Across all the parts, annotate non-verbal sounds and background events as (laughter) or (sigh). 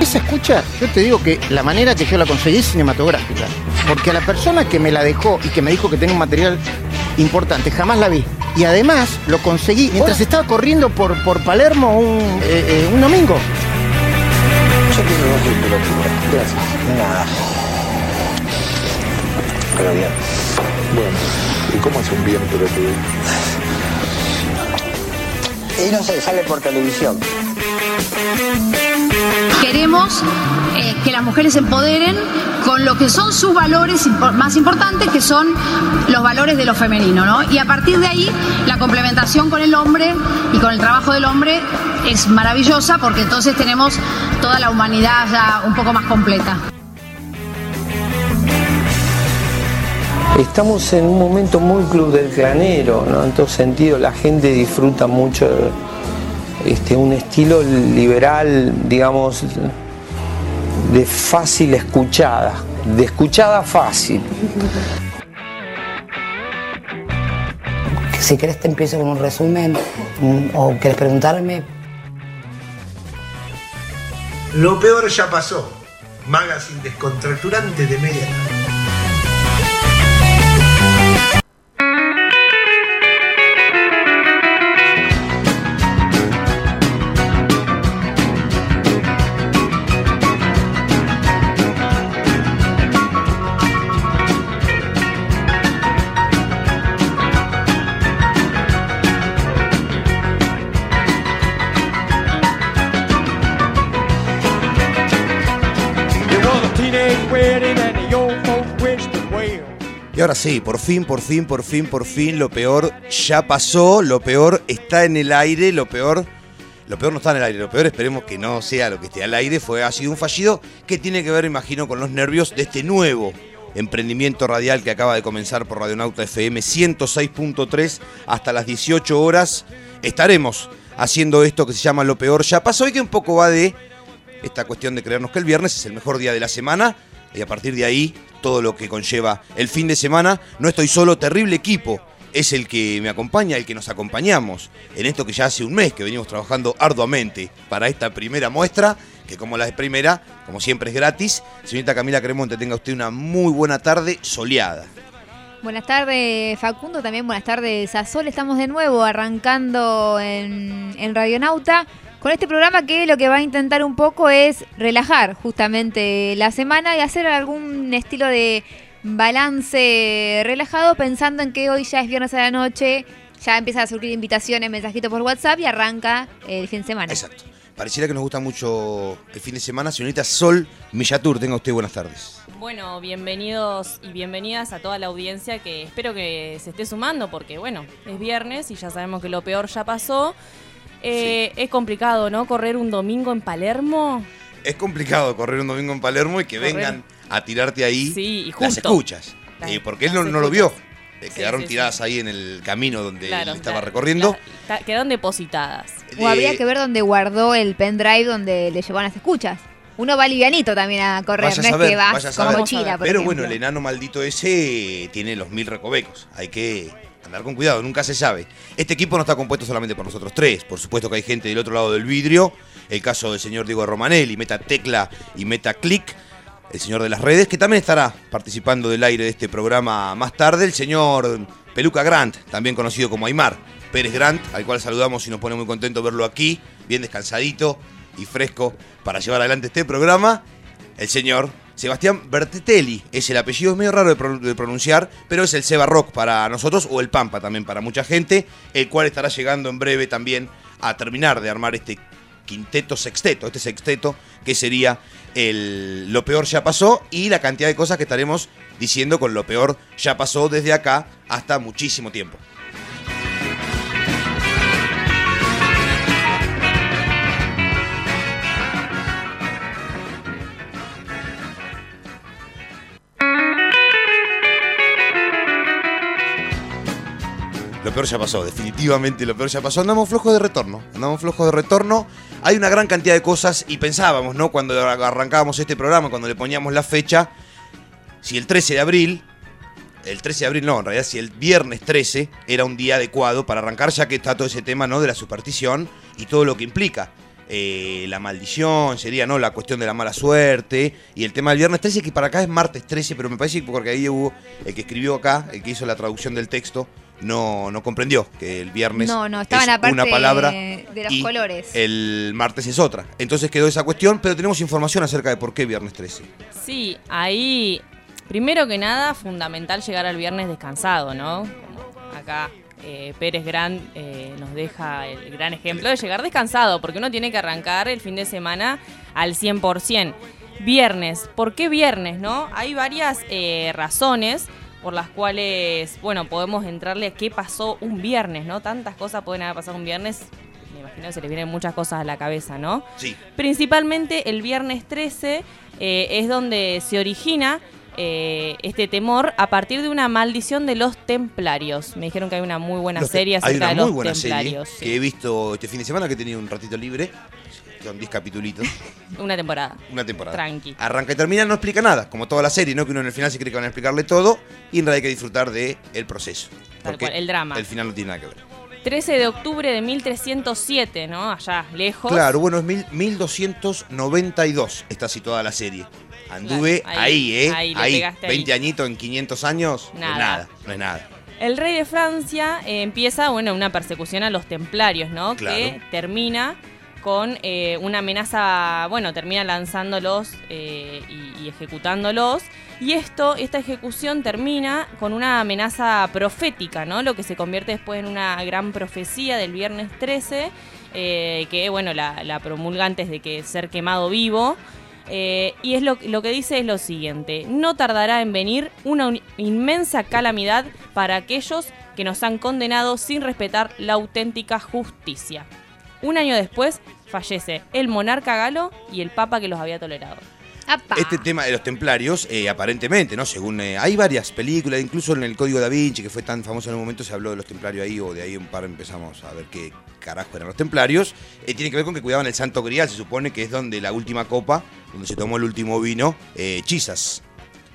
Esa escucha, yo te digo que la manera que yo la conseguí es cinematográfica. Porque a la persona que me la dejó y que me dijo que tenía un material importante, jamás la vi. Y además lo conseguí mientras estaba corriendo por, por Palermo un, eh, eh, un domingo. Yo. Gracias. Nada. Pero bien. Bueno, ¿y cómo es un bien pelotudo? Y no sé, sale por televisión. Queremos eh, que las mujeres se empoderen con lo que son sus valores impo- más importantes, que son los valores de lo femenino, ¿no? Y a partir de ahí, la complementación con el hombre y con el trabajo del hombre es maravillosa porque entonces tenemos toda la humanidad ya un poco más completa. Estamos en un momento muy club del clanero, ¿no? En todo sentido, la gente disfruta mucho este, un estilo liberal, digamos, de fácil escuchada, de escuchada fácil. Si querés te empiezo con un resumen mm, o querés preguntarme. Lo peor ya pasó. Magazine descontracturante de media sí, por fin, por fin, por fin, por fin, lo peor ya pasó, lo peor está en el aire, lo peor, lo peor no está en el aire, lo peor esperemos que no sea lo que esté al aire, fue, ha sido un fallido que tiene que ver, imagino, con los nervios de este nuevo emprendimiento radial que acaba de comenzar por Radionauta FM 106.3 hasta las 18 horas. Estaremos haciendo esto que se llama Lo Peor Ya Pasó y que un poco va de esta cuestión de creernos que el viernes es el mejor día de la semana y a partir de ahí todo lo que conlleva el fin de semana. No estoy solo, terrible equipo es el que me acompaña, el que nos acompañamos en esto que ya hace un mes que venimos trabajando arduamente para esta primera muestra, que como la primera, como siempre es gratis. Señorita Camila Cremonte, tenga usted una muy buena tarde soleada. Buenas tardes, Facundo. También buenas tardes a. Estamos de nuevo arrancando en, en Radionauta con este programa que lo que va a intentar un poco es relajar justamente la semana y hacer algún estilo de balance relajado pensando en que hoy ya es viernes a la noche, ya empiezan a surgir invitaciones, mensajitos por WhatsApp y arranca el fin de semana. Exacto. Pareciera que nos gusta mucho el fin de semana. Señorita Sol Millatur, tenga usted buenas tardes. Bueno, bienvenidos y bienvenidas a toda la audiencia que espero que se esté sumando porque, bueno, es viernes y ya sabemos que lo peor ya pasó. Eh, Es complicado, ¿no? Correr un domingo en Palermo. Es complicado correr un domingo en Palermo y que Correr. vengan a tirarte ahí Sí, y las escuchas. Las- Eh, porque él no, no lo vio. Eh, Sí, quedaron sí, sí. tiradas ahí en el camino donde Claro, él estaba recorriendo. quedaron depositadas. O habría Eh, que ver dónde guardó el pendrive donde le llevaban las escuchas. Uno va livianito también a correr, Vaya no a es que vas con mochila, Pero ejemplo. bueno, el enano maldito ese tiene los mil recovecos. Hay que andar con cuidado, nunca se sabe. Este equipo no está compuesto solamente por nosotros tres. Por supuesto que hay gente del otro lado del vidrio. El caso del señor Diego Romanelli, meta tecla y meta click. El señor de las redes, que también estará participando del aire de este programa más tarde. El señor Peluca Grant, también conocido como Aymar Pérez Grant, al cual saludamos y nos pone muy contento verlo aquí, bien descansadito y fresco para llevar adelante este programa el señor Sebastián Bertetelli. Es el apellido, es medio raro de, pro- de pronunciar, pero es el Seba Rock para nosotros, o el Pampa también para mucha gente, el cual estará llegando en breve también a terminar de armar este quinteto sexteto, este sexteto que sería el Lo Peor Ya Pasó y la cantidad de cosas que estaremos diciendo con Lo Peor Ya Pasó desde acá hasta muchísimo tiempo. Lo peor ya pasó, definitivamente lo peor ya pasó. Andamos flojos de retorno, andamos flojos de retorno. Hay una gran cantidad de cosas y pensábamos, ¿no? Cuando arrancábamos este programa, cuando le poníamos la fecha, si el 13 de abril, el 13 de abril no, en realidad si el viernes 13 era un día adecuado para arrancar, ya que está todo ese tema ¿no? de la superstición y todo lo que implica. Eh, la maldición, sería no la cuestión de la mala suerte y el tema del viernes 13 que para acá es martes 13, pero me parece que porque ahí hubo el que escribió acá, el que hizo la traducción del texto, no, no comprendió que el viernes No, no, estaba es en la parte una palabra de los y colores. el martes es otra. Entonces quedó esa cuestión, pero tenemos información acerca de por qué viernes 13. Sí, ahí, primero que nada, fundamental llegar al viernes descansado, ¿no? Como acá eh, Pérez Gran eh, nos deja el gran ejemplo de llegar descansado, porque uno tiene que arrancar el fin de semana al 100%. Viernes, ¿por qué viernes, no? Hay varias eh, razones por las cuales, bueno, podemos entrarle a qué pasó un viernes, ¿no? Tantas cosas pueden haber pasado un viernes, me imagino que se les vienen muchas cosas a la cabeza, ¿no? Sí. Principalmente el viernes 13 eh, es donde se origina eh, este temor a partir de una maldición de los templarios. Me dijeron que hay una muy buena Los serie hay acerca una de muy los buena serie templarios. sí. que he visto este fin de semana que he tenido un ratito libre. Son 10 capitulitos, (laughs) Una temporada. una temporada. Tranqui. Arranca y termina, no explica nada, como toda la serie, ¿no? Que uno en el final se cree que van a explicarle todo y en realidad hay que disfrutar del el proceso. Tal cual, el drama. El final no tiene nada que ver. 13 de octubre de 1307, ¿no? Allá, lejos. Claro, bueno, es mil- 1292 está situada la serie. Anduve Claro, ahí, ahí, ¿eh? ahí, Ahí, pegaste ahí. 20 añitos en 500 años, no Nada. es nada, no es nada. El rey de Francia eh, empieza, bueno, una persecución a los templarios, ¿no? Claro. Que termina con eh, una amenaza, bueno, termina lanzándolos eh, y, ejecutándolos. Y esto, esta ejecución termina con una amenaza profética, ¿no? Lo que se convierte después en una gran profecía del viernes 13, eh, que, bueno, la, promulga antes de que ser quemado vivo. Y es lo, lo que dice es lo siguiente, no tardará en venir una un- inmensa calamidad para aquellos que nos han condenado sin respetar la auténtica justicia. Un año después fallece el monarca galo y el papa que los había tolerado. ¡Apa! Este tema de los templarios, eh, aparentemente, ¿no? Según. eh, hay varias películas, incluso en el Código da Vinci, que fue tan famoso en un momento, se habló de los templarios ahí, o de ahí un par empezamos a ver qué carajo eran los templarios. Eh, tiene que ver con que cuidaban el Santo Grial, se supone que es donde la última copa, donde se tomó el último vino, eh, Chisas.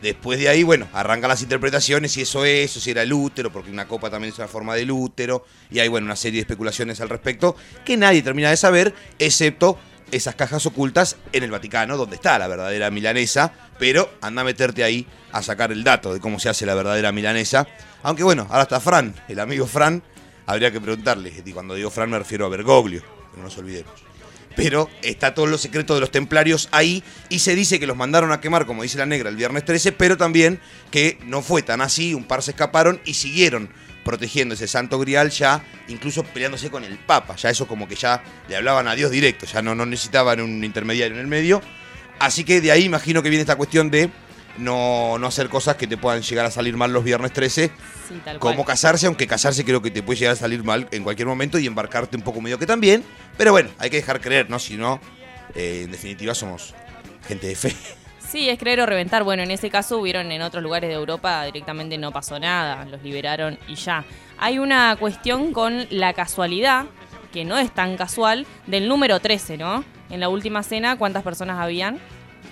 Después de ahí, bueno, arrancan las interpretaciones si eso es, o si era el útero, porque una copa también es una forma del útero, y hay, bueno, una serie de especulaciones al respecto que nadie termina de saber, excepto esas cajas ocultas en el Vaticano, donde está la verdadera milanesa, pero anda a meterte ahí a sacar el dato de cómo se hace la verdadera milanesa. Aunque bueno, ahora está Fran, el amigo Fran, habría que preguntarle, y cuando digo Fran me refiero a Bergoglio, que no nos olvidemos pero está todos los secretos de los templarios ahí y se dice que los mandaron a quemar, como dice la negra, el viernes 13, pero también que no fue tan así, un par se escaparon y siguieron protegiendo ese santo grial ya, incluso peleándose con el Papa, ya eso como que ya le hablaban a Dios directo, ya no, no necesitaban un intermediario en el medio, así que de ahí imagino que viene esta cuestión de no, no hacer cosas que te puedan llegar a salir mal los viernes 13, Sí, tal como cual. casarse, aunque casarse creo que te puede llegar a salir mal en cualquier momento y embarcarte un poco medio que también. Pero bueno, hay que dejar creer, ¿no? Si no, eh, en definitiva somos gente de fe. Sí, es creer o reventar. Bueno, en ese caso hubieron en otros lugares de Europa directamente no pasó nada, los liberaron y ya. Hay una cuestión con la casualidad, que no es tan casual, del número 13, ¿no? En la última cena, ¿cuántas personas habían?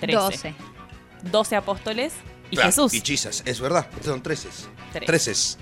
13. 12. 12 apóstoles y Claro, Jesús. Y chisas, es verdad. Estos son treces. Tres. Treces.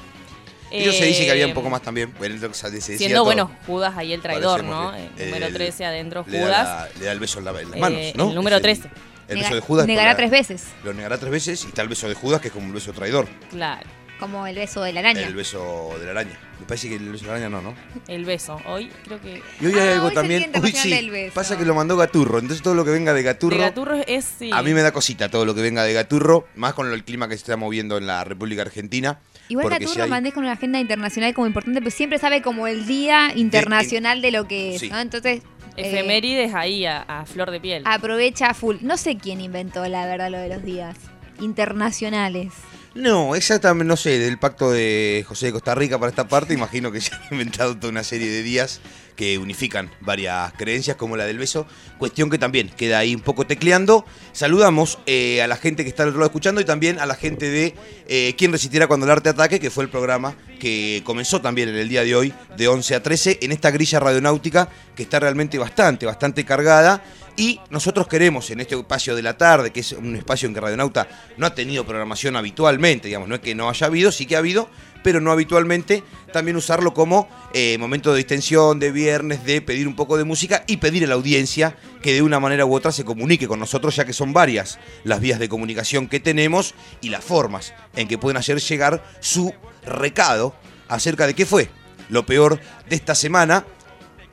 Y se dice que había un poco Eh, más también. Bueno, se decía Siendo, todo. bueno, Judas ahí el traidor, ¿no? El número el- 13 adentro, Le da, Judas. la- le da el beso en, la- en las Eh, manos, ¿no? el número Es 13. El, beso de Judas. negará la- tres veces, Lo negará tres veces y está el beso de Judas, que es como un beso traidor. Claro, como el beso de la araña. El beso de la araña. Me parece que el beso de la araña no, ¿no? el beso. Hoy creo que... Y hoy hay Ah, algo hoy el también. Uy, del beso. Pasa que lo mandó Gaturro. Entonces todo lo que venga de Gaturro. De Gaturro es... sí. A mí me da cosita todo lo que venga de Gaturro, más con el clima que se está moviendo en la República Argentina. Igual porque Gaturro si hay- mandé con una agenda internacional como importante, pero siempre sabe como el día internacional de, lo que es, sí. ¿no? Entonces, eh, Efemérides ahí a, a flor de piel. aprovecha full. No sé quién inventó, la verdad, lo de los días internacionales. No, exactamente, no sé, del pacto de José de Costa Rica para esta parte, (laughs) imagino que se han inventado toda una serie de días que unifican varias creencias como la del beso, cuestión que también queda ahí un poco tecleando. Saludamos eh, a la gente que está al otro lado escuchando y también a la gente de eh, Quién resistirá cuando el arte ataque, que fue el programa que comenzó también en el día de hoy de 11 a 13 en esta grilla radionáutica que está realmente bastante, bastante cargada. Y nosotros queremos en este espacio de la tarde, que es un espacio en que Radionauta no ha tenido programación habitualmente, digamos, no es que no haya habido, sí que ha habido, pero no habitualmente, también usarlo como eh, momento de distensión, de viernes, de pedir un poco de música y pedir a la audiencia que de una manera u otra se comunique con nosotros, ya que son varias las vías de comunicación que tenemos y las formas en que pueden hacer llegar su recado acerca de qué fue lo peor de esta semana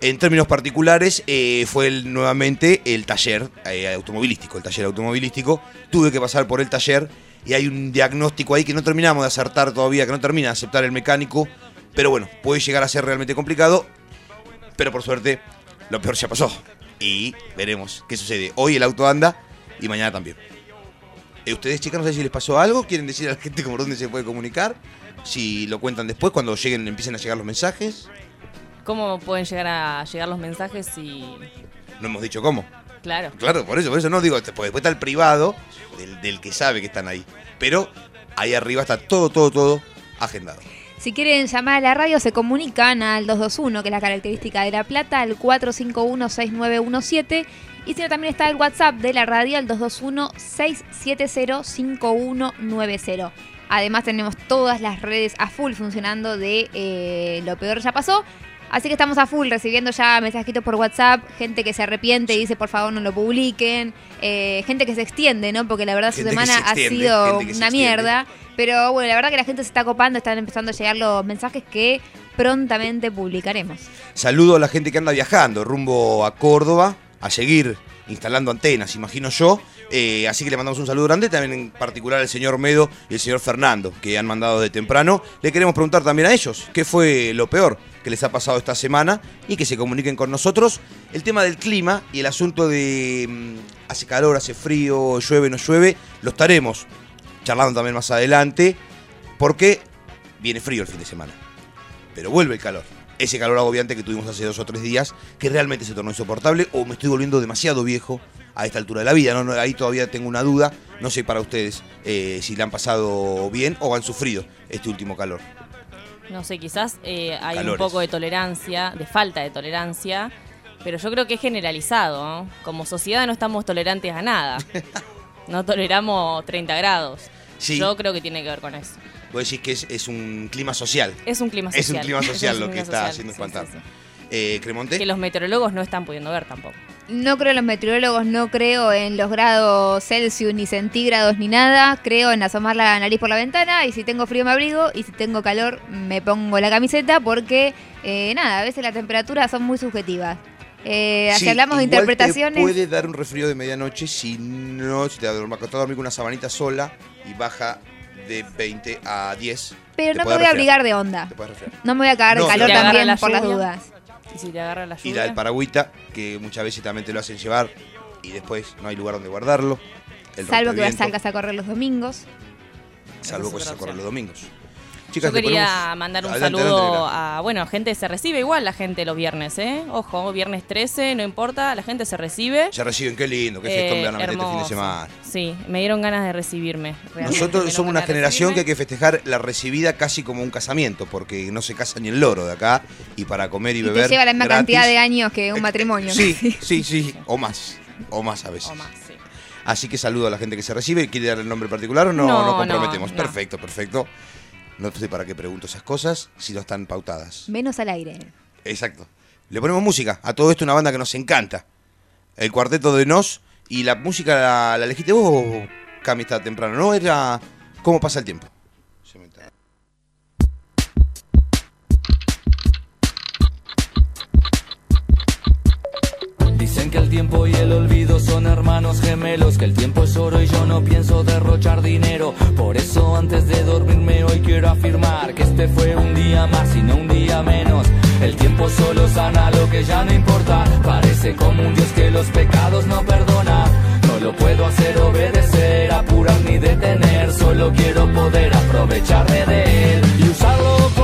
en términos particulares, eh, fue el- nuevamente el taller eh, automovilístico, el taller automovilístico. Tuve que pasar por el taller y hay un diagnóstico ahí que no terminamos de acertar todavía, que no termina de aceptar el mecánico. Pero bueno, puede llegar a ser realmente complicado. Pero por suerte, lo peor ya pasó. Y veremos qué sucede. Hoy el auto anda y mañana también. Eh, Ustedes, chicas, no sé si les pasó algo. ¿Quieren decir a la gente por dónde se puede comunicar? Si lo cuentan después, cuando lleguen, empiecen a llegar los mensajes. ¿Cómo pueden llegar a llegar los mensajes si... No hemos dicho cómo. Claro. Claro, por eso, por eso no digo, porque después está el privado del, del que sabe que están ahí. Pero ahí arriba está todo, todo, todo agendado. Si quieren llamar a la radio, se comunican al 221, que es la característica de La Plata, al 451-6917. Y si no, también está el WhatsApp de la radio, al 221-670-5190. Además, tenemos todas las redes a full funcionando de eh, Lo Peor Ya Pasó. Así que estamos a full recibiendo ya mensajitos por WhatsApp, gente que se arrepiente y dice por favor no lo publiquen, eh, gente que se extiende, ¿no? Porque la verdad su Gente semana se ha sido una mierda. Pero bueno, la verdad que la gente se está copando, están empezando a llegar los mensajes que prontamente publicaremos. Saludo a la gente que anda viajando rumbo a Córdoba a seguir instalando antenas, imagino yo. Eh, así que le mandamos un saludo grande, también en particular al señor Medo y el señor Fernando, que han mandado de temprano. Le queremos preguntar también a ellos qué fue lo peor que les ha pasado esta semana y que se comuniquen con nosotros. El tema del clima y el asunto de mm, hace calor, hace frío, llueve, no llueve, lo estaremos charlando también más adelante, porque viene frío el fin de semana pero vuelve el calor. Ese calor agobiante que tuvimos hace dos o tres días, que realmente se tornó insoportable, o me estoy volviendo demasiado viejo a esta altura de la vida. No, No, ahí todavía tengo una duda. No sé para ustedes eh, si le han pasado bien o han sufrido este último calor. No sé, quizás eh, hay Calores. un poco de tolerancia, de falta de tolerancia, pero yo creo que es generalizado. ¿no? Como sociedad no estamos tolerantes a nada. (laughs) No toleramos 30 grados. Sí. Yo creo que tiene que ver con eso. Vos decís que es, es un clima social. Es un clima social. Es un clima social lo que está social, haciendo espantar. sí, sí. Eh, ¿Cremonte? Que los meteorólogos no están pudiendo ver tampoco. No creo en los meteorólogos, no creo en los grados Celsius ni centígrados ni nada. Creo en asomar la nariz por la ventana y si tengo frío me abrigo y si tengo calor me pongo la camiseta porque, eh, nada, a veces las temperaturas son muy subjetivas. Eh, si Sí, hablamos de igual te interpretaciones... puede dar un resfrío de medianoche si no si te acostás a dormir con una sabanita sola y baja de 20 a 10. Pero no me puede voy a abrigar de onda. No me voy a cagar No, de calor también la por las dudas. Y si te agarra la Y la paragüita, que muchas veces también te lo hacen llevar y después no hay lugar donde guardarlo. El Salvo que salgas a correr los domingos. Salvo que se otra correr los domingos. Yo Chicas, ¿le quería ponemos? mandar un Adelante, saludo adelante, a, bueno, gente se recibe igual la gente los viernes, ¿eh? Ojo, viernes 13, no importa, la gente se recibe. Ya reciben, qué lindo, qué fiestón me van a meter este fin de semana. Sí, me dieron ganas de recibirme. Nosotros somos una generación que hay que festejar la recibida casi como un casamiento, porque no se casa ni el loro de acá, y para comer y Y beber. te lleva la misma gratis. cantidad de años que un matrimonio. Sí, (laughs) sí, sí, o más, o más a veces. O más, sí. Así que saludo a la gente que se recibe. ¿Quiere dar el nombre particular o no? No, No, comprometemos. no, no. Perfecto, perfecto. No sé para qué pregunto esas cosas si no están pautadas. Menos al aire. Exacto. Le ponemos música. A todo esto una banda que nos encanta. El cuarteto de Nos. Y la música la, la elegiste vos, Cami, está temprano, ¿no? Era cómo pasa el tiempo. Que el tiempo y el olvido son hermanos gemelos, que el tiempo es oro y yo no pienso derrochar dinero. Por eso antes de dormirme hoy quiero afirmar que este fue un día más y no un día menos. El tiempo solo sana lo que ya no importa. Parece como un Dios que los pecados no perdona. No lo puedo hacer obedecer, apurar ni detener. Solo quiero poder aprovecharme de él y usarlo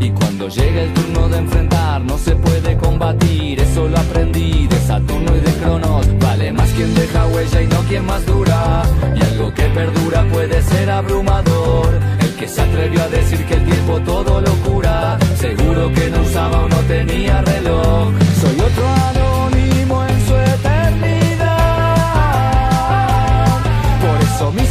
Y cuando llega el turno de enfrentar, no se puede combatir. Eso lo aprendí de Saturno y de Cronos. Vale más quien deja huella y no quien más dura. Y algo que perdura puede ser abrumador. El que se atrevió a decir que el tiempo todo lo cura. Seguro que no usaba o no tenía reloj. Soy otro anónimo en su eternidad. Por eso mi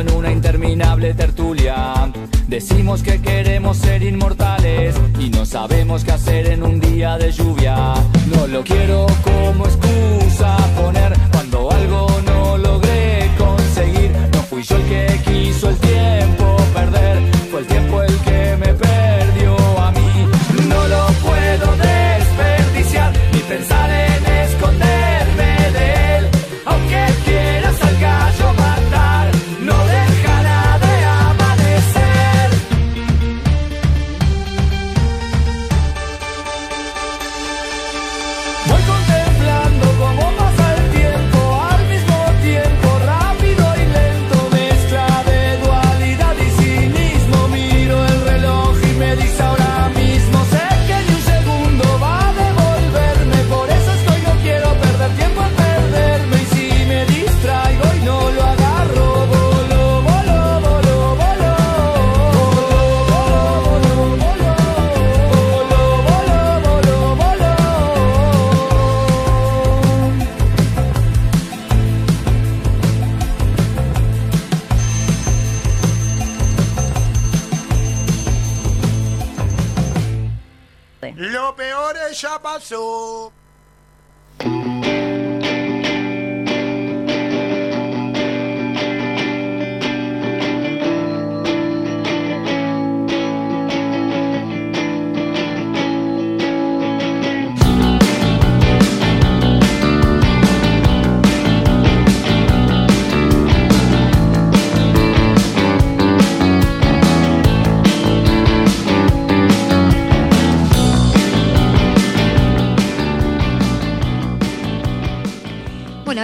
en una interminable tertulia. Decimos que queremos ser inmortales y no sabemos qué hacer en un día de lluvia. No lo quiero como excusa poner cuando algo no logré conseguir. No fui yo el que quiso el tiempo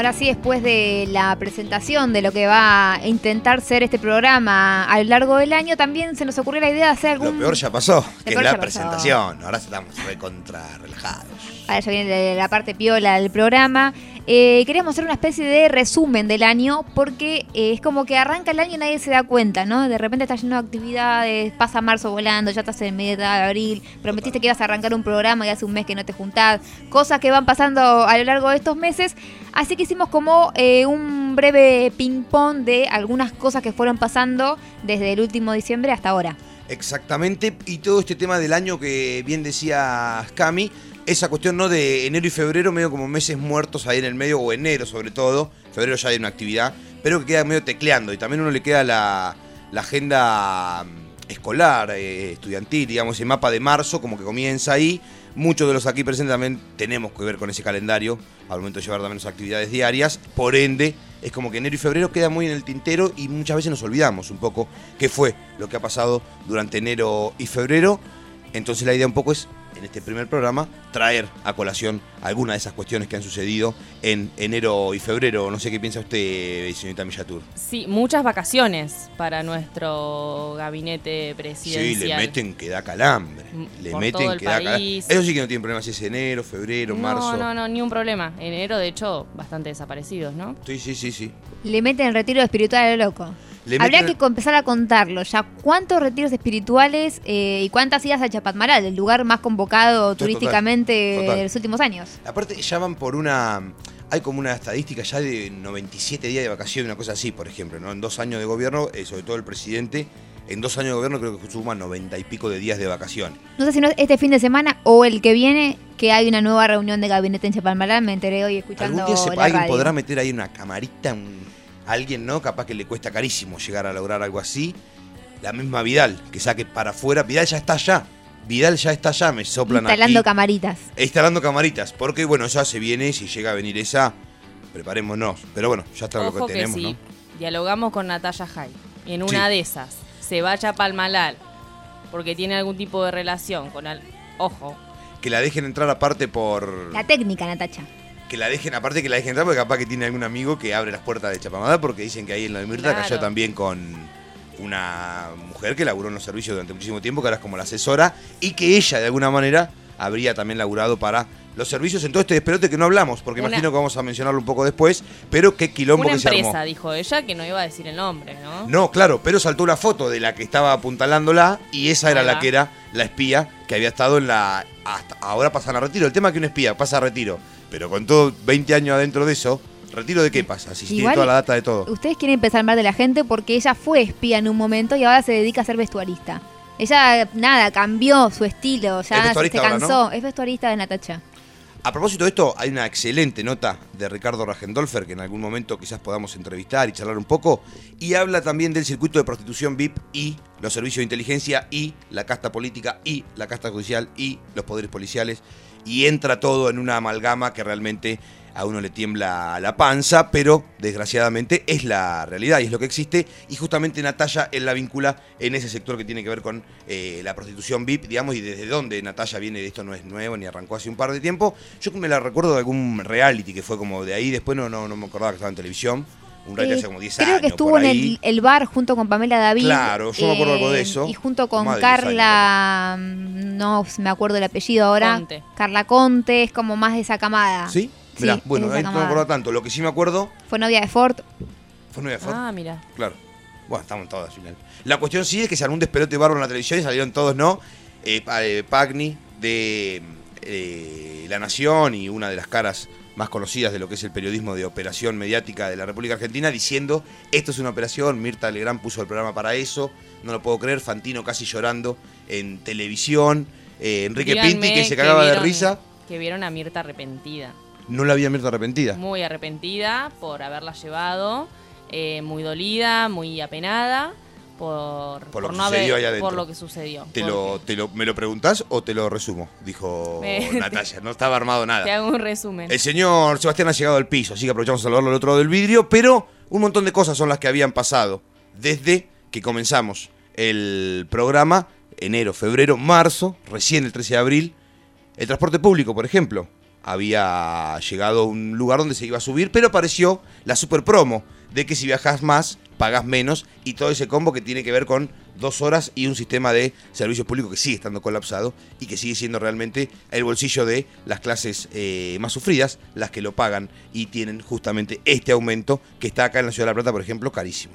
ahora sí, después de la presentación de lo que va a intentar ser este programa a lo largo del año, también se nos ocurrió la idea de hacer Lo peor ya pasó, que es la ya pasó. presentación. Ahora estamos recontra relajados. Ahora ya viene la parte piola del programa. Eh, queríamos hacer una especie de resumen del año porque eh, es como que arranca el año y nadie se da cuenta, ¿no? De repente estás lleno de actividades, pasa marzo volando, ya estás en medio de abril, prometiste que ibas a arrancar un programa y hace un mes que no te juntás, cosas que van pasando a lo largo de estos meses. Así que hicimos como eh, un breve ping-pong de algunas cosas que fueron pasando desde el último diciembre hasta ahora. Exactamente, y todo este tema del año que bien decía Cami, esa cuestión no de enero y febrero, medio como meses muertos ahí en el medio, o enero sobre todo, febrero ya hay una actividad, pero que queda medio tecleando, y también uno le queda la, agenda mm, escolar, eh, estudiantil, digamos, el mapa de marzo, como que comienza ahí. Muchos de los aquí presentes también tenemos que ver con ese calendario, al momento de llevar también las actividades diarias, por ende, es como que enero y febrero queda muy en el tintero y muchas veces nos olvidamos un poco qué fue lo que ha pasado durante enero y febrero. Entonces la idea un poco es en este primer programa traer a colación algunas de esas cuestiones que han sucedido en enero y febrero. No sé qué piensa usted, señorita Millatur. Sí, muchas vacaciones para nuestro gabinete presidencial. Sí, le meten que da calambre. Mm, Le por meten todo el que da calambre. país. Eso sí que no tiene problema si es enero, febrero, marzo. No, no, no, ni un problema. Enero, de hecho, bastante desaparecidos, ¿no? Sí, sí, sí, sí. Le meten el retiro espiritual a lo loco. Habría meten- que empezar a contarlo ya. ¿Cuántos retiros espirituales eh, y cuántas idas a Chapatmaral, el lugar más convocado turísticamente total. de los últimos años? Aparte, ya van por una. Hay como una estadística ya de 97 días de vacaciones, una cosa así, por ejemplo, ¿no? En dos años de gobierno, eh, sobre todo el presidente, en dos años de gobierno creo que suma 90 y pico de días de vacaciones. No sé si no es este fin de semana o el que viene que hay una nueva reunión de gabinete en Chapalmaral. Me enteré hoy escuchando Algún día se, la alguien radio. podrá meter ahí una camarita, un- alguien, ¿no? Capaz que le cuesta carísimo llegar a lograr algo así. La misma Vidal, que saque para afuera. Vidal ya está allá. Vidal ya está allá, me soplan Instalando aquí. camaritas. Instalando camaritas, porque bueno, ya se viene, si llega a venir esa, preparémonos. Pero bueno, ya está Ojo lo que que tenemos, si ¿no? dialogamos con Natalia Jai y en una Sí. de esas se vaya a Palmalal porque tiene algún tipo de relación con al... Ojo, Que la dejen entrar aparte por... La técnica, Natacha. Que la dejen, aparte que la dejen entrar porque capaz que tiene algún amigo que abre las puertas de Chapamada porque dicen que ahí en la de Mirta Claro. cayó también con una mujer que laburó en los servicios durante muchísimo tiempo, que ahora es como la asesora, y que ella de alguna manera habría también laburado para los servicios en todo este despelote que no hablamos, porque Una- imagino que vamos a mencionarlo un poco después, pero qué quilombo una que se armó. empresa, dijo ella, que no iba a decir el nombre, ¿no? No, claro, pero saltó una foto de la que estaba apuntalándola y esa era Ahí la va. que era la espía que había estado en la... Hasta ahora pasan a retiro. El tema es que un espía pasa a retiro, pero con todo 20 años adentro de eso, ¿retiro de qué pasa? Si tiene toda la data de todo. Ustedes quieren empezar mal de la gente porque ella fue espía en un momento y ahora se dedica a ser vestuarista. Ella, nada, cambió su estilo, Es ya se ahora, cansó. ¿no? Es vestuarista de Natacha. A propósito de esto, hay una excelente nota de Ricardo Ragendolfer que en algún momento quizás podamos entrevistar y charlar un poco. Y habla también del circuito de prostitución VIP y los servicios de inteligencia y la casta política y la casta judicial y los poderes policiales. Y entra todo en una amalgama que realmente a uno le tiembla la panza, pero desgraciadamente es la realidad y es lo que existe. Y justamente Natalia él la vincula en ese sector que tiene que ver con eh, la prostitución VIP, digamos, y desde dónde Natalia viene de esto no es nuevo ni arrancó hace un par de tiempo. Yo me la recuerdo de algún reality que fue como de ahí, después no, no, no me acordaba que estaba en televisión. Un reality Eh, hace como 10 creo años. que estuvo por en el, el bar junto con Pamela David. eh, Claro, yo me acuerdo algo de eso. Y junto con Más de 10 Carla, mm, no me acuerdo el apellido ahora. Conte. Carla Conte, es como más de esa camada. ¿Sí? Mirá, bueno, de ahí no me acuerdo tanto. Lo que sí me acuerdo Fue novia de Ford. fue Nueva Ford. Ah, mira. Claro. Bueno, estamos todos al final. La cuestión sí es que se armó un despelote bárbaro en la televisión y salieron todos, ¿no? Eh, Pa- eh, Pagni de eh, La Nación y una de las caras más conocidas de lo que es el periodismo de operación mediática de la República Argentina diciendo esto es una operación, Mirta Legrand puso el programa para eso, no lo puedo creer, Fantino casi llorando en televisión, eh, Enrique Díganme Pinti que se cagaba de vieron- risa, Que vieron a Mirta arrepentida. No la había Mirta arrepentida. Muy arrepentida por haberla llevado, eh, muy dolida, muy apenada por, Por lo que no sucedió haber- por lo que sucedió. ¿Te lo, te lo- ¿Me lo preguntás o te lo resumo? Dijo Me- (laughs) Natalia, no estaba armado nada. Te hago un resumen. El señor Sebastián ha llegado al piso, así que aprovechamos a saludarlo al otro lado del vidrio, pero un montón de cosas son las que habían pasado desde que comenzamos el programa, enero, febrero, marzo, recién el 13 de abril. El transporte público, por ejemplo, había llegado a un lugar donde se iba a subir, pero apareció la super promo de que si viajas más, pagas menos y todo ese combo que tiene que ver con dos horas y un sistema de servicio público que sigue estando colapsado y que sigue siendo realmente el bolsillo de las clases eh, más sufridas, las que lo pagan y tienen justamente este aumento que está acá en la Ciudad de La Plata, por ejemplo, carísimo.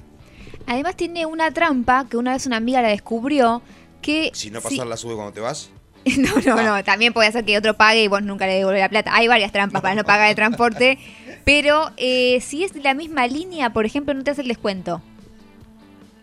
Además tiene una trampa que una vez una amiga la descubrió que... Si no pasar la sube cuando te vas. (laughs) No, no, no. También puede hacer que otro pague y vos nunca le devuelves la plata. Hay varias trampas para no pagar el transporte. (laughs) Pero eh, si es la misma línea, por ejemplo, no te hace el descuento.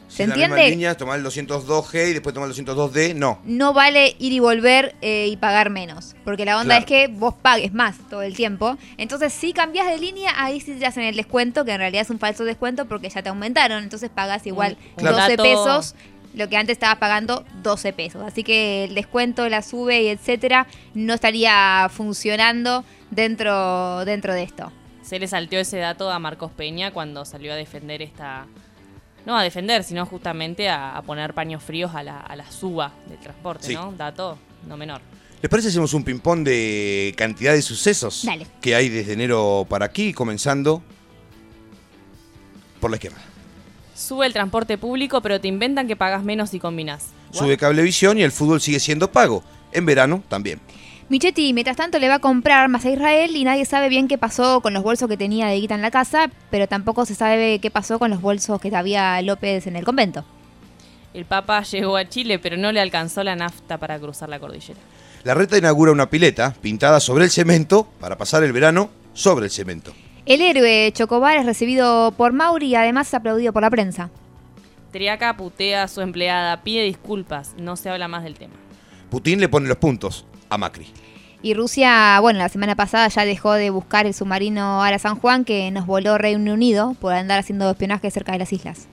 Si ¿Se es la entiende? misma línea, tomar el 202G y después tomar el 202D, no. No vale ir y volver eh, y pagar menos. Porque la onda Claro. es que vos pagues más todo el tiempo. Entonces, si cambias de línea, ahí sí te hacen el descuento, que en realidad es un falso descuento porque ya te aumentaron. Entonces pagas igual Un 12 dato- pesos, lo que antes estabas pagando 12 pesos. Así que el descuento, la sube y etcétera, no estaría funcionando dentro, dentro de esto. Se le salteó ese dato a Marcos Peña cuando salió a defender esta. No a defender, sino justamente a, a poner paños fríos a la, a la suba del transporte, Sí. ¿no? Dato no menor. ¿Les parece hacemos un ping-pong de cantidad de sucesos Dale. que hay desde enero para aquí, comenzando por la izquierda? Sube el transporte público, pero te inventan que pagas menos si combinas. Sube Cablevisión y el fútbol sigue siendo pago. En verano también. Michetti, mientras tanto, le va a comprar armas a Israel y nadie sabe bien qué pasó con los bolsos que tenía de guita en la casa, pero tampoco se sabe qué pasó con los bolsos que había López en el convento. El Papa llegó a Chile, pero no le alcanzó la nafta para cruzar la cordillera. La reta inaugura una pileta pintada sobre el cemento para pasar el verano sobre el cemento. El héroe Chocobar es recibido por Mauri y además es aplaudido por la prensa. Triaca putea a su empleada, pide disculpas, no se habla más del tema. Putin le pone los puntos a Macri. Y Rusia, bueno, la semana pasada ya dejó de buscar el submarino Ara San Juan que nos voló Reino Unido por andar haciendo espionaje cerca de las islas.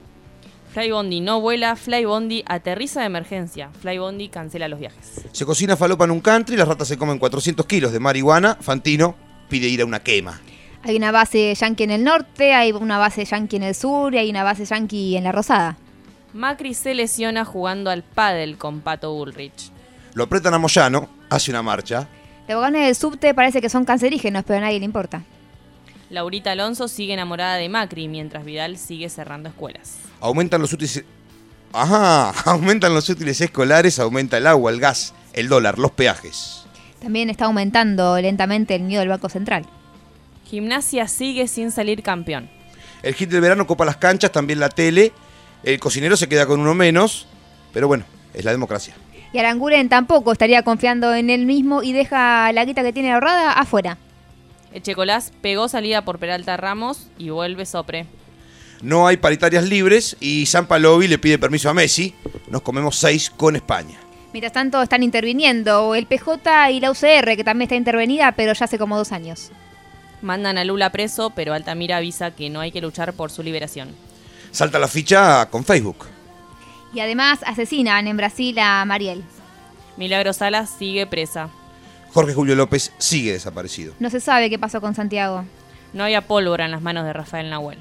Flybondi no vuela, Flybondi aterriza de emergencia, Flybondi cancela los viajes. Se cocina falopa en un country, las ratas se comen 400 kilos de marihuana. Fantino pide ir a una quema. Hay una base yanqui en el norte, hay una base yanqui en el sur y hay una base yanqui en la Rosada. Macri se lesiona jugando al pádel con Pato Bullrich. Lo apretan a Moyano, hace una marcha. Los vagones del subte parece que son cancerígenos, pero a nadie le importa. Laurita Alonso sigue enamorada de Macri mientras Vidal sigue cerrando escuelas. Aumentan los útiles. Ajá, (laughs) aumentan los útiles escolares, aumenta el agua, el gas, el dólar, los peajes. También está aumentando lentamente el miedo del Banco Central. Gimnasia sigue sin salir campeón. El hit del verano copa las canchas, también la tele. El cocinero se queda con uno menos, pero bueno, es la democracia. Y Aranguren tampoco estaría confiando en él mismo y deja la guita que tiene ahorrada afuera. Echecolás pegó salida por Peralta Ramos y vuelve Sopre. No hay paritarias libres y San Palovi le pide permiso a Messi. Nos comemos seis con España. Mientras tanto están interviniendo el PJ y la UCR, que también está intervenida, pero ya hace como dos años. Mandan a Lula preso, pero Altamira avisa que no hay que luchar por su liberación. Salta la ficha con Facebook. Y además asesinan en Brasil a Mariel. Milagro Salas sigue presa. Jorge Julio López sigue desaparecido. No se sabe qué pasó con Santiago. No había pólvora en las manos de Rafael Nahuel.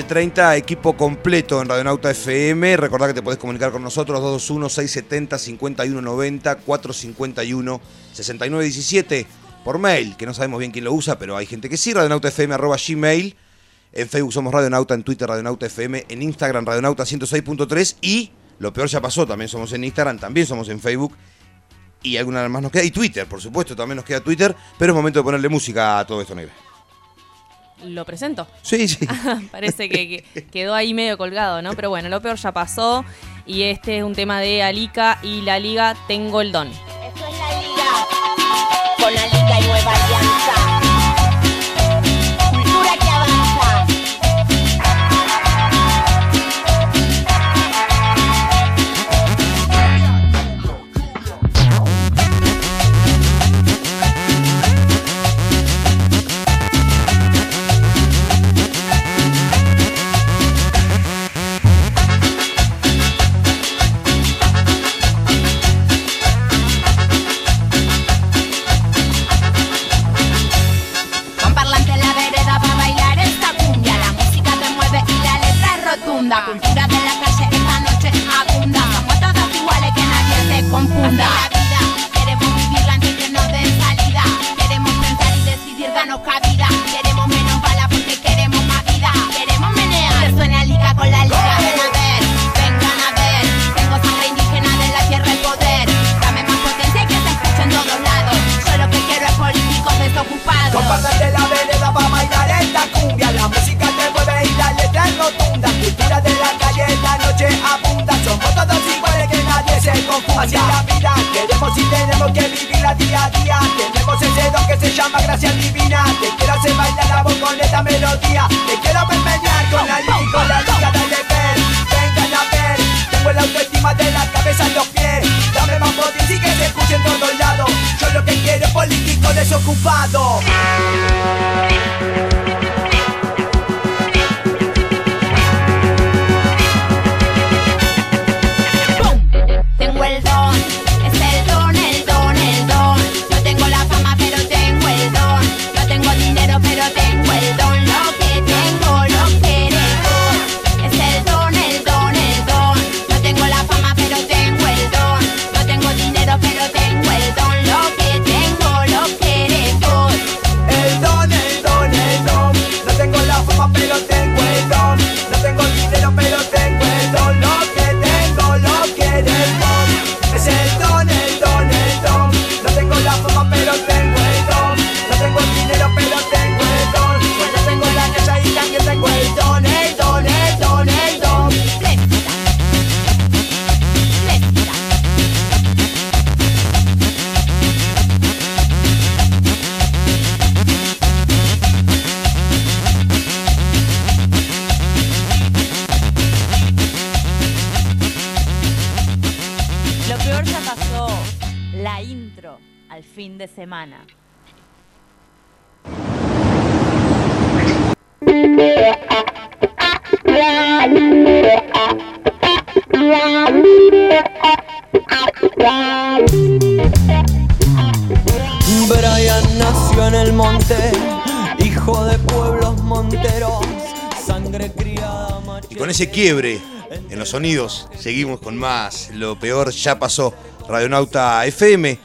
.30, equipo completo en Radionauta FM. Recordá que te podés comunicar con nosotros 221-670-5190, 451-6917 por mail, que no sabemos bien quién lo usa, pero hay gente que sí, radionautafm arroba gmail. En Facebook somos Radionauta, en Twitter Radionauta FM, en Instagram Radionauta 106.3 y lo peor ya pasó, también somos en Instagram, también somos en Facebook y alguna más nos queda. Y Twitter, por supuesto, también nos queda Twitter, pero es momento de ponerle música a todo esto, Negra. ¿Lo presento? Sí, sí. (laughs) Parece que, que quedó ahí medio colgado, ¿no? Pero bueno, lo peor ya pasó. Y este es un tema de Alica y la liga Tengo el Don. Quiebre en los sonidos, seguimos con más. Lo peor ya pasó. Radionauta FM,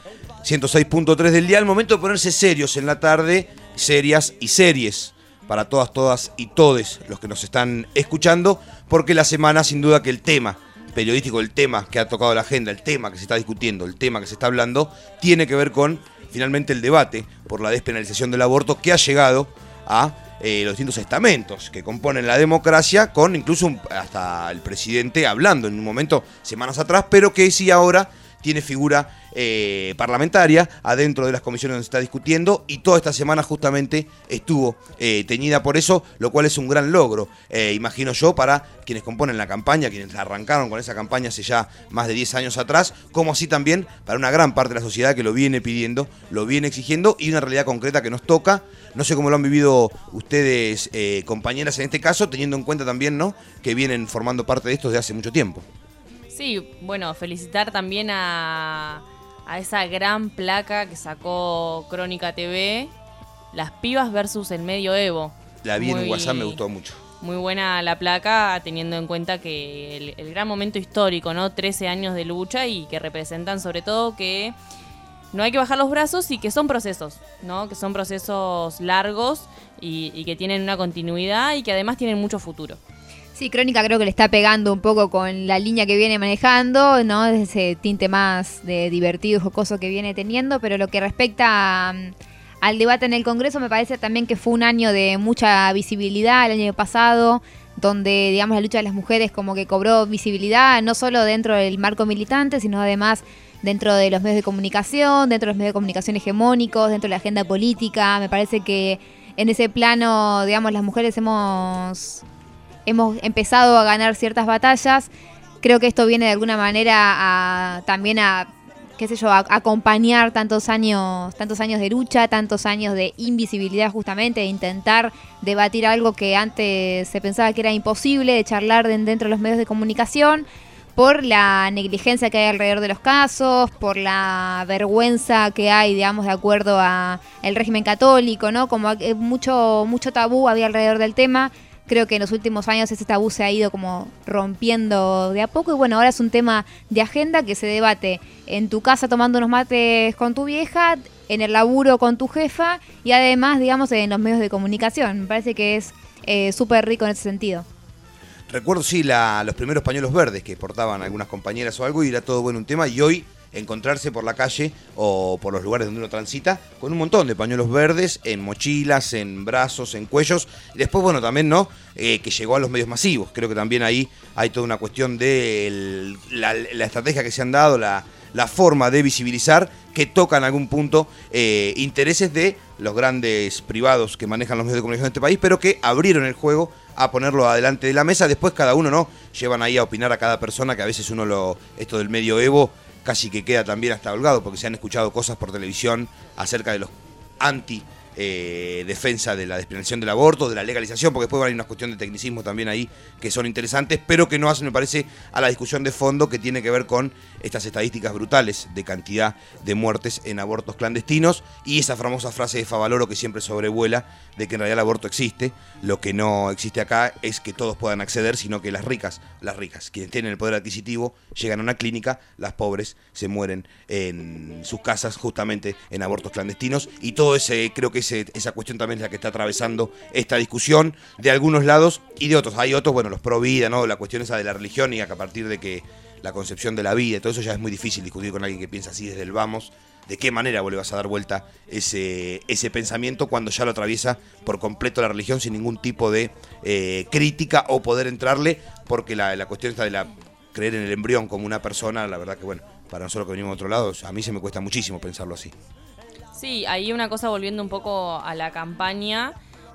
106.3 del día. Al momento de ponerse serios en la tarde, serias y series. Para todas, todas y todes los que nos están escuchando, porque la semana, sin duda, que el tema periodístico, el tema que ha tocado la agenda, el tema que se está discutiendo, el tema que se está hablando, tiene que ver con finalmente el debate por la despenalización del aborto que ha llegado a eh, los distintos estamentos que componen la democracia, con incluso un- hasta el presidente hablando en un momento, semanas atrás, pero que sí ahora tiene figura eh, parlamentaria adentro de las comisiones donde se está discutiendo y toda esta semana justamente estuvo eh, teñida por eso, lo cual es un gran logro, eh, imagino yo, para quienes componen la campaña, quienes arrancaron con esa campaña hace ya más de 10 años atrás, como así también para una gran parte de la sociedad que lo viene pidiendo, lo viene exigiendo y una realidad concreta que nos toca. No sé cómo lo han vivido ustedes, eh, compañeras, en este caso, teniendo en cuenta también ¿no? que vienen formando parte de esto desde hace mucho tiempo. Sí, bueno, felicitar también a, a esa gran placa que sacó Crónica TV, Las pibas versus el medio Evo. La vi en Muy- WhatsApp, me gustó mucho. Muy buena la placa, teniendo en cuenta que el, el gran momento histórico, ¿no? 13 años de lucha y que representan sobre todo que no hay que bajar los brazos y que son procesos, ¿no? Que son procesos largos y, y que tienen una continuidad y que además tienen mucho futuro. Sí, Crónica creo que le está pegando un poco con la línea que viene manejando, ¿no? Ese tinte más de divertido, jocoso que viene teniendo, pero lo que respecta mm, al debate en el Congreso me parece también que fue un año de mucha visibilidad el año pasado, donde digamos la lucha de las mujeres como que cobró visibilidad no solo dentro del marco militante, sino además dentro de los medios de comunicación, dentro de los medios de comunicación hegemónicos, dentro de la agenda política. Me parece que en ese plano, digamos, las mujeres hemos hemos empezado a ganar ciertas batallas. Creo que esto viene de alguna manera a, también a, qué sé yo, a, acompañar tantos años, tantos años de lucha, tantos años de invisibilidad justamente, de intentar debatir algo que antes se pensaba que era imposible, de charlar de- dentro de los medios de comunicación por la negligencia que hay alrededor de los casos, por la vergüenza que hay, digamos, de acuerdo a el régimen católico, ¿no? Como que mucho mucho tabú había alrededor del tema. Creo que en los últimos años ese tabú se ha ido como rompiendo de a poco y bueno, ahora es un tema de agenda que se debate en tu casa tomando unos mates con tu vieja, en el laburo con tu jefa y además, digamos, en los medios de comunicación. Me parece que es eh, súper rico en ese sentido. Recuerdo, sí, la- los primeros pañuelos verdes que portaban algunas compañeras o algo y era todo bueno un tema y hoy encontrarse por la calle o por los lugares donde uno transita con un montón de pañuelos verdes en mochilas, en brazos, en cuellos. Y después, bueno, también, ¿no? Eh, que llegó a los medios masivos. Creo que también ahí hay toda una cuestión de la, estrategia que se han dado, la, la forma de visibilizar que toca en algún punto eh, intereses de los grandes privados que manejan los medios de comunicación de este país, pero que abrieron el juego a ponerlo adelante de la mesa. Después cada uno no llevan ahí a opinar a cada persona, que a veces uno lo esto del medio Evo casi que queda también hasta holgado, porque se han escuchado cosas por televisión acerca de los anti eh, defensa de la despenalización del aborto, de la legalización, porque después hay una cuestión de tecnicismo también ahí que son interesantes, pero que no hacen, me parece, a la discusión de fondo que tiene que ver con estas estadísticas brutales de cantidad de muertes en abortos clandestinos y esa famosa frase de Favaloro que siempre sobrevuela de que en realidad el aborto existe, lo que no existe acá es que todos puedan acceder, sino que las ricas, las ricas, quienes tienen el poder adquisitivo, llegan a una clínica, las pobres se mueren en sus casas justamente en abortos clandestinos y todo ese, creo que esa cuestión también es la que está atravesando esta discusión de algunos lados y de otros. Hay otros, bueno, los pro vida, ¿no? La cuestión esa de la religión y a partir de que la concepción de la vida y todo eso ya es muy difícil discutir con alguien que piensa así desde el vamos. ¿De qué manera vos le vas a dar vuelta ese, ese pensamiento cuando ya lo atraviesa por completo la religión sin ningún tipo de eh, crítica o poder entrarle? Porque la, la cuestión está de la creer en el embrión como una persona, la verdad que bueno, para nosotros que venimos de otro lado, a mí se me cuesta muchísimo pensarlo así. Sí, ahí una cosa volviendo un poco a la campaña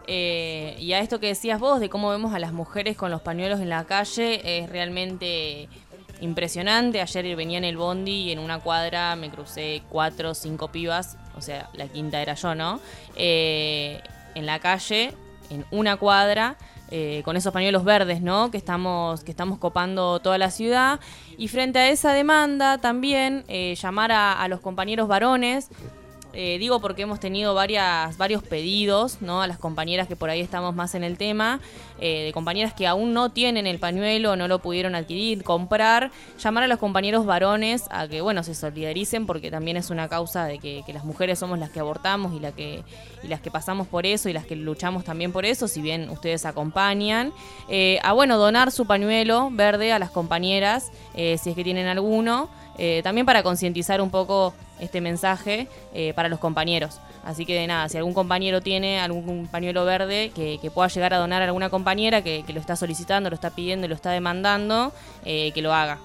eh, y a esto que decías vos de cómo vemos a las mujeres con los pañuelos en la calle es realmente impresionante. Ayer venía en el bondi y en una cuadra me crucé cuatro o cinco pibas, o sea, la quinta era yo, ¿no? Eh, en la calle, en una cuadra. eh, con esos pañuelos verdes, ¿no? Que estamos, que estamos copando toda la ciudad. Y frente a esa demanda, también eh, llamar a, a los compañeros varones eh, digo porque hemos tenido varias, varios pedidos, ¿no? A las compañeras que por ahí estamos más en el tema, eh, de compañeras que aún no tienen el pañuelo, no lo pudieron adquirir, comprar, llamar a los compañeros varones a que, bueno, se solidaricen porque también es una causa de que, las mujeres somos las que abortamos y, la que, las que pasamos por eso y las que luchamos también por eso, si bien ustedes acompañan, eh, a, bueno, donar su pañuelo verde a las compañeras, si es que tienen alguno. También para concientizar un poco este mensaje eh, para los compañeros. Así que de nada, si algún compañero tiene algún pañuelo verde que, pueda llegar a donar a alguna compañera que, que lo está solicitando, lo está pidiendo, lo está demandando, eh, que lo haga.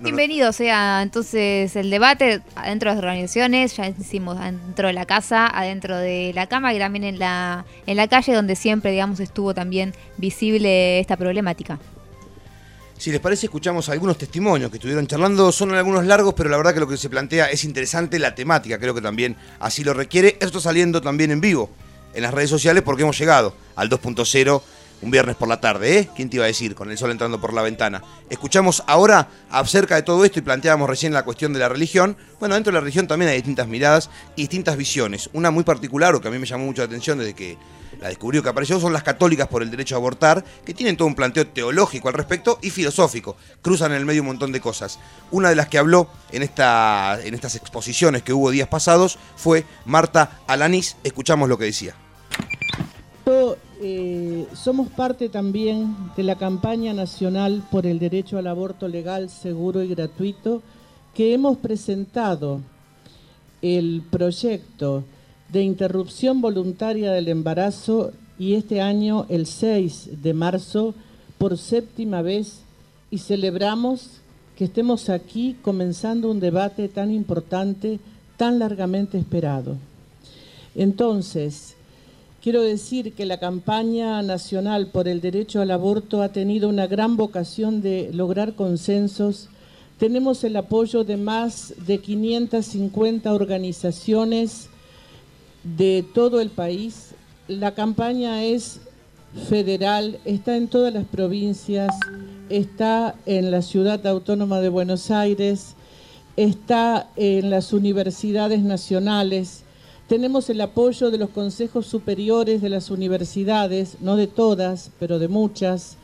Bienvenido sea entonces el debate adentro de las organizaciones, ya hicimos adentro de la casa, adentro de la cama y también en la, en la calle donde siempre, digamos, estuvo también visible esta problemática. Si les parece, escuchamos algunos testimonios que estuvieron charlando. Son algunos largos, pero la verdad que lo que se plantea es interesante. La temática creo que también así lo requiere. Esto saliendo también en vivo en las redes sociales porque hemos llegado al 2.0 un viernes por la tarde, ¿eh? ¿Quién te iba a decir? Con el sol entrando por la ventana. Escuchamos ahora acerca de todo esto y planteábamos recién la cuestión de la religión. Bueno, dentro de la religión también hay distintas miradas y distintas visiones. Una muy particular, o que a mí me llamó mucho la atención desde que la descubrió que apareció, son las católicas por el derecho a abortar, que tienen todo un planteo teológico al respecto y filosófico. Cruzan en el medio un montón de cosas. Una de las que habló en, esta, en estas exposiciones que hubo días pasados fue Marta Alanís. Escuchamos lo que decía. Eh, somos parte también de la campaña nacional por el derecho al aborto legal, seguro y gratuito, que hemos presentado el proyecto de interrupción voluntaria del embarazo y este año, el 6 de marzo, por séptima vez, y celebramos que estemos aquí comenzando un debate tan importante, tan largamente esperado. Entonces, Quiero decir que la campaña nacional por el derecho al aborto ha tenido una gran vocación de lograr consensos. Tenemos el apoyo de más de 550 organizaciones de todo el país. La campaña es federal, está en todas las provincias, está en la ciudad autónoma de Buenos Aires, está en las universidades nacionales. Tenemos el apoyo de los consejos superiores de las universidades, no de todas, pero de muchas.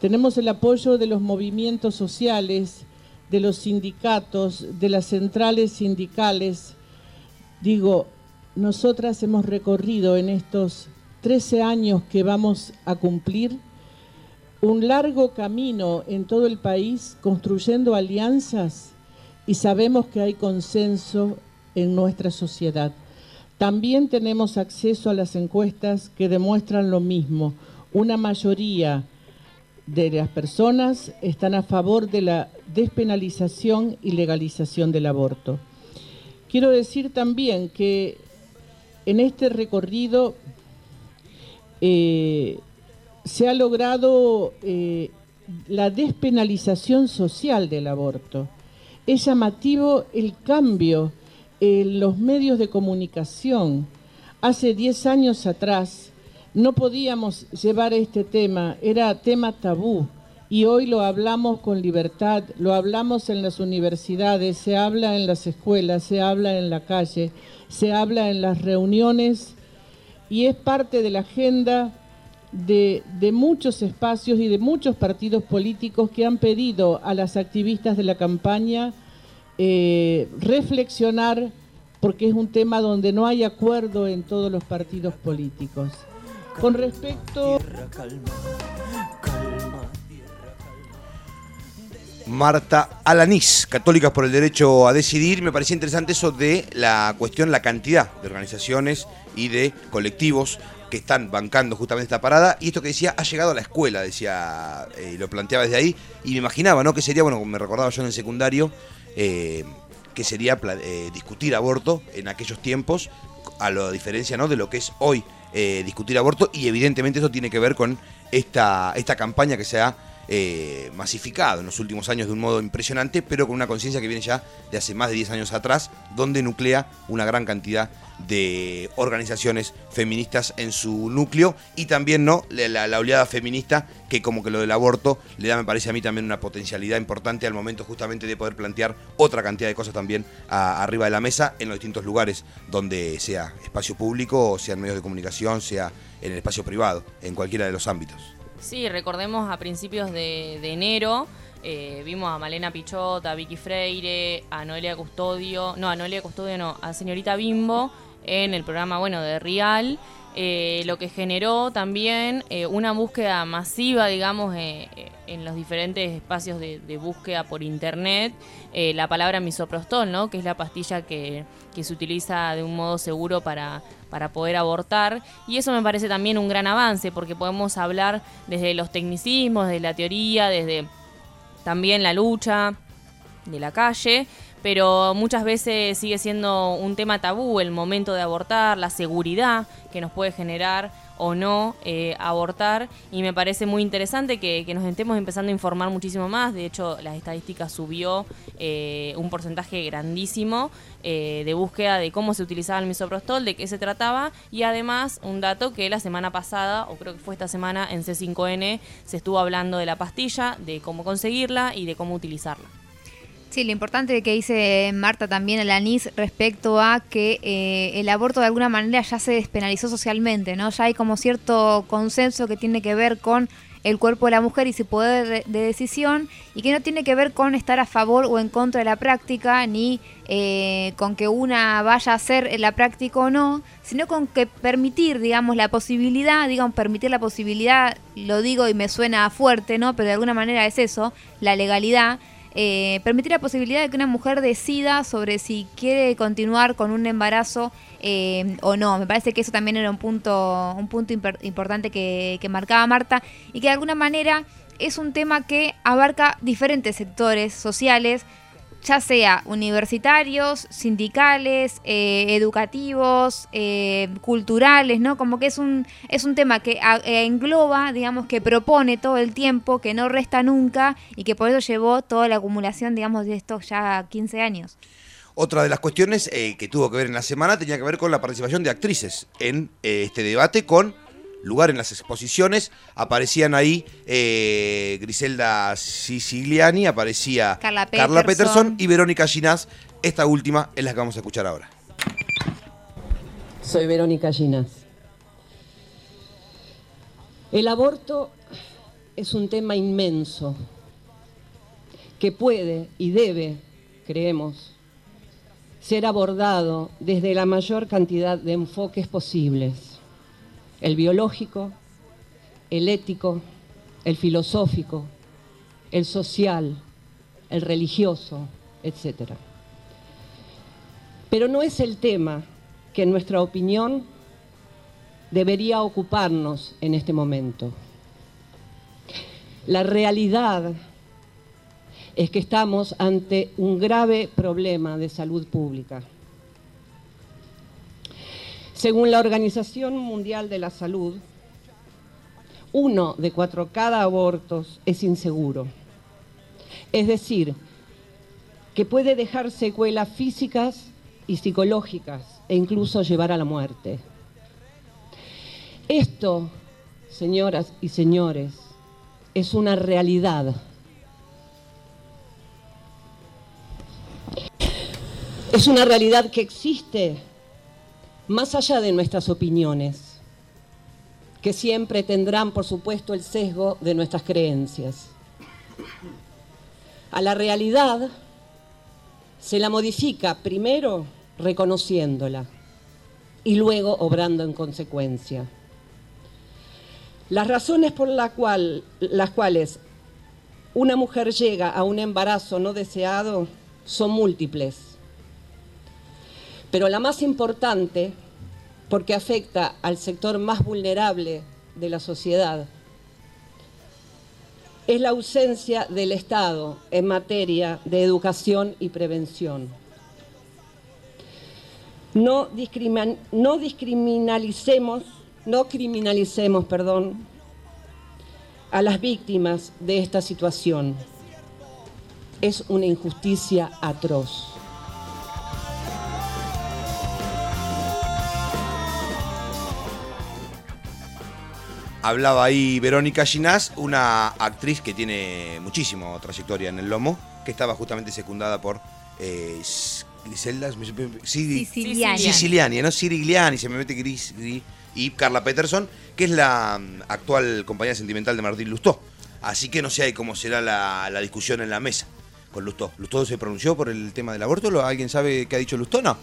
Tenemos el apoyo de los movimientos sociales, de los sindicatos, de las centrales sindicales. Digo, nosotras hemos recorrido en estos 13 años que vamos a cumplir un largo camino en todo el país construyendo alianzas y sabemos que hay consenso en nuestra sociedad. También tenemos acceso a las encuestas que demuestran lo mismo. Una mayoría de las personas están a favor de la despenalización y legalización del aborto. Quiero decir también que en este recorrido eh, se ha logrado eh, la despenalización social del aborto. Es llamativo el cambio en los medios de comunicación. Hace 10 años atrás no podíamos llevar este tema, era tema tabú y hoy lo hablamos con libertad, lo hablamos en las universidades, se habla en las escuelas, se habla en la calle, se habla en las reuniones y es parte de la agenda de, de, muchos espacios y de muchos partidos políticos que han pedido a las activistas de la campaña eh, reflexionar porque es un tema donde no hay acuerdo en todos los partidos políticos. Con respecto... Marta Alanís, Católicas por el Derecho a Decidir. Me parecía interesante eso de la cuestión, la cantidad de organizaciones y de colectivos que están bancando justamente esta parada. Y esto que decía, ha llegado a la escuela, decía, eh, lo planteaba desde ahí. Y me imaginaba, ¿no? Que sería, bueno, me recordaba yo en el secundario, eh, que sería eh, discutir aborto en aquellos tiempos, a la diferencia, ¿no? De lo que es hoy discutir aborto. Y evidentemente eso tiene que ver con esta, esta campaña que se ha eh, masificado en los últimos años de un modo impresionante, pero con una conciencia que viene ya de hace más de 10 años atrás, donde nuclea una gran cantidad de organizaciones feministas en su núcleo y también no la, la, oleada feminista que como que lo del aborto le da me parece a mí también una potencialidad importante al momento justamente de poder plantear otra cantidad de cosas también arriba de la mesa en los distintos lugares donde sea espacio público, sea en medios de comunicación, sea en el espacio privado, en cualquiera de los ámbitos. Sí, recordemos a principios de, enero eh, vimos a Malena Pichot, a Vicky Freire, a Noelia Custodio, no, a Noelia Custodio no, a señorita Bimbo en el programa, bueno, de Real, eh, lo que generó también eh, una búsqueda masiva, digamos, eh, en los diferentes espacios de, de búsqueda por internet, la palabra misoprostol, ¿no? Que es la pastilla que, que se utiliza de un modo seguro para, para poder abortar. Y eso me parece también un gran avance, porque podemos hablar desde los tecnicismos, de la teoría, desde también la lucha de la calle, pero muchas veces sigue siendo un tema tabú el momento de abortar, la seguridad que nos puede generar o no eh, abortar y me parece muy interesante que, nos estemos empezando a informar muchísimo más. De hecho, las estadísticas subió eh, un porcentaje grandísimo eh, de búsqueda de cómo se utilizaba el misoprostol, de qué se trataba y además un dato que la semana pasada, o creo que fue esta semana en C5N, se estuvo hablando de la pastilla, de cómo conseguirla y de cómo utilizarla. Sí, lo importante que dice Marta también a la NIS respecto a que eh, el aborto de alguna manera ya se despenalizó socialmente, ¿no? Ya hay como cierto consenso que tiene que ver con el cuerpo de la mujer y su poder de decisión y que no tiene que ver con estar a favor o en contra de la práctica ni eh, con que una vaya a hacer la práctica o no, sino con que permitir, digamos, la posibilidad, digamos, permitir la posibilidad, lo digo y me suena fuerte, ¿no? Pero de alguna manera es eso, la legalidad eh, permitir la posibilidad de que una mujer decida sobre si quiere continuar con un embarazo eh, o no. Me parece que eso también era un punto, un punto importante que, que marcaba Marta y que de alguna manera es un tema que abarca diferentes sectores sociales, ya sea universitarios, sindicales, eh, educativos, eh, culturales, ¿no? Como que es un, es un tema que eh, engloba, digamos, que propone todo el tiempo, que no resta nunca y que por eso llevó toda la acumulación, digamos, de estos ya 15 años. Otra de las cuestiones que tuvo que ver en la semana tenía que ver con la participación de actrices en este debate con lugar en las exposiciones. Aparecían ahí eh, Griselda Siciliani, aparecía Carla Carla Peterson. Peterson y Verónica Ginás. Esta última es la que vamos a escuchar ahora. Soy Verónica Ginás. El aborto es un tema inmenso que puede y debe, creemos, ser abordado desde la mayor cantidad de enfoques posibles. El biológico, el ético, el filosófico, el social, el religioso, etc. Pero no es el tema que en nuestra opinión debería ocuparnos en este momento. La realidad es que estamos ante un grave problema de salud pública. Según la Organización Mundial de la Salud, uno de cuatro cada abortos es inseguro. Es decir, que puede dejar secuelas físicas y psicológicas e incluso llevar a la muerte. Esto, señoras y señores, es una realidad. Es una realidad que existe más allá de nuestras opiniones, que siempre tendrán, por supuesto, el sesgo de nuestras creencias. A la realidad se la modifica primero reconociéndola y luego obrando en consecuencia. Las razones por las cuales una mujer llega a un embarazo no deseado son múltiples, pero la más importante, porque afecta al sector más vulnerable de la sociedad, es la ausencia del Estado en materia de educación y prevención. No, discrimin no discriminalicemos, no criminalicemos, perdón, a las víctimas de esta situación. Es una injusticia atroz. Hablaba ahí Verónica Ginás, una actriz que tiene muchísima trayectoria en el lomo, que estaba justamente secundada por eh, Griselda, Siciliani. Siciliani, ¿no? Sirigliani, se me mete Gris, Gris, y Carla Peterson, que es la mm, actual compañía sentimental de Martín Lustó. Así que no sé ahí cómo será la, la discusión en la mesa con Lustó. ¿Lustó se pronunció por el tema del aborto? ¿Lo- ¿Alguien sabe qué ha dicho Lustó? No.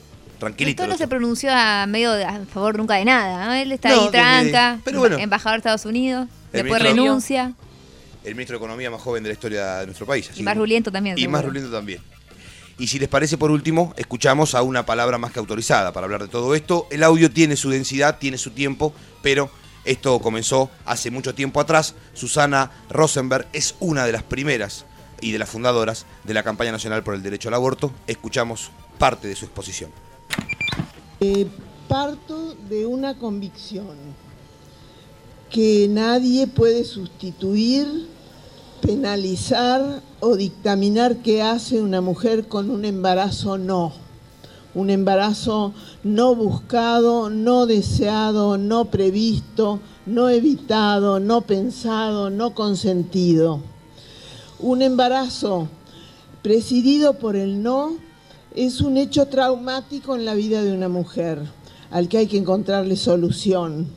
Tranquilito. Esto no se pronunció a medio de- a favor nunca de nada, ¿no? Él está No, ahí tranca, pero bueno. embajador de Estados Unidos, después ministro- renuncia, El ministro de Economía más joven de la historia de nuestro país. así y más ruliento también. Y seguro. más ruliento también. Y si les parece, por último, escuchamos a una palabra más que autorizada para hablar de todo esto. El audio tiene su densidad, tiene su tiempo, pero esto comenzó hace mucho tiempo atrás. Susana Rosenberg es una de las primeras y de las fundadoras de la campaña nacional por el derecho al aborto. Escuchamos parte de su exposición. Eh, parto de una convicción que nadie puede sustituir, penalizar o dictaminar qué hace una mujer con un embarazo no. Un embarazo no buscado, no deseado, no previsto, no evitado, no pensado, no consentido. Un embarazo presidido por el no es un hecho traumático en la vida de una mujer, al que hay que encontrarle solución.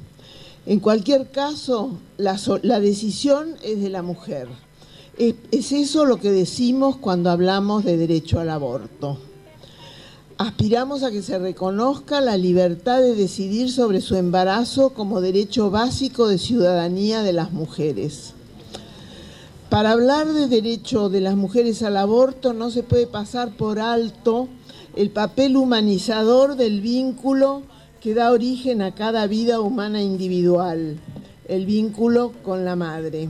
En cualquier caso, la, decisión es de la mujer. Es eso lo que decimos cuando hablamos de derecho al aborto. Aspiramos a que se reconozca la libertad de decidir sobre su embarazo como derecho básico de ciudadanía de las mujeres. Para hablar de derecho de las mujeres al aborto no se puede pasar por alto el papel humanizador del vínculo que da origen a cada vida humana individual, el vínculo con la madre.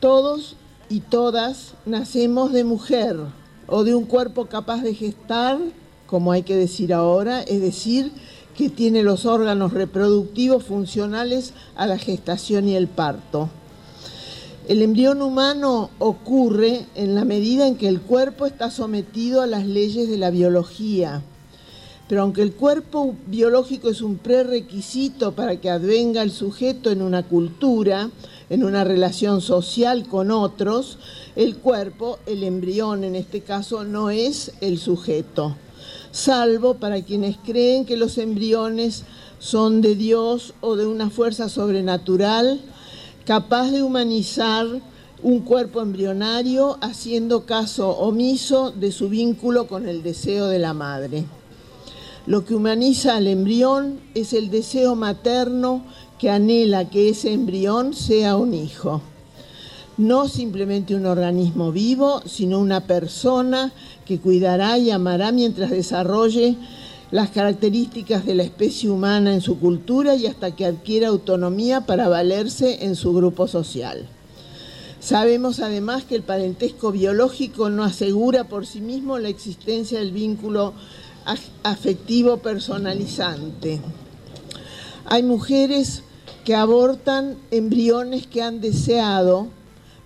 Todos y todas nacemos de mujer o de un cuerpo capaz de gestar, como hay que decir ahora, es decir, que tiene los órganos reproductivos funcionales a la gestación y el parto. El embrión humano ocurre en la medida en que el cuerpo está sometido a las leyes de la biología. Pero aunque el cuerpo biológico es un prerequisito para que advenga el sujeto en una cultura, en una relación social con otros, el cuerpo, el embrión en este caso, no es el sujeto. Salvo para quienes creen que los embriones son de Dios o de una fuerza sobrenatural capaz de humanizar un cuerpo embrionario haciendo caso omiso de su vínculo con el deseo de la madre. Lo que humaniza al embrión es el deseo materno que anhela que ese embrión sea un hijo. No simplemente un organismo vivo, sino una persona que cuidará y amará mientras desarrolle las características de la especie humana en su cultura y hasta que adquiera autonomía para valerse en su grupo social. Sabemos además que el parentesco biológico no asegura por sí mismo la existencia del vínculo afectivo personalizante. Hay mujeres que abortan embriones que han deseado,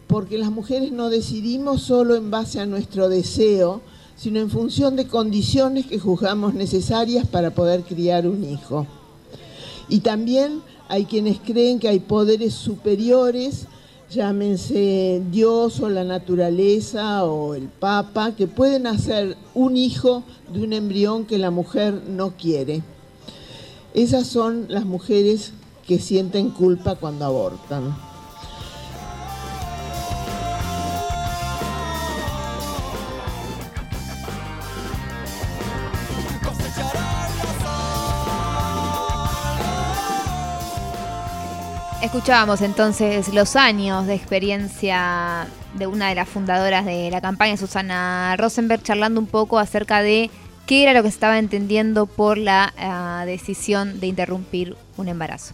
porque las mujeres no decidimos solo en base a nuestro deseo, sino en función de condiciones que juzgamos necesarias para poder criar un hijo. Y también hay quienes creen que hay poderes superiores, llámense Dios o la naturaleza o el Papa, que pueden hacer un hijo de un embrión que la mujer no quiere. Esas son las mujeres que sienten culpa cuando abortan. Escuchábamos entonces los años de experiencia de una de las fundadoras de la campaña, Susana Rosenberg, charlando un poco acerca de qué era lo que se estaba entendiendo por la ah, decisión de interrumpir un embarazo.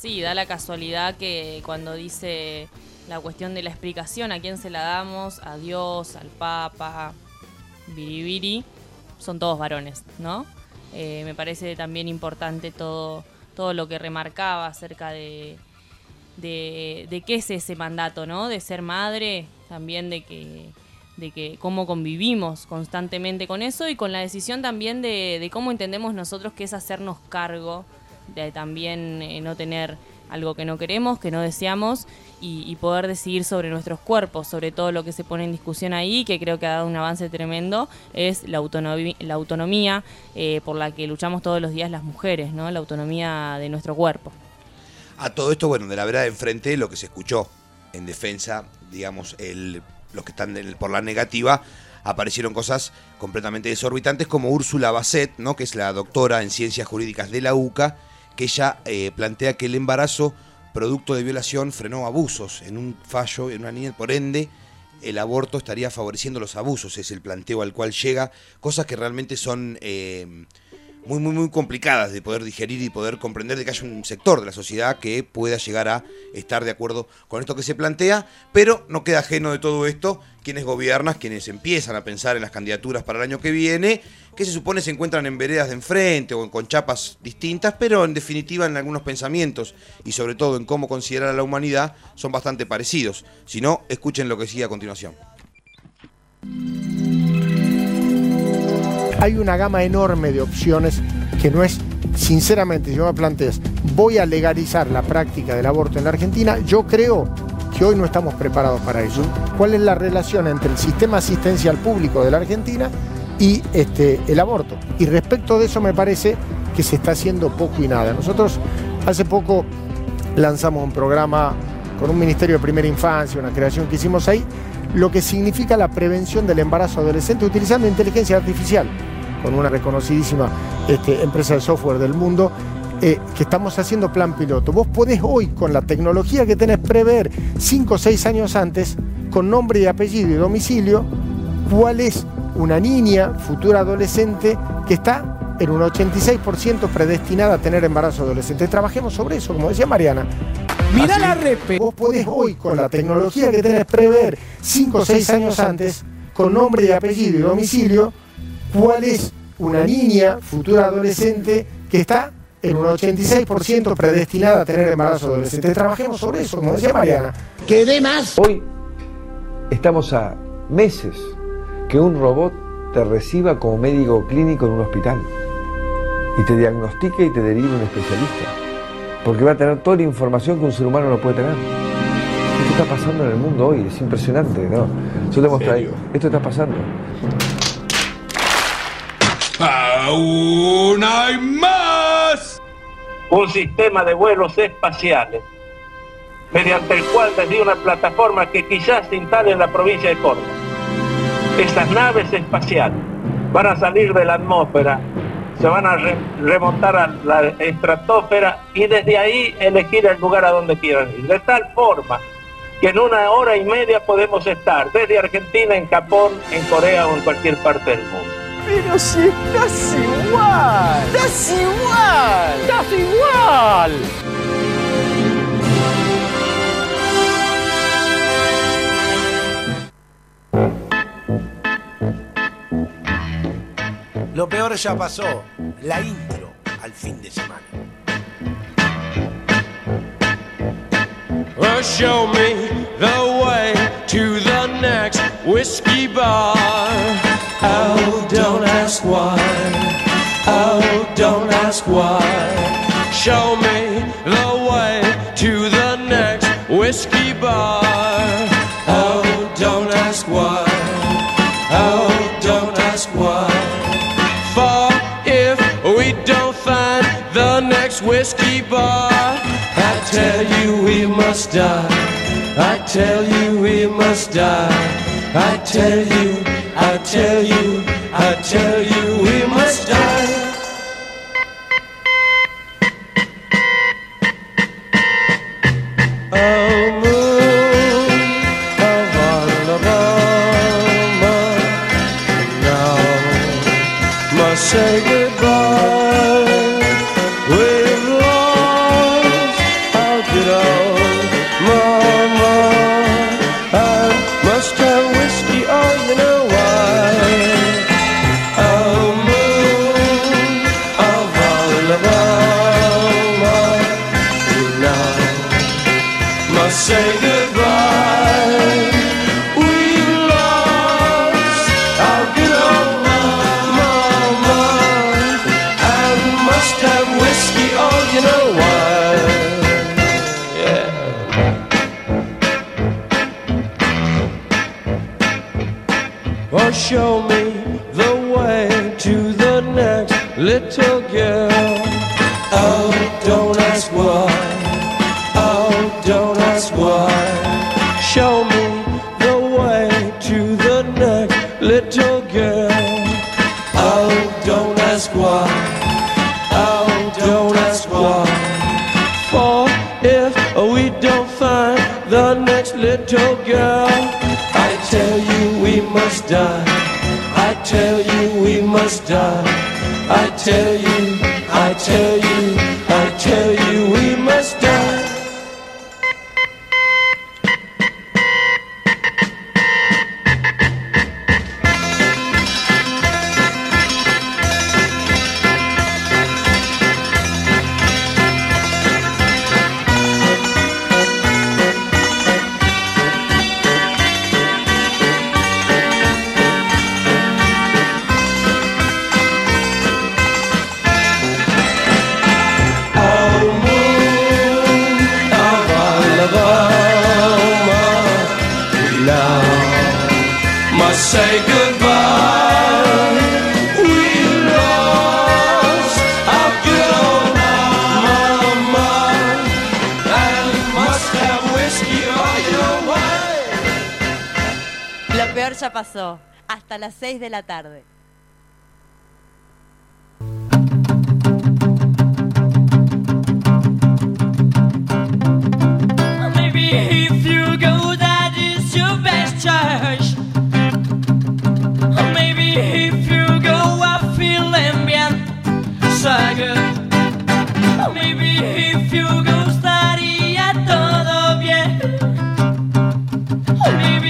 Sí, da la casualidad que cuando dice la cuestión de la explicación, a quién se la damos, a Dios, al Papa, Biribiri, son todos varones, ¿no? Eh, me parece también importante todo, todo lo que remarcaba acerca de, de, qué es ese mandato, ¿no? De ser madre, también de que de que cómo convivimos constantemente con eso y con la decisión también de, cómo entendemos nosotros que es hacernos cargo de también eh, no tener algo que no queremos, que no deseamos y, poder decidir sobre nuestros cuerpos, sobre todo lo que se pone en discusión ahí, que creo que ha dado un avance tremendo, es la, autonomía, la autonomía eh, por la que luchamos todos los días las mujeres, ¿no? la autonomía de nuestro cuerpo. A todo esto, bueno, de la verdad enfrente, lo que se escuchó en defensa, digamos, el, los que están por la negativa, aparecieron cosas completamente desorbitantes como Úrsula Basset, ¿no? que es la doctora en ciencias jurídicas de la UCA, que ella eh, plantea que el embarazo producto de violación frenó abusos en un fallo en una niña, por ende el aborto estaría favoreciendo los abusos, es el planteo al cual llega, cosas que realmente son... Eh, muy, muy, muy complicadas de poder digerir y poder comprender de que haya un sector de la sociedad que pueda llegar a estar de acuerdo con esto que se plantea, pero no queda ajeno de todo esto quienes gobiernan, quienes empiezan a pensar en las candidaturas para el año que viene, que se supone se encuentran en veredas de enfrente o con chapas distintas, pero en definitiva en algunos pensamientos y sobre todo en cómo considerar a la humanidad son bastante parecidos. Si no, escuchen lo que sigue a continuación hay una gama enorme de opciones que no es, sinceramente, yo me planteo, voy a legalizar la práctica del aborto en la Argentina, yo creo que hoy no estamos preparados para eso. ¿Cuál es la relación entre el sistema asistencial público de la Argentina y este, el aborto? Y respecto de eso me parece que se está haciendo poco y nada. Nosotros hace poco lanzamos un programa con un Ministerio de Primera Infancia, una creación que hicimos ahí, lo que significa la prevención del embarazo adolescente utilizando inteligencia artificial con una reconocidísima este, empresa de software del mundo, eh, que estamos haciendo plan piloto. Vos podés hoy, con la tecnología que tenés, prever 5 o 6 años antes, con nombre y apellido y domicilio, cuál es una niña, futura adolescente, que está en un 86% predestinada a tener embarazo adolescente. Trabajemos sobre eso, como decía Mariana. Mira la repe. Vos podés hoy, con la tecnología que tenés, prever 5 o 6 años antes, con nombre y apellido y domicilio, cuál es una niña, futura adolescente, que está en un 86% predestinada a tener embarazo adolescente. Trabajemos sobre eso, como decía Mariana. Que dé más. Hoy estamos a meses que un robot te reciba como médico clínico en un hospital y te diagnostique y te derive un especialista. Porque va a tener toda la información que un ser humano no puede tener. Esto está pasando en el mundo hoy, es impresionante, ¿no? Yo te muestro ahí, esto está pasando. ¡Aún hay más! Un sistema de vuelos espaciales, mediante el cual desde una plataforma que quizás se instale en la provincia de Córdoba. Estas naves espaciales van a salir de la atmósfera, se van a remontar a la estratosfera y desde ahí elegir el lugar a donde quieran ir. De tal forma que en una hora y media podemos estar desde Argentina, en Japón, en Corea o en cualquier parte del mundo. Pero si estás igual. Estás igual. Estás igual. Lo peor ya pasó. La intro al fin de semana. Show me the way to the next whiskey bar. Oh, don't ask why. Oh, don't ask why. Show me the way to the next whiskey bar. Whiskey bar, I tell you we must die. I tell you we must die. I tell you, I tell you, I tell you little girl, I tell you we must die. I tell you we must die. I tell you, I tell you, Hasta las 6 de la tarde. Maybe if you go, that is your best choice. Maybe if you go, I'm feeling bien, so good. Maybe if you go, estaría todo bien. Maybe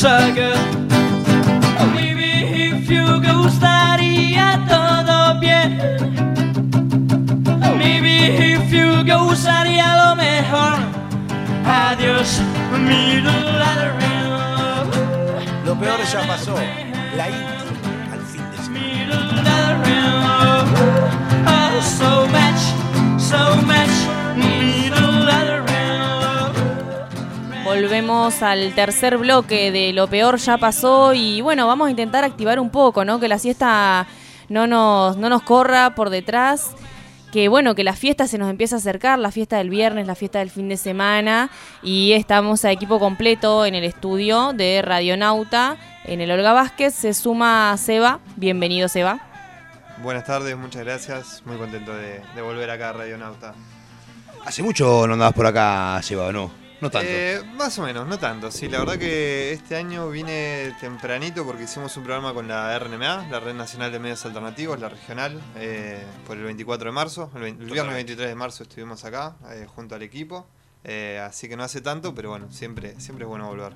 Oh, maybe if you go, estaría todo bien. Oh, maybe if you go, sería lo mejor. Adiós, rain. Lo peor ya pasó. La intro al fin de semana. Oh, so much, so much, middle rain. Volvemos al tercer bloque de Lo Peor Ya Pasó y bueno, vamos a intentar activar un poco, ¿no? Que la siesta no nos, no nos corra por detrás. Que bueno, que la fiesta se nos empieza a acercar, la fiesta del viernes, la fiesta del fin de semana. Y estamos a equipo completo en el estudio de Radionauta. En el Olga Vázquez se suma Seba. Bienvenido, Seba. Buenas tardes, muchas gracias. Muy contento de, de volver acá a Radionauta. Hace mucho no andabas por acá, Seba, ¿o no? No tanto. Eh, más o menos, no tanto. Sí, la verdad que este año vine tempranito porque hicimos un programa con la RNMA, la Red Nacional de Medios Alternativos, la regional, eh, por el 24 de marzo. El, el viernes 23 de marzo estuvimos acá eh, junto al equipo. Eh, así que no hace tanto, pero bueno, siempre, siempre es bueno volver.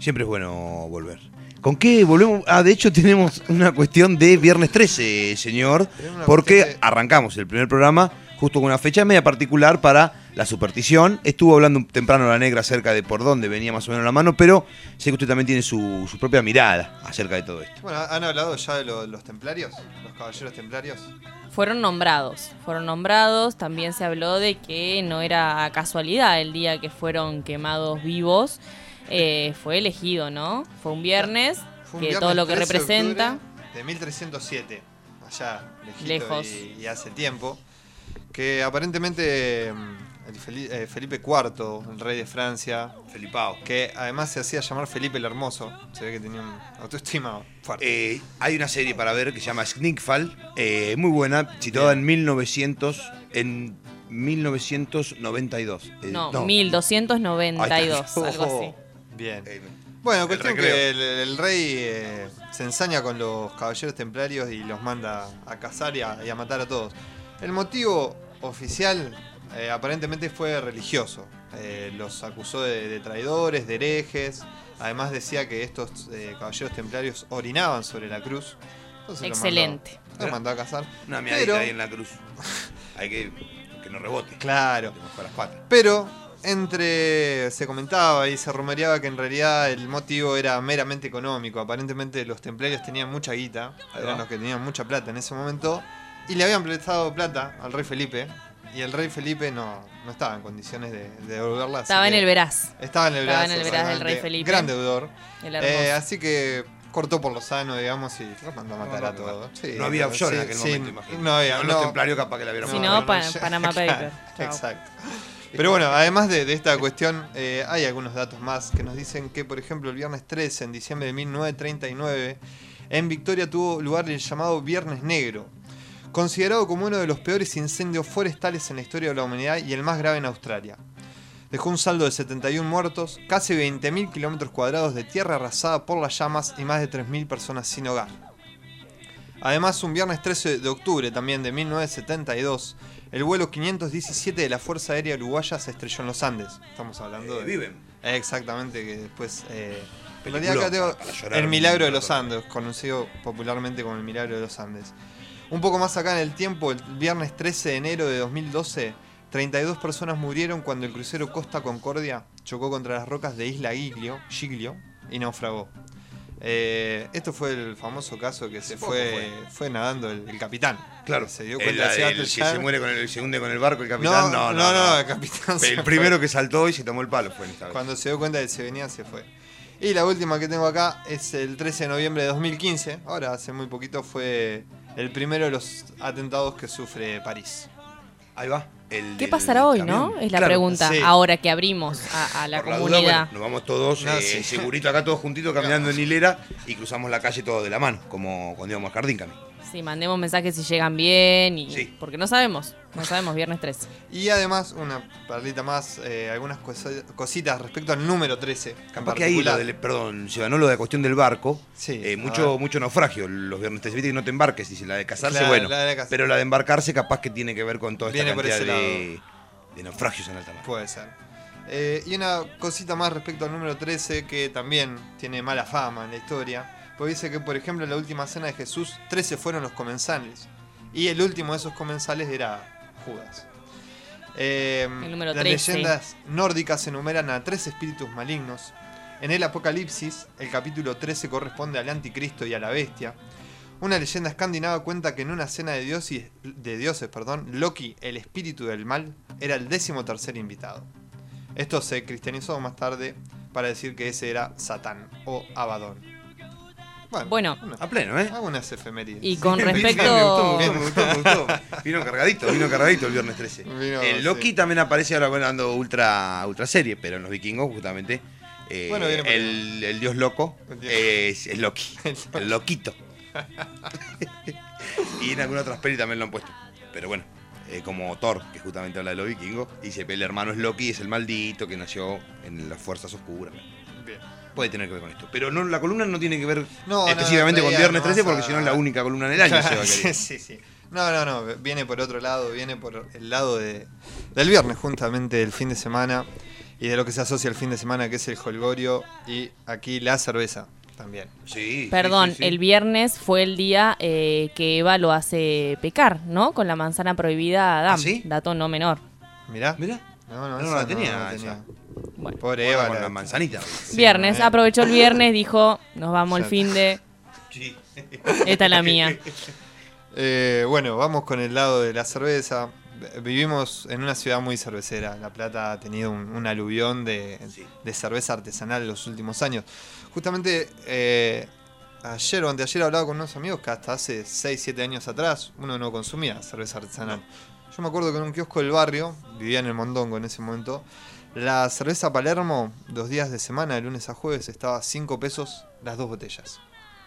Siempre es bueno volver. ¿Con qué volvemos? Ah, de hecho tenemos una cuestión de viernes 13, señor, porque cuestión arrancamos el primer programa justo con una fecha media particular para la superstición. Estuvo hablando temprano la negra acerca de por dónde venía más o menos la mano, pero sé que usted también tiene su, su propia mirada acerca de todo esto. Bueno, ¿han hablado ya de lo- los templarios? ¿Los caballeros templarios? Fueron nombrados, fueron nombrados. También se habló de que no era casualidad el día que fueron quemados vivos. Eh, fue elegido, ¿no? Fue un viernes, Fue un que viernes todo lo que 13 de representa. octubre De 1307, allá, Lejos. Y, y hace tiempo. Que aparentemente mm, el eh, Felipe IV, el rey de Francia, Felipao. que además se hacía llamar Felipe el Hermoso, se ve que tenía un autoestima fuerte. Eh, hay una serie para ver que se llama Sneakfall, eh, muy buena, situada en 1900, en 1992. Eh, No, 1292, Ahí está. algo así. Bien. Bueno, El cuestión recreo. que el, el rey eh, se ensaña con los caballeros templarios y los manda a cazar y a, y a matar a todos. El motivo oficial eh, aparentemente fue religioso. Eh, los acusó de, de traidores, de herejes. Además decía que estos eh, caballeros templarios orinaban sobre la cruz. Entonces Excelente. mandó- Los mandó a cazar. Una miadita Pero- ahí en la cruz. (laughs) Hay que que no rebote. Claro. Las patas. Pero entre se comentaba y se rumoreaba que en realidad el motivo era meramente económico. Aparentemente los templarios tenían mucha guita, eran los que tenían mucha plata en ese momento, y le habían prestado plata al rey Felipe. Y el rey Felipe no, no estaba en condiciones de, de devolverla. Estaba en el veraz. Estaba en el Estaba veraz. en el veraz del rey. Felipe. Gran deudor. El. Eh, así que cortó por lo sano, digamos, y los mandó a matar a todos. Sí, no había en sí, aquel sí, momento, imagino. No había. No, no. los templarios capaz que la vieron Si no, pa- Panama (laughs) Paper. Exacto. Pero bueno, además de, de esta cuestión, eh, hay algunos datos más que nos dicen que, por ejemplo, el viernes 13, en diciembre de 1939, en Victoria tuvo lugar el llamado Viernes Negro, considerado como uno de los peores incendios forestales en la historia de la humanidad y el más grave en Australia. Dejó un saldo de 71 muertos, casi 20.000 kilómetros cuadrados de tierra arrasada por las llamas y más de 3.000 personas sin hogar. Además, un viernes 13 de octubre también de 1972, el vuelo 517 de la Fuerza Aérea Uruguaya se estrelló en los Andes. Estamos hablando Eh, de... Viven. Exactamente, que después... eh, en Peliculón, realidad acá tengo el milagro de los Andes, conocido popularmente como el milagro de los Andes. Un poco más acá en el tiempo, el viernes 13 de enero de 2012, 32 personas murieron cuando el crucero Costa Concordia chocó contra las rocas de Isla Giglio, Giglio y naufragó. Eh, esto fue el famoso caso que se fue, fue. nadando el, el capitán. Claro, se dio el, cuenta de el Seattle que se muere con el, se hunde con el barco el capitán. No, No, no, no, no, el capitán El fue. primero que saltó y se tomó el palo fue en esta vez. Cuando se dio cuenta de que se venía, se fue. Y la última que tengo acá es el 13 de noviembre de 2015. Ahora, hace muy poquito, fue el primero de los atentados que sufre París. Ahí va. el ¿Qué pasará hoy, camión. no? Es la Claro, pregunta. sí. Ahora que abrimos a, a la Por la duda, comunidad. bueno, nos vamos todos No, eh, sí. segurito acá, todos juntitos, caminando en hilera y cruzamos la calle todos de la mano, como cuando íbamos al jardín, Cami. Sí, mandemos mensajes si llegan bien y Sí. porque no sabemos, no sabemos viernes 13. Y además, una perlita más, eh, algunas cosi- cositas respecto al número 13. en Capaz que ahí, lo particular. del, perdón, se ganó lo de la cuestión del barco. Sí, eh, mucho, mucho naufragio. Los viernes te viste que no te embarques. Dice la de casarse, Claro, bueno. la de casarse. Pero la de embarcarse, capaz que tiene que ver con toda esta Viene cantidad de naufragios en alta mar. Puede ser. Eh, y una cosita más respecto al número 13 que también tiene mala fama en la historia. Porque dice que, por ejemplo, en la última cena de Jesús, 13 fueron los comensales. Y el último de esos comensales era Judas. Eh, El las 13. leyendas nórdicas enumeran a tres espíritus malignos. En el Apocalipsis, el capítulo 13 corresponde al anticristo y a la bestia. Una leyenda escandinava cuenta que en una cena de, dioses, de dioses, perdón, Loki, el espíritu del mal, era el décimo tercer invitado. Esto se cristianizó más tarde para decir que ese era Satán o Abadón. Bueno. A pleno, ¿eh? Algunas efemérides. Y con Sí, respecto- Me gustó, me gustó, me gustó, me gustó. Vino cargadito, vino cargadito el viernes 13. Vino, el Loki sí. también aparece ahora bueno, dando ultra, ultra serie, pero en los vikingos justamente eh, Bueno, el, el dios loco El dios- es, es Loki, (laughs) el loquito. (laughs) y en algunas otras pelis también lo han puesto. Pero bueno, eh, como Thor, que justamente habla de los vikingos, dice el hermano es Loki, es el maldito que nació en las fuerzas oscuras. Bien. Puede tener que ver con esto. Pero no, la columna no tiene que ver No, no, específicamente en con Viernes no 13 vas porque a- si no es la única columna en el año. (laughs) Seba, sí, querido. sí, sí. No, no, no. Viene por otro lado, viene por el lado de, del viernes, justamente del fin de semana. Y de lo que se asocia al fin de semana, que es el holgorio. Y aquí la cerveza también. Sí. Perdón, el viernes fue el día eh, que Eva lo hace pecar, ¿no? Con la manzana prohibida a Adam. ¿Ah, sí? Dato no menor. Mirá. Mirá. No, no, No, esa la tenía, no la esa. Bueno. Pobre Eva. con viernes, aprovechó el viernes, dijo, nos vamos el fin de... (laughs) Sí. Esta es la mía. (laughs) Eh, bueno, vamos con el lado de la cerveza. Vivimos en una ciudad muy cervecera. La Plata ha tenido un, un aluvión de, de cerveza artesanal en los últimos años. Justamente eh, ayer o anteayer hablaba con unos amigos que hasta hace 6, 7 años atrás uno no consumía cerveza artesanal. Yo me acuerdo que en un kiosco del barrio, vivía en el Mondongo en ese momento, la cerveza Palermo, dos días de semana, de lunes a jueves, estaba a 5 pesos las dos botellas.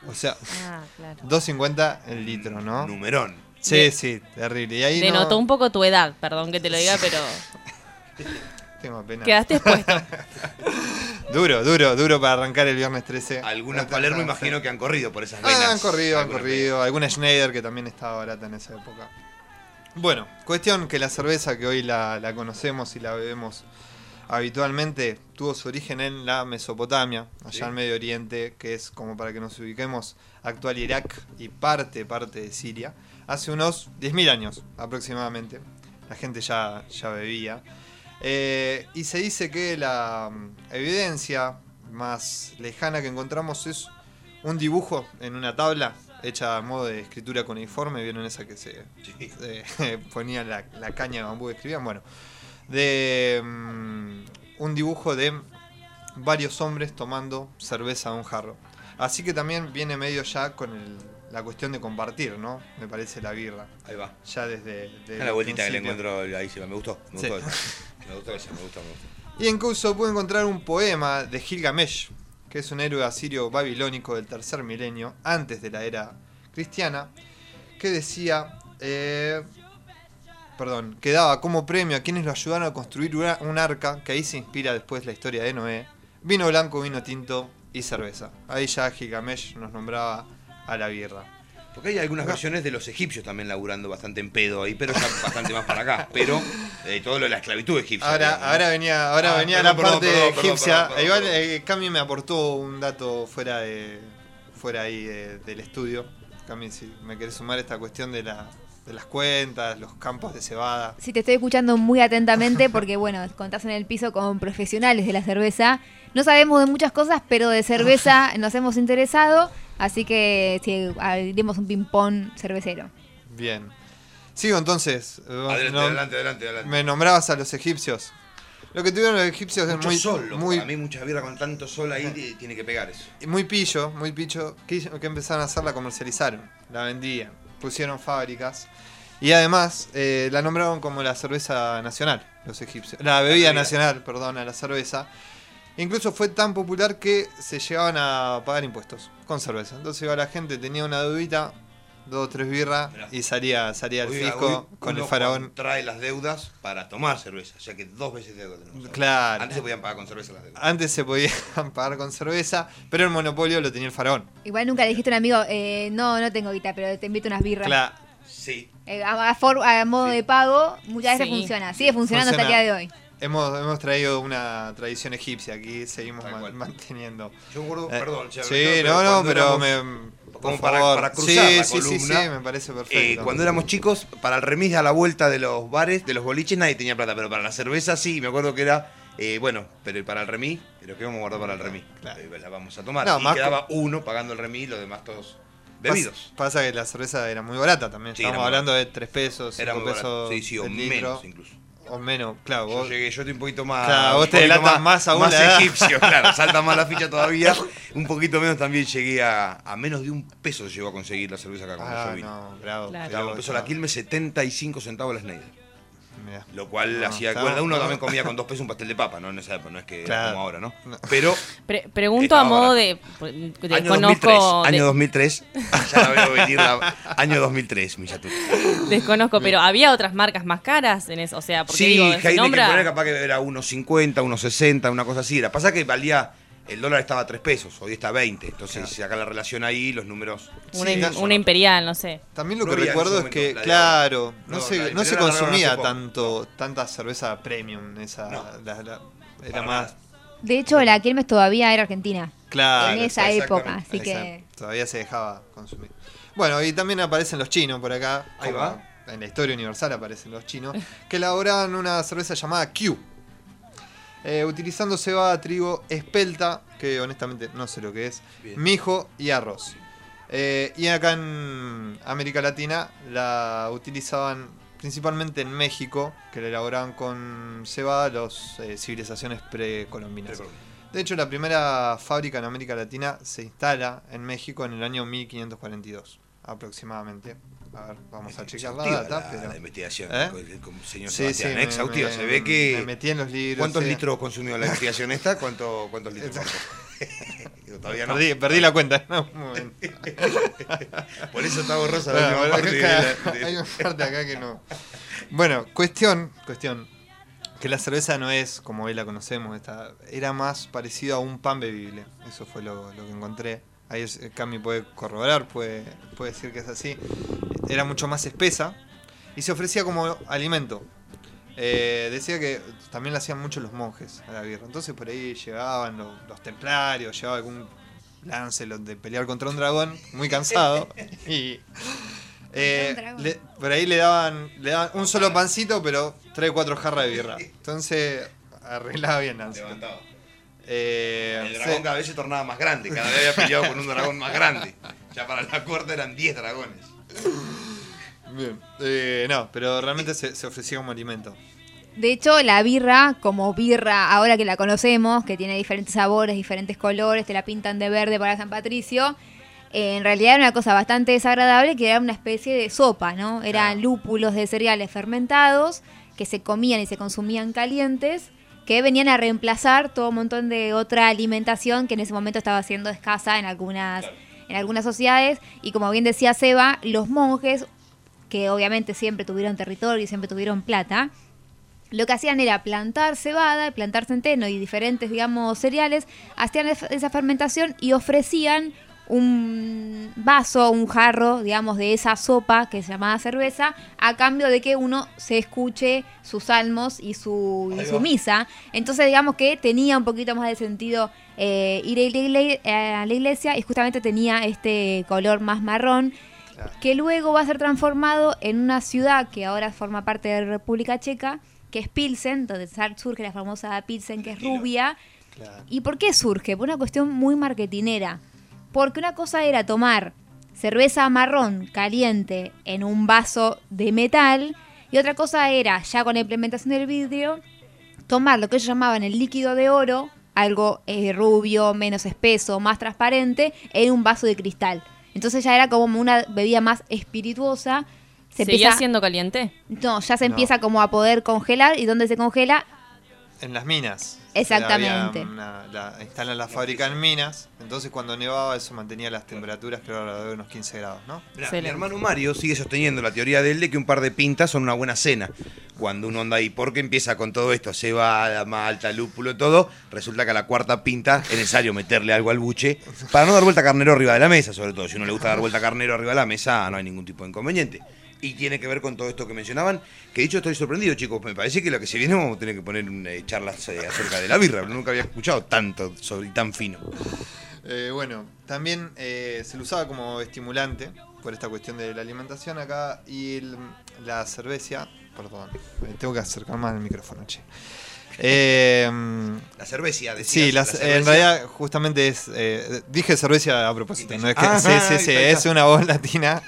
O sea, Ah, claro. 2.50 el litro, ¿no? Numerón. Sí, De- sí, terrible. Y ahí no- Denotó un poco tu edad, perdón que te lo diga, pero (laughs) Tengo pena. quedaste expuesto. (laughs) duro, duro, duro para arrancar el viernes 13. Algunas No, Palermo no, imagino que han corrido por esas Ah, venas. han corrido, han corrido. Alguna Schneider que también estaba barata en esa época. Bueno, cuestión que la cerveza que hoy la, la conocemos y la bebemos habitualmente tuvo su origen en la Mesopotamia, allá Sí. en Medio Oriente, que es como para que nos ubiquemos, actual Irak y parte, parte de Siria, hace unos 10.000 años aproximadamente. La gente ya, ya bebía. Eh, y se dice que la mm, evidencia más lejana que encontramos es un dibujo en una tabla hecha a modo de escritura cuneiforme. ¿Vieron esa que se, se (laughs) ponía la, la caña de bambú y escribían? Bueno, de mm, un dibujo de varios hombres tomando cerveza de un jarro. Así que también viene medio ya con el- la cuestión de compartir, ¿no? Me parece la birra. Ahí va. Ya desde... desde Es la el vueltita que le encuentro ahí, Seba. Me gustó. Me Sí. gustó eso. (laughs) Me gustó eso, me gustó, me gustó. Y incluso pude encontrar un poema de Gilgamesh, que es un héroe asirio babilónico del tercer milenio, antes de la era cristiana, que decía, eh, perdón, que daba como premio a quienes lo ayudaron a construir una- un arca, que ahí se inspira después la historia de Noé, vino blanco, vino tinto y cerveza. Ahí ya Gilgamesh nos nombraba a la birra. Porque hay algunas versiones de los egipcios también laburando bastante en pedo ahí, pero ya bastante más para acá. (laughs) Pero eh, todo lo de la esclavitud egipcia. Ahora, digamos, ¿no? ahora venía, ahora Ah, venía perdón, la parte perdón, perdón, egipcia. Igual eh, Cami me aportó un dato fuera de fuera ahí de- del estudio. Cami, si me querés sumar esta cuestión de la de las cuentas, los campos de cebada. Sí, te estoy escuchando muy atentamente porque, bueno, (laughs) contás en el piso con profesionales de la cerveza. No sabemos de muchas cosas, pero de cerveza (laughs) nos hemos interesado. Así que sí, abriremos un ping-pong cervecero. Bien. Sigo entonces. Adelante, No- adelante, adelante, adelante. Me nombrabas a los egipcios. Lo que tuvieron los egipcios es Mucho muy, sol, loco. muy, Para mí mucha birra con tanto sol ahí ti- tiene que pegar eso. muy pillo, muy pillo. Que, que empezaron a hacer, la comercializaron, la vendían, pusieron fábricas. Y además eh, la nombraron como la cerveza nacional, los egipcios. La bebida nacional, perdón, a la cerveza. Incluso fue tan popular que se llegaban a pagar impuestos con cerveza. Entonces iba la gente, tenía una dudita, dos o tres birras y salía, salía el fisco con el faraón. Trae las deudas para tomar cerveza, ya que dos veces deuda tenemos. Claro. Antes se podían pagar con cerveza las deudas. Antes se podían (laughs) pagar con cerveza, pero el monopolio lo tenía el faraón. Igual nunca le dijiste a un amigo, eh, no, no tengo guita, pero te invito unas birras. Claro. Sí. Eh, a, a for- a modo de pago, muchas veces Sí. funciona. Sigue funcionando hasta el Funciona. día de hoy. Hemos, hemos traído una tradición egipcia, aquí seguimos man- manteniendo. Yo me acuerdo, Eh, perdón, che, Sí, no, no, pero éramos- me. Como para, cruzar sí, la sí, sí, columna. sí, me parece Eh, perfecto. cuando éramos chicos, para el remis a la vuelta de los bares, de los boliches, nadie tenía plata, pero para la cerveza sí, me acuerdo que era, eh, bueno, pero para el remis, pero que vamos a guardar para el remis, Eh, la vamos a tomar. No, y más quedaba uno pagando el remis, los demás todos bebidos. Pasa, pasa que la cerveza era muy barata también. Sí, Estamos hablando de 3 pesos, 5 Era muy barato. pesos. Sí, sí, o el litro. menos incluso. O menos, claro. Yo Vos, llegué, yo estoy un poquito más. Claro, vos te delatas más aún Más la egipcio, claro. (laughs) Salta más la ficha todavía. Un poquito menos también llegué a. A menos de un peso llegó a conseguir la cerveza acá cuando Ah, yo vine. no, bravo. Claro. Estaba un peso la Quilmes, 75 centavos la Schneider. Lo cual No, hacía. estamos- bueno, uno no. también comía con dos pesos un pastel de papa, ¿no? En esa época, no es que era Claro. como ahora, ¿no? Pero. Pre- pregunto a modo barato. de. Año Desconozco. 2003, de- año 2003. (laughs) Ya la veo venir. la- año 2003, mi Yatu. Desconozco, pero había otras marcas más caras en eso. O sea, porque Sí, digo, Heineken nombra. capaz que era 1.50, 1.60, una cosa así. Era. Pasa que valía. El dólar estaba a 3 pesos, hoy está a 20. Entonces, si acá la relación ahí, los números. Una, Sí, una imperial, no sé. También lo No que recuerdo es que, de claro, no, No, se, no consumía tanto, tanta cerveza premium. Esa, la- la- era más. De hecho, la Quilmes todavía era argentina. Claro. En esa época, así que-. Todavía se dejaba consumir. Bueno, y también aparecen los chinos por acá. Ahí como va. En la historia universal aparecen los chinos. Que elaboraban una cerveza llamada Q. eh, utilizando cebada, trigo, espelta, que honestamente no sé lo que es, mijo y arroz. Eh, y acá en América Latina la utilizaban principalmente en México, que la elaboraban con cebada las civilizaciones precolombinas. De hecho, la primera fábrica en América Latina se instala en México en el año 1542, aproximadamente. A ver, vamos a chequear la data. la- pero- la investigación, ¿Eh? con señor Sí, Sebastián, sí, ¿eh? exhaustiva. me- Se ve que- Me metí en los libros. ¿Cuántos sí. litros consumió la (laughs) investigación esta? ¿Cuánto, ¿Cuántos litros? (laughs) Todavía no. Perdí, perdí la cuenta. No, un. (laughs) Por eso está borrosa la Bueno, parte acá- de- Hay una parte acá que no. Bueno, cuestión, cuestión. Que la cerveza no es como hoy la conocemos, esta, era más parecido a un pan bebible. Eso fue lo, lo que encontré. Ahí es- Cami puede corroborar, puede, puede decir que es así. Era mucho más espesa y se ofrecía como alimento. Eh, decía que también la hacían mucho los monjes a la birra. Entonces por ahí llegaban los, los templarios, llevaba algún lance de pelear contra un dragón, muy cansado. (laughs) y eh, le- por ahí le daban, le daban un solo pancito, pero tres o cuatro jarras de birra. Entonces arreglaba bien la ansia. Eh, El dragón sí. cada vez se tornaba más grande. Cada vez había peleado con un dragón más grande. Ya para la cuarta eran 10 dragones. Bien. Eh, no, pero realmente se, se ofrecía como alimento. De hecho, la birra, como birra ahora que la conocemos, que tiene diferentes sabores, diferentes colores, te la pintan de verde para San Patricio, eh, en realidad era una cosa bastante desagradable que era una especie de sopa, ¿no? Eran lúpulos de cereales fermentados que se comían y se consumían calientes, que venían a reemplazar todo un montón de otra alimentación que en ese momento estaba siendo escasa en algunas, en algunas sociedades. Y como bien decía Seba, los monjes, que obviamente siempre tuvieron territorio y siempre tuvieron plata, lo que hacían era plantar cebada, plantar centeno y diferentes, digamos, cereales, hacían es- esa fermentación y ofrecían un vaso, un jarro, digamos, de esa sopa que se llamaba cerveza, a cambio de que uno se escuche sus salmos y su, y misa. Entonces, digamos que tenía un poquito más de sentido eh, ir a la igle- a la iglesia y justamente tenía este color más marrón que luego va a ser transformado en una ciudad que ahora forma parte de la República Checa, que es Pilsen, donde surge la famosa Pilsen, que es rubia. ¿Y por qué surge? Por una cuestión muy marketinera. Porque una cosa era tomar cerveza marrón caliente en un vaso de metal y otra cosa era, ya con la implementación del vidrio, tomar lo que ellos llamaban el líquido de oro, algo eh, rubio, menos espeso, más transparente, en un vaso de cristal. Entonces ya era como una bebida más espirituosa. Se ¿Seguía empieza- siendo caliente? No, ya se No. empieza como a poder congelar y donde se congela En las minas. Exactamente. Una- la- instalan la fábrica en minas. Entonces cuando nevaba eso mantenía las temperaturas creo alrededor de unos 15 grados, ¿no? Mirá, mi hermano Mario sigue sosteniendo la teoría de él de que un par de pintas son una buena cena. Cuando uno anda ahí, porque empieza con todo esto, cebada, malta, lúpulo, todo, resulta que a la cuarta pinta es necesario meterle algo al buche para no dar vuelta carnero arriba de la mesa, sobre todo. Si uno le gusta dar vuelta carnero arriba de la mesa, no hay ningún tipo de inconveniente. Y tiene que ver con todo esto que mencionaban, que dicho estoy sorprendido, chicos. Me parece que lo que se viene vamos a tener que poner eh, charlas eh, acerca de la birra. Nunca había escuchado tanto sobre, y tan fino. Eh, bueno, también eh, se lo usaba como estimulante por esta cuestión de la alimentación acá y el- la cerveza, perdón, me tengo que acercar más al micrófono, che. Eh, La cerveza, decías, Sí, la- la cerveza. en realidad justamente es, eh, dije cerveza a propósito, no es que, (laughs) Ah, sí, sí, sí, es una voz latina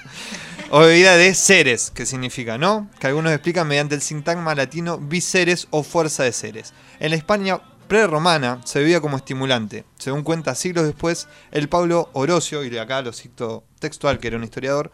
o bebida de seres, que significa, ¿no? Que algunos explican mediante el sintagma latino viseres o fuerza de seres. En la España prerromana se bebía como estimulante. Según cuenta siglos después, el Pablo Orocio, y acá lo cito textual, que era un historiador,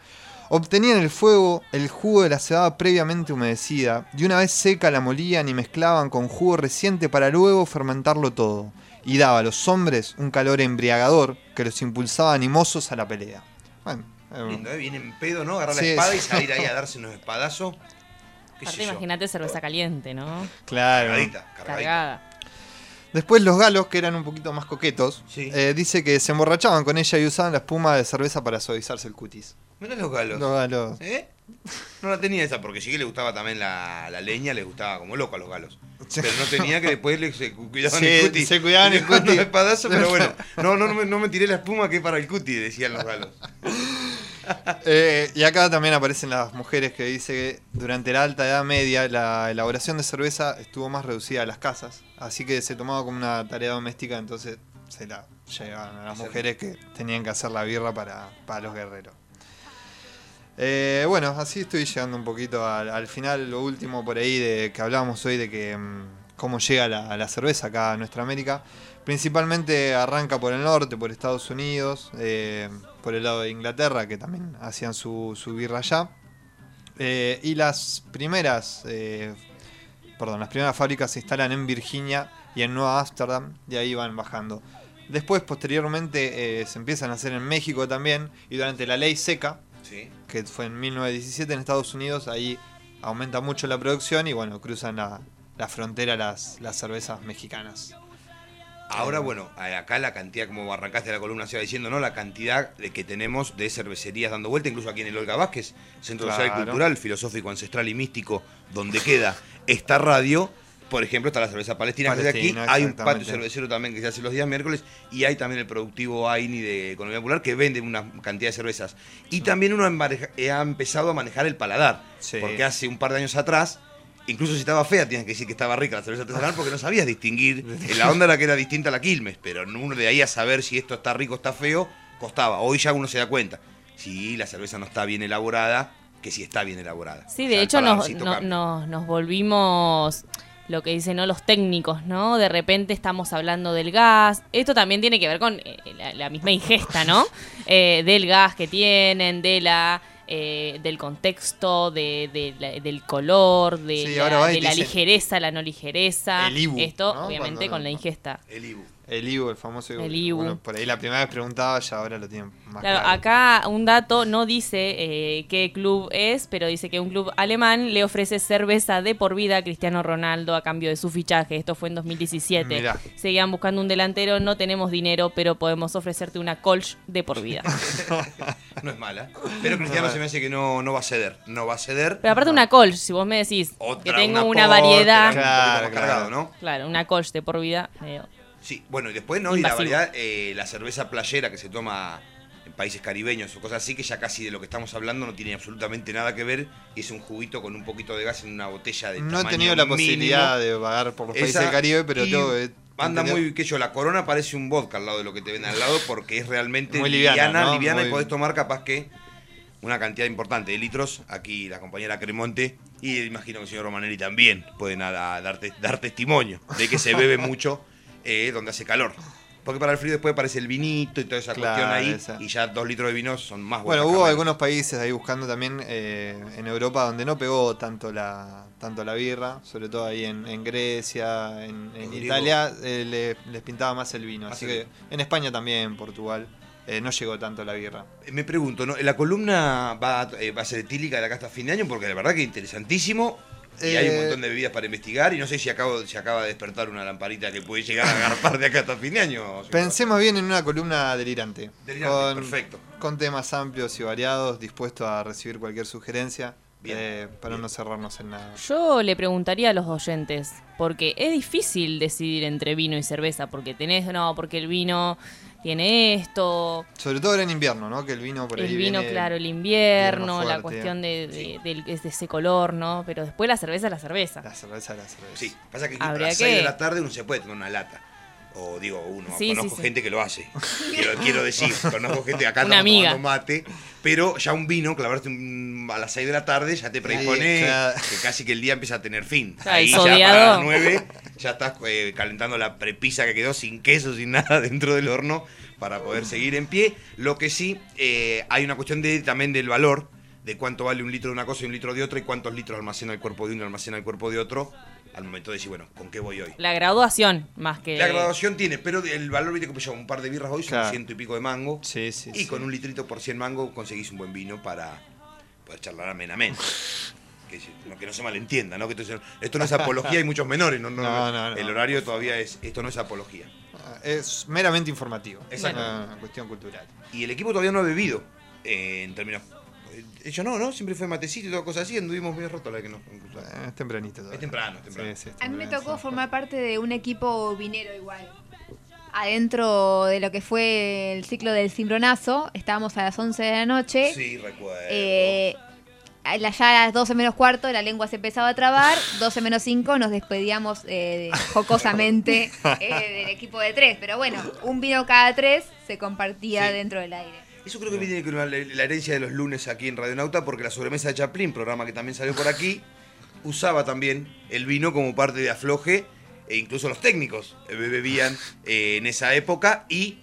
obtenían el fuego el jugo de la cebada previamente humedecida y una vez seca la molían y mezclaban con jugo reciente para luego fermentarlo todo. Y daba a los hombres un calor embriagador que los impulsaba animosos a la pelea. Bueno, eh, Lindo, ¿eh? Viene en pedo, ¿no? Agarrar Sí, la espada y salir ahí a (laughs) darse unos espadazos. Imagínate cerveza caliente, ¿no? Claro. Cargadita, cargadita. Cargada. Después los galos, que eran un poquito más coquetos, eh, dice que se emborrachaban con ella y usaban la espuma de cerveza para suavizarse el cutis. Mirá los galos. Los galos. ¿Eh? No la tenía esa, porque sí que le gustaba también la, la leña, le gustaba como loco a los galos. Pero no tenía que después le, se cuidaban Sí, el cuti. se cuidaban el (laughs) cuti. pero bueno, (laughs) no, no, no, me, no me tiré la espuma que es para el cuti, decían los galos. (laughs) Eh, y acá también aparecen las mujeres que dice que durante la alta edad media la elaboración de cerveza estuvo más reducida a las casas, así que se tomaba como una tarea doméstica, entonces se la llevaban a las mujeres que tenían que hacer la birra para, para los guerreros. Eh, bueno, así estoy llegando un poquito al, al final, lo último por ahí de que hablábamos hoy de que mm, cómo llega la, cerveza acá a nuestra América. Principalmente arranca por el norte, por Estados Unidos, eh, por el lado de Inglaterra, que también hacían su, su birra allá. Eh, y las primeras, perdón, las primeras fábricas se instalan en Virginia y en Nueva Ámsterdam, y ahí van bajando. Después, posteriormente, se empiezan a hacer en México también, y durante la ley seca, Sí. que fue en 1917 en Estados Unidos, ahí aumenta mucho la producción y bueno, cruzan la, la frontera las, las cervezas mexicanas. Ahora, bueno, eh, acá la cantidad, como arrancaste la columna, se va diciendo, ¿no? La cantidad de que tenemos de cervecerías dando vuelta, incluso aquí en el Olga Vázquez, Centro Social y. Cultural, Filosófico, Ancestral y Místico, donde queda esta radio. Por ejemplo, está la cerveza palestina, que es de aquí. Palestina, Hay un patio cervecero también que se hace los días miércoles. Y hay también el productivo AINI de Economía Popular que vende una cantidad de cervezas. Y también uno ha eh, ha empezado a manejar el paladar. Sí. Porque hace un par de años atrás Incluso si estaba fea, tienes que decir que estaba rica la cerveza artesanal porque no sabías distinguir. En la onda era que era distinta a la Quilmes, pero uno de ahí a saber si esto está rico o está feo, costaba. Hoy ya uno se da cuenta. Si la cerveza no está bien elaborada, que si está bien elaborada. Sí, O de sea, hecho no- nos- nos volvimos lo que dicen ¿no? los técnicos, ¿no? De repente estamos hablando del gas. Esto también tiene que ver con eh, la, la misma ingesta, ¿no? (laughs) Eh, del gas que tienen, de la eh, del contexto, de, de la- del color, de, Sí, la, de ligereza, la no ligereza. el Ibu, Esto, ¿no? obviamente, Cuando- con la ingesta. El Ibu. El Ibu, el famoso Ibu. El Ibu. Bueno, por ahí la primera vez preguntaba, ya ahora lo tienen más Claro, claro. acá un dato no dice eh, qué club es, pero dice que un club alemán le ofrece cerveza de por vida a Cristiano Ronaldo a cambio de su fichaje. Esto fue en 2017. Mirá. Seguían buscando un delantero, no tenemos dinero, pero podemos ofrecerte una Kolsch de por vida. (laughs) No es mala. Pero Cristiano se me hace que no, no va a ceder. No va a ceder. Pero aparte una Kolsch, si vos me decís Otra, que tengo una variedad... un más cargado, ¿no? Claro, una Kolsch de por vida. Sí, bueno, y después, ¿no? Y la variedad, eh, la cerveza playera que se toma en países caribeños o cosas así, que ya casi de lo que estamos hablando no tiene absolutamente nada que ver. Y es un juguito con un poquito de gas en una botella de No he tenido la mínimo. posibilidad de vagar por los países del Caribe, pero tengo que Anda entender- muy, que yo, la corona parece un vodka al lado de lo que te ven al lado porque es realmente Muy liviana, liviana, liviana, ¿no? Muy- y podés tomar capaz que una cantidad importante de litros. Aquí la compañera Cremonte y imagino que el señor Romanelli también pueden a- a dar, te- dar testimonio de que se bebe mucho eh, donde hace calor. Porque para el frío después aparece el vinito y toda esa Claro, cuestión ahí esa. y ya dos litros de vino son más Bueno, buenos. hubo algunos países ahí buscando también eh, en Europa donde no pegó tanto la tanto la birra, sobre todo ahí en, en Grecia, en. Italia, eh, le- les pintaba más el vino. Así que en España también, en Portugal, eh, no llegó tanto la birra. Me pregunto, ¿no? ¿la columna va, a- va a ser etílica de acá hasta fin de año? Porque la verdad que interesantísimo. Y hay un Eh, montón de bebidas para investigar. Y no sé si acabo, si acaba de despertar una lamparita que puede llegar a agarpar de acá hasta fin de año. Pensemos bien en una columna delirante. Delirante, perfecto. Con temas amplios y variados, dispuesto a recibir cualquier sugerencia, eh, para no cerrarnos en nada. Yo le preguntaría a los oyentes, porque es difícil decidir entre vino y cerveza, porque tenés, no, porque el vino tiene esto, Sobre todo ahora en invierno, ¿no? Que el vino por ahí el vino, viene- claro, el invierno, más la fuerte. cuestión de, de- del- es de ese color, ¿no? Pero después la cerveza es la cerveza. La cerveza, la cerveza. Sí, pasa que Habría a las 6 de que- la tarde uno se puede tomar una lata. O digo uno, Sí, sí, conozco sí. gente que lo hace. (laughs) Quiero, quiero decir, conozco gente acá Una tomando mate, pero ya un vino, clavarte un- a las 6 de la tarde, ya te predispone claro. que casi que el día empieza a tener fin. Claro, Ahí ya para las 9 ya estás eh, calentando la prepisa que quedó sin queso, sin nada (laughs) dentro del horno para poder seguir en pie. Lo que sí, eh, hay una cuestión de, también del valor, de cuánto vale un litro de una cosa y un litro de otra y cuántos litros almacena el cuerpo de uno y almacena el cuerpo de otro al momento de decir, bueno, ¿con qué voy hoy? La graduación, más que. La graduación tiene, pero el valor, viste, que yo un par de birras hoy son Claro. ciento y pico de mango. Sí, sí, y sí. con un litrito por 100 mango conseguís un buen vino para poder charlar amenamente. (laughs) Que, que no se malentienda, ¿no? Que esto, es- esto no es apología, hay muchos menores. No, no, No, (laughs) no, no. El horario todavía es. Esto no es apología. Es meramente informativo. Exacto. Una cuestión cultural. Y el equipo todavía no ha bebido, eh, en términos. Ellos no, ¿no? Siempre fue matecito y todas cosas así, anduvimos medio rotos la que nos. Es tempranito todavía. Es temprano, es temprano. Sí, sí, es A mí me tocó formar parte de un equipo vinero igual. Adentro de lo que fue el ciclo del cimbronazo, estábamos a las 11 de la noche. Sí, recuerdo. Eh, ya a las 12 menos cuarto la lengua se empezaba a trabar, 12 menos 5 nos despedíamos eh, jocosamente (laughs) eh, del equipo de tres. Pero bueno, un vino cada tres se compartía Sí. dentro del aire. Eso creo que viene con la, la herencia de los lunes aquí en Radio Nauta, porque la sobremesa de Chaplin, programa que también salió por aquí, usaba también el vino como parte de afloje, e incluso los técnicos eh, bebían eh, en esa época, y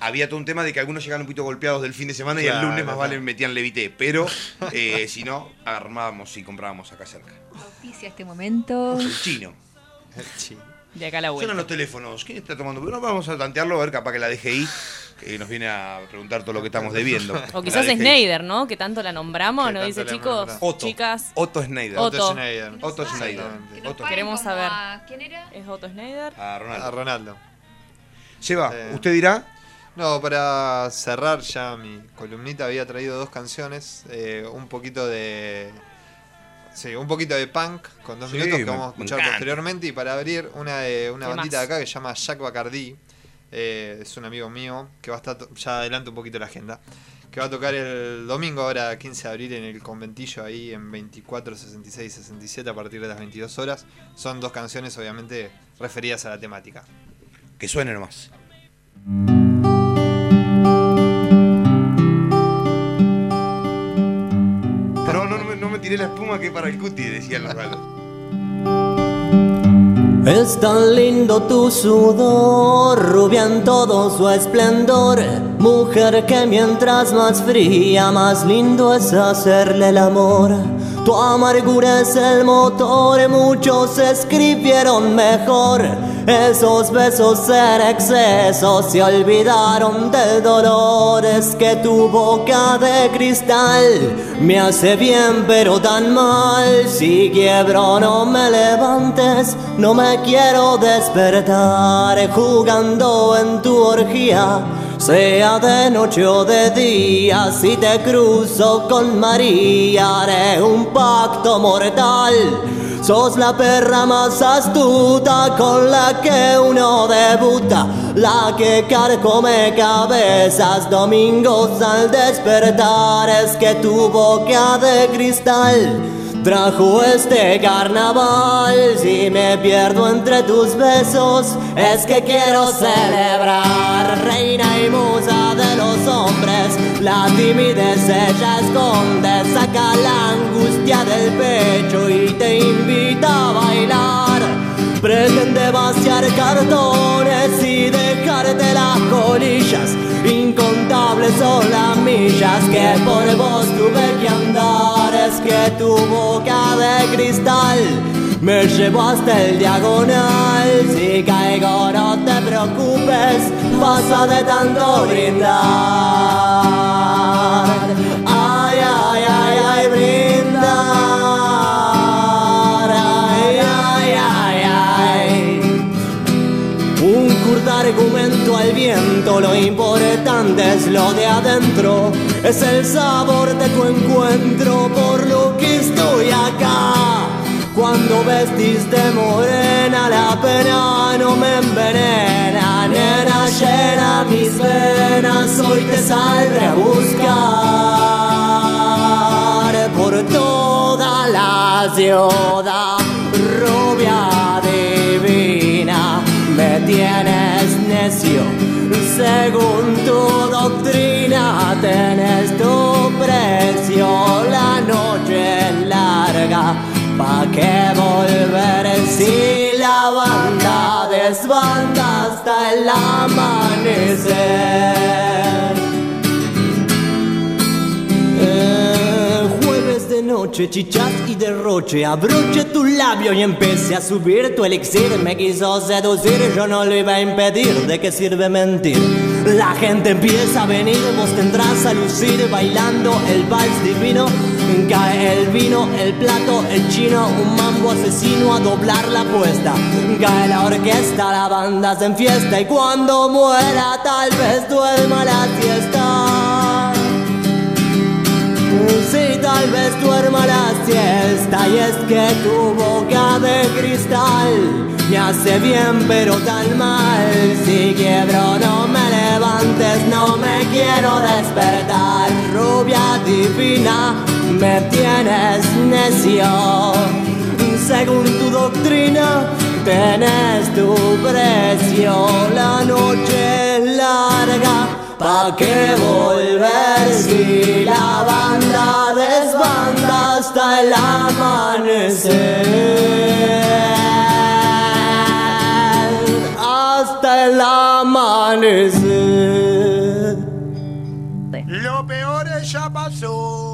había todo un tema de que algunos llegaban un poquito golpeados del fin de semana y el Claro, lunes más vale metían levité, pero (laughs) eh, si no, armábamos y comprábamos acá cerca. Auspicia este momento. El chino. De acá a la vuelta. Suenan los teléfonos. ¿Quién está tomando? Bueno, vamos a tantearlo, a ver, capaz que la DGI que nos viene a preguntar todo lo que estamos debiendo. (laughs) O quizás. Snyder, ¿no? Que tanto la nombramos, ¿no? Dice, chicos. Otto. chicas. Otto Schneider. Otto. Otto Schneider. Otto. Otto. Queremos saber. a- ¿Quién era? ¿Es Otto Schneider? A Ronaldo. A Ronaldo. Seba, Eh, ¿usted dirá? No, para cerrar ya mi columnita había traído dos canciones, eh, un poquito de... Sí, un poquito de punk con dos Sí, minutos que vamos a escuchar posteriormente y para abrir una de una ¿Qué bandita de más? acá que se llama Jack Bacardí, eh, es un amigo mío que va a estar, ya adelanto un poquito la agenda, que va a tocar el domingo ahora 15 de abril en el conventillo ahí en 24, 66, 67 a partir de las 22 horas. Son dos canciones obviamente referidas a la temática. Que suene nomás. Me, tiré la espuma que para el cuti, decían los galos. Es tan lindo tu sudor, rubia en todo su esplendor. Mujer que mientras más fría, más lindo es hacerle el amor. Tu amargura es el motor, muchos escribieron mejor. Esos besos en exceso se olvidaron del dolor. Es que tu boca de cristal me hace bien, pero tan mal. Si quiebro, no me levantes, no me quiero despertar. Jugando en tu orgía, sea de noche o de día. Si te cruzo con María, haré un pacto mortal. Sos la perra más astuta con la que uno debuta, la que carcome cabezas domingos al despertar. Es que tu boca de cristal trajo este carnaval. Si me pierdo entre tus besos, es que quiero celebrar. Reina y musa de los hombres, la timidez ella esconde, saca la angustia del pecho y te invita a bailar. Pretende vaciar cartones y dejarte las colillas. Incontables son las millas que por vos tuve que andar. Es que tu boca de cristal me llevó hasta el diagonal. Si caigo, no te preocupes, pasa de tanto brindar. Argumento al viento, lo importante es lo de adentro, es el sabor de tu encuentro, por lo que estoy acá. Cuando vestiste morena, la pena no me envenena, nena llena mis venas, hoy te saldré a buscar. Por toda la ciudad, rubia divina, me tienes Según tu doctrina tenés tu precio. La noche es larga, ¿pa' qué volver si la banda desbanda hasta el amanecer? De noche, chichas y derroche. Abroche tu labio y empecé a subir tu elixir. Me quiso seducir, yo no lo iba a impedir. ¿De qué sirve mentir? La gente empieza a venir, vos tendrás a lucir. Bailando el vals divino Cae el vino, el plato, el chino. Un mambo asesino a doblar la apuesta. Cae la orquesta, la banda se enfiesta. Y cuando muera tal vez duerma la siesta Sí, tal vez duerma la siesta y es que tu boca de cristal me hace bien pero tan mal. Si quiebro no me levantes, no me quiero despertar. Rubia divina, me tienes necio. Según tu doctrina, tenés tu precio. La noche es larga. ¿Pa' qué volver si la banda desbanda hasta el amanecer? Hasta el amanecer. Lo peor ya pasó.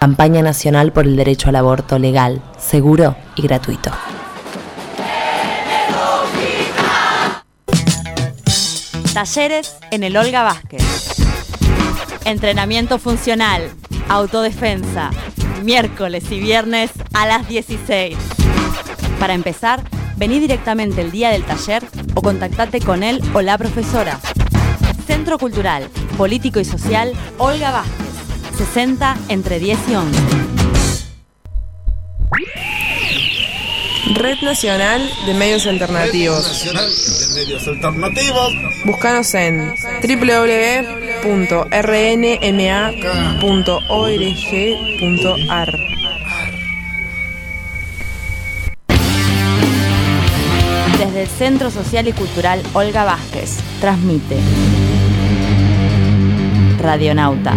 Campaña Nacional por el Derecho al Aborto Legal, Seguro y Gratuito. Talleres en el Olga Vázquez. Entrenamiento funcional, autodefensa, miércoles y viernes a las 16. Para empezar, vení directamente el día del taller o contactate con él o la profesora. Centro Cultural, Político y Social Olga Vázquez. 60 entre 10 y 11. Red Nacional de Medios Alternativos. medios alternativos. Búscanos en www.rnma.org.ar. Desde el Centro Social y Cultural Olga Vázquez, transmite Radionauta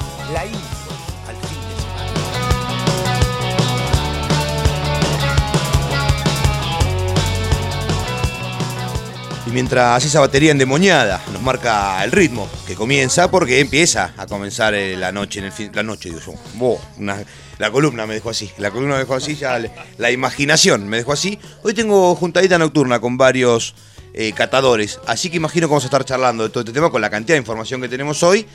Mientras esa batería endemoniada nos marca el ritmo que comienza, porque empieza a comenzar eh, la noche en el fin, la noche, digo yo. Una- la columna me dejó así, la columna me dejó así, ya le- la imaginación me dejó así. Hoy tengo juntadita nocturna con varios eh, catadores, así que imagino que vamos a estar charlando de todo este tema con la cantidad de información que tenemos hoy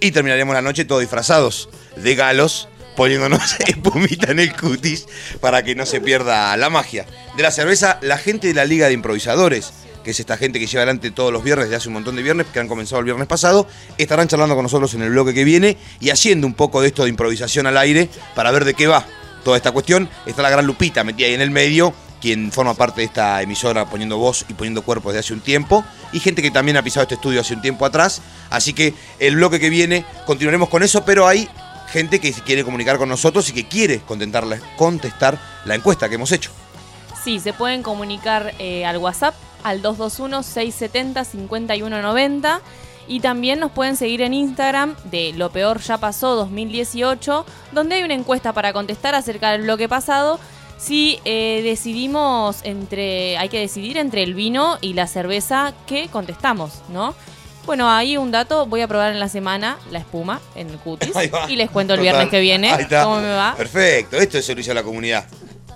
y terminaremos la noche todos disfrazados de galos, poniéndonos (laughs) espumita en el cutis para que no se pierda la magia. De la cerveza, la gente de la Liga de Improvisadores, que es esta gente que lleva adelante todos los viernes, de hace un montón de viernes, que han comenzado el viernes pasado, estarán charlando con nosotros en el bloque que viene y haciendo un poco de esto de improvisación al aire para ver de qué va toda esta cuestión. Está la gran Lupita metida ahí en el medio, quien forma parte de esta emisora poniendo voz y poniendo cuerpo desde hace un tiempo, y gente que también ha pisado este estudio hace un tiempo atrás. Así que el bloque que viene continuaremos con eso, pero hay gente que quiere comunicar con nosotros y que quiere contestar la encuesta que hemos hecho. Sí, se pueden comunicar eh, al WhatsApp al 221-670-5190 y también nos pueden seguir en Instagram de Lo Peor Ya Pasó 2018, donde hay una encuesta para contestar acerca del bloque pasado. Si eh, decidimos entre, hay que decidir entre el vino y la cerveza que contestamos, ¿no? Bueno, ahí un dato, voy a probar en la semana la espuma en el cutis (laughs) y les cuento el Total. viernes que viene cómo me va. Perfecto, esto es servicio a la comunidad.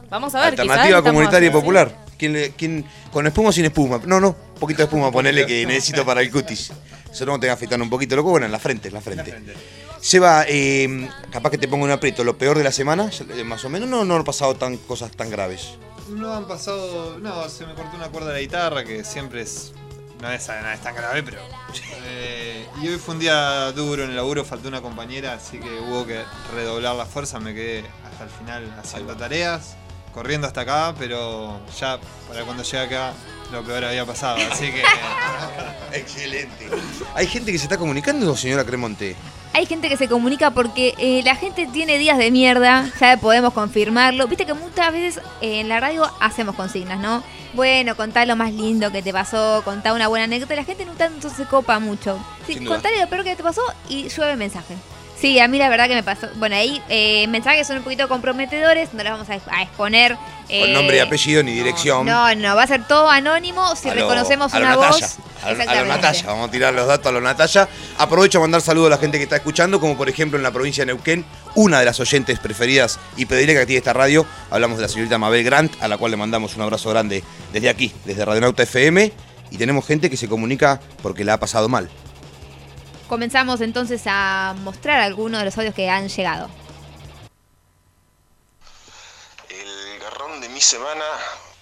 Vamos a ver, Alternativa comunitaria y popular. ¿Quién, le- quién- ¿Con espuma o sin espuma? No, no, un poquito de espuma, ponele que necesito para el cutis. Solo no te afeitando un poquito, loco. Bueno, en la frente, en la frente. Seba, eh, capaz que te pongo un aprieto. Lo peor de la semana, eh, más o menos, no, no han pasado tan, cosas tan graves. No han pasado. No, se me cortó una cuerda de la guitarra que siempre es. No es, no es tan grave, pero. eh, y hoy fue un día duro en el laburo, faltó una compañera, así que hubo que redoblar la fuerza. Me quedé hasta el final haciendo tareas, corriendo hasta acá, pero ya para cuando llegue acá lo peor había pasado, así que. (laughs) Excelente. ¿Hay gente que se está comunicando, señora Cremonte? Hay gente que se comunica porque eh, la gente tiene días de mierda, ya podemos confirmarlo. Viste que muchas veces eh, en la radio hacemos consignas, ¿no? Bueno, contá lo más lindo que te pasó, contá una buena anécdota. y La gente no tanto se copa mucho. Sí, contale lo peor que te pasó y llueve mensaje. Sí, a mí la verdad que me pasó. Bueno, ahí eh, mensajes son un poquito comprometedores, no los vamos a, a exponer. Con eh, nombre y apellido ni dirección. No, no, va a ser todo anónimo si A lo- reconocemos a lo una Natalia, voz. A, a lo. Natalia, vamos a tirar los datos a lo Natalia. Aprovecho a mandar saludos a la gente que está escuchando, como por ejemplo en la provincia de Neuquén, una de las oyentes preferidas y predilectas que tiene esta radio. Hablamos de la señorita Mabel Grant, a la cual le mandamos un abrazo grande desde aquí, desde Radionauta FM. Y tenemos gente que se comunica porque la ha pasado mal. Comenzamos entonces a mostrar algunos de los audios que han llegado. El garrón de mi semana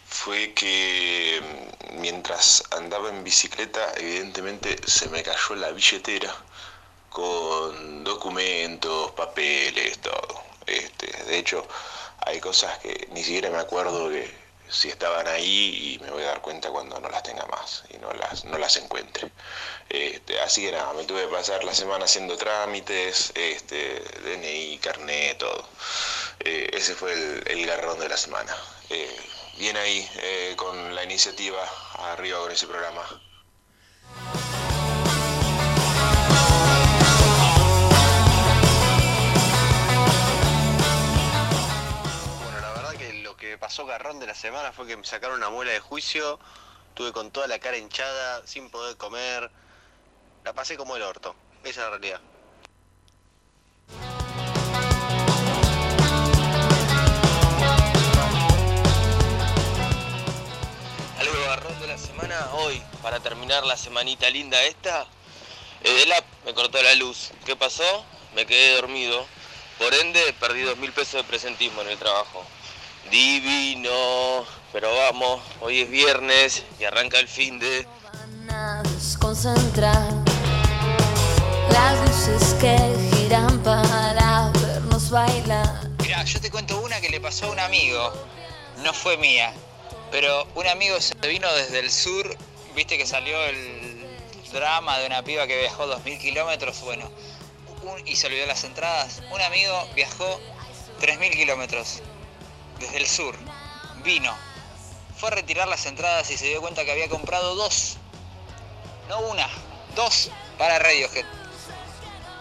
fue que mm, mientras andaba en bicicleta, evidentemente se me cayó la billetera con documentos, papeles, todo. Este, de hecho, hay cosas que ni siquiera me acuerdo que si estaban ahí y me voy a dar cuenta cuando no las tenga más y no las, no las encuentre. Este, así que nada, me tuve que pasar la semana haciendo trámites, este, DNI, carnet, todo. Eh, ese fue el, el garrón de la semana. Eh, bien ahí, eh, con la iniciativa arriba con ese programa. Pasó garrón de la semana fue que me sacaron una muela de juicio, tuve con toda la cara hinchada, sin poder comer, la pasé como el orto, esa es la realidad. Algo garrón de la semana hoy, para terminar la semanita linda esta. Edelap me cortó la luz. ¿Qué pasó? Me quedé dormido. Por ende, perdí dos mil pesos de presentismo en el trabajo. Divino. Pero vamos, hoy es viernes y arranca el fin de... desconcentrar las luces que giran para vernos bailar. Mirá, yo te cuento una que le pasó a un amigo. No fue mía. Pero un amigo se vino desde el sur. Viste que salió el drama de una piba que viajó 2.000 kilómetros. Bueno, un- y se olvidó las entradas. Un amigo viajó 3.000 kilómetros desde el sur. Vino. Fue a retirar las entradas y se dio cuenta que había comprado dos. No una, dos para Radiohead.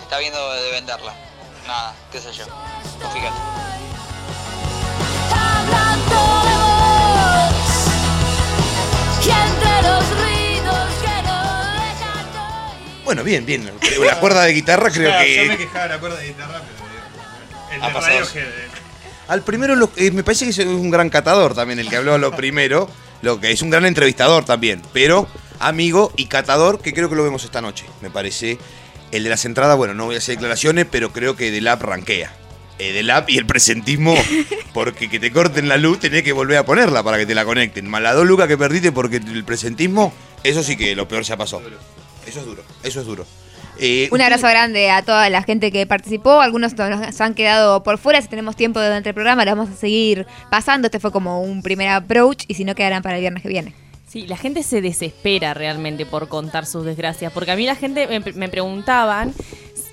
está viendo de venderla. Nada, qué sé yo. Vos fíjate. Y entre los ruidos que no dejan Bueno, bien, bien. La cuerda de guitarra creo (laughs) Yo me que. quejaba de la cuerda de guitarra, pero. El Ha de pasado. Radiohead, eh. Al primero, lo- eh, me parece que es un gran catador también, el que habló a lo primero. Lo que es un gran entrevistador también, pero amigo y catador, que creo que lo vemos esta noche, me parece. El de las entradas, bueno, no voy a hacer declaraciones, pero creo que Del App rankea. Eh, Del App y el presentismo, (laughs) porque que te corten la luz tenés que volver a ponerla para que te la conecten. Dos lucas que perdiste porque el presentismo, eso sí que lo peor ya pasó. Eso es duro, eso es duro. Eh, Un abrazo grande a toda la gente que participó. Algunos nos han quedado por fuera. Si tenemos tiempo durante el programa, lo vamos a seguir pasando. Este fue como un primer approach y si no, quedarán para el viernes que viene. Sí, la gente se desespera realmente por contar sus desgracias. Porque a mí la gente me, me preguntaban,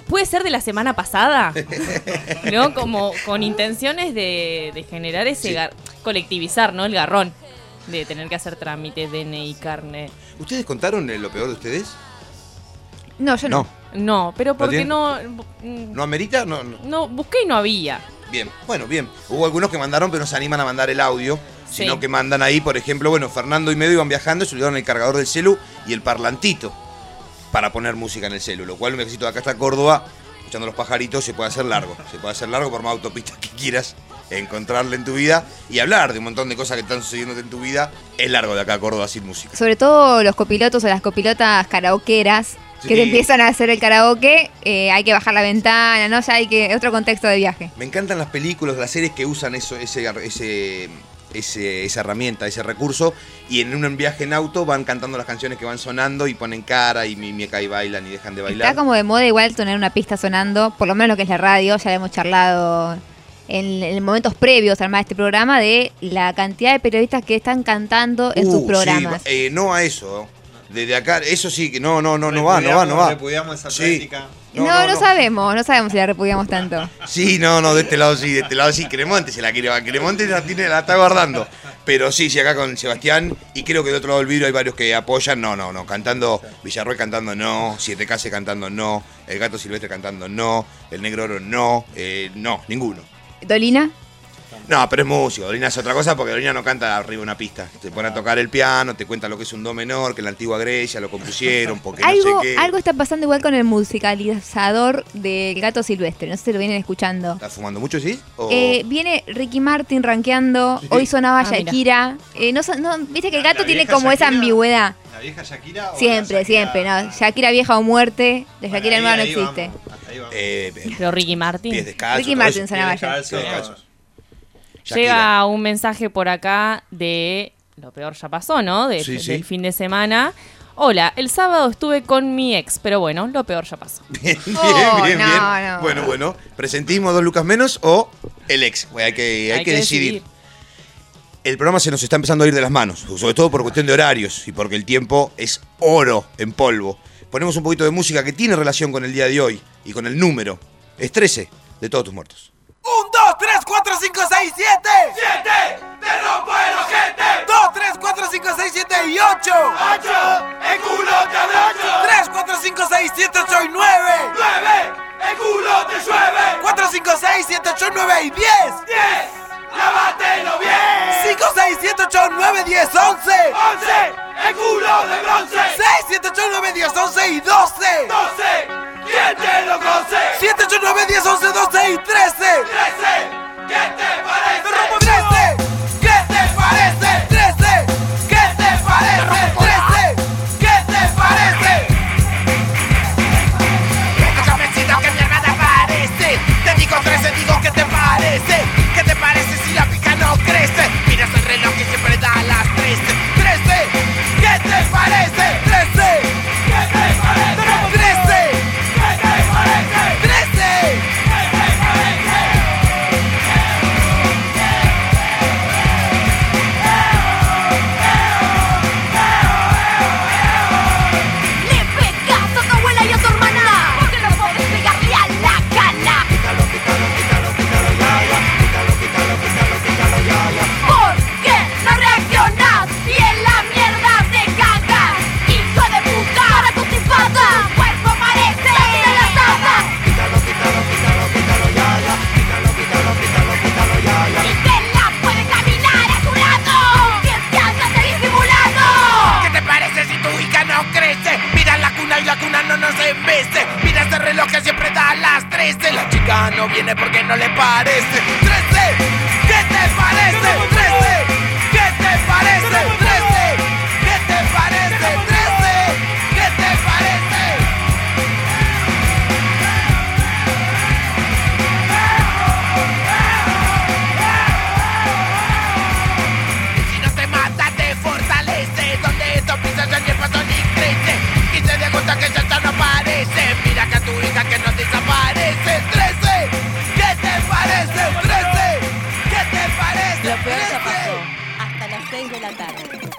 ¿puede ser de la semana pasada? (laughs) ¿No? Como con intenciones de, de generar ese gar- colectivizar, ¿no? El garrón. De tener que hacer trámites, DNI, carne. ¿Ustedes contaron eh, lo peor de ustedes? No, yo no. No, pero porque no, ¿No amerita? No, no. no. Busqué y no había. Bien, bueno, bien. Hubo algunos que mandaron, pero no se animan a mandar el audio. Sí. Sino que mandan ahí, por ejemplo, bueno, Fernando y medio iban viajando, se olvidaron el cargador del celu y el parlantito para poner música en el celu. Lo cual un viajecito de acá hasta Córdoba, escuchando los pajaritos, se puede hacer largo. Se puede hacer largo por más autopistas que quieras encontrarle en tu vida y hablar de un montón de cosas que están sucediendo en tu vida. Es largo de acá a Córdoba sin música. Sobre todo los copilotos o las copilotas karaokeras Sí. que te empiezan a hacer el karaoke. eh, hay que bajar la ventana, ¿no? Ya hay que. otro contexto de viaje. Me encantan las películas, las series que usan eso, ese, ese, ese- esa herramienta, ese recurso, y en un viaje en auto van cantando las canciones que van sonando y ponen cara y mimica y bailan y dejan de bailar. Está como de moda igual tener una pista sonando, por lo menos lo que es la radio, ya hemos charlado en, en momentos previos al armar este programa, de la cantidad de periodistas que están cantando en Uh, sus sí, programas. eh, no a eso. Desde acá, eso sí que no, no, no, no va, no va, no va. Repudiamos esa Sí. práctica. No, no, sabemos, no sabemos si la repudiamos tanto. (laughs) Sí, no, no, de este lado sí, de este lado sí. Cremonte se la quiere, Cremonte la, tiene, la está guardando. Pero sí, sí, acá con Sebastián, y creo que del otro lado del vidrio hay varios que apoyan, no, no, no. Cantando, Villarroel cantando no, Siete Case cantando no, El Gato Silvestre cantando no, El Negro Oro no, eh, no, ninguno. Dolina, No, pero es músico, Dolina es otra cosa porque Dolina no canta arriba de una pista. Te pone a tocar el piano, te cuenta lo que es un do menor, que en la antigua Grecia lo compusieron, porque algo, no sé qué. algo está pasando igual con el musicalizador del gato silvestre, no sé si lo vienen escuchando. ¿Estás fumando mucho, sí? O- Eh, viene Ricky Martin rankeando, hoy sonaba Ah. Shakira. Eh, no, no, Viste que el gato la tiene como esa Shakira? ambigüedad. ¿La vieja Shakira? o Siempre, la Shakira? siempre. No, Shakira vieja o muerte, de Shakira ahí- nueva no ahí existe. Eh, Pero Ricky Martin. Pies descalzos. Ricky Martin sonaba Pies Llega un mensaje por acá de lo peor ya pasó, ¿no? De- Sí, sí. Del fin de semana. Hola, el sábado estuve con mi ex, pero bueno, lo peor ya pasó. (laughs) Bien, Oh, bien, no, bien. no. Bueno, bueno. Presentismo dos lucas menos o el ex. Bueno, hay que, hay Hay que que decidir. decidir. El programa se nos está empezando a ir de las manos, sobre todo por cuestión de horarios y porque el tiempo es oro en polvo. Ponemos un poquito de música que tiene relación con el día de hoy y con el número. Es 13 de todos tus muertos. 1, 2, 3, 4, 5, 6, 7. 7. Te rompo el ojete. 2, 3, 4, 5, 6, 7 y 8. 8. El culo te abrocho. 3, 4, 5, 6, 7, 8 y 9. 9. El culo te llueve. 4, 5, 6, 7, 8, 9 y 10. 10. Lávátelo bien. 5, 6, 7, 8, 9, 10, 11. 11. El culo de bronce. 6, 7, 8, 9, 10, 11 y 12. 12. ¿Quién te lo conoce? 7, 8, 9, 10, 11, 12 y 13. 13. ¿Qué te parece? ¡Te rompo 13! ¿Qué te parece? 13. ¿Qué te parece? 13. ¿Qué te parece? Cabecita, que mierda te parece? Te digo 13, digo. ¿Qué te parece reloj que siempre da las 13. La chica no viene porque no le parece. 13, ¿qué te parece? 13, ¿qué te parece? 6 de la tarde.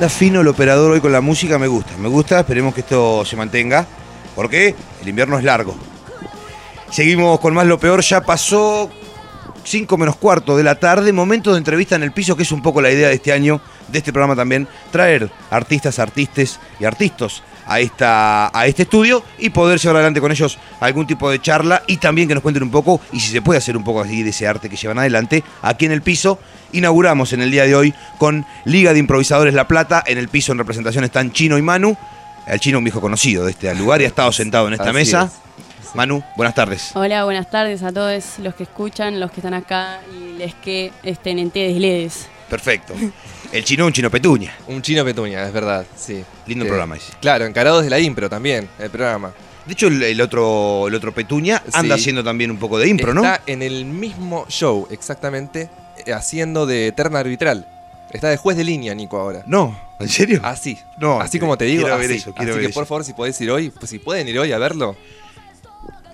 Anda fino el operador hoy con la música, me gusta, me gusta, esperemos que esto se mantenga, porque el invierno es largo. Seguimos con más lo peor, ya pasó 5 menos cuarto de la tarde, momento de entrevista en el piso, que es un poco la idea de este año, de este programa también, traer artistas, artistas y artistas a, esta, a este estudio y poder llevar adelante con ellos algún tipo de charla y también que nos cuenten un poco, y si se puede hacer un poco así de ese arte que llevan adelante, aquí en el piso. Inauguramos en el día de hoy con Liga de Improvisadores La Plata, en el piso en representación están Chino y Manu, el Chino un viejo conocido de este lugar y ha estado sentado en esta Así mesa. Manu, buenas tardes. Hola, buenas tardes a todos los que escuchan, los que están acá y les que estén en TEDs LEDs. Perfecto. El chino, un chino petuña. Un chino petuña, es verdad, sí. Lindo programa ese. Claro, encarados de la impro también, el programa. De hecho, el, el otro, el otro petuña anda Sí. haciendo también un poco de impro, ¿no? Está en el mismo show, exactamente, eh, haciendo de eterna arbitral. Está de juez de línea, Nico, ahora. No, ¿en serio? Así. No, así que- como te digo, quiero ver así. eso, quiero así ver que por eso. favor, si podés ir hoy, pues si pueden ir hoy a verlo,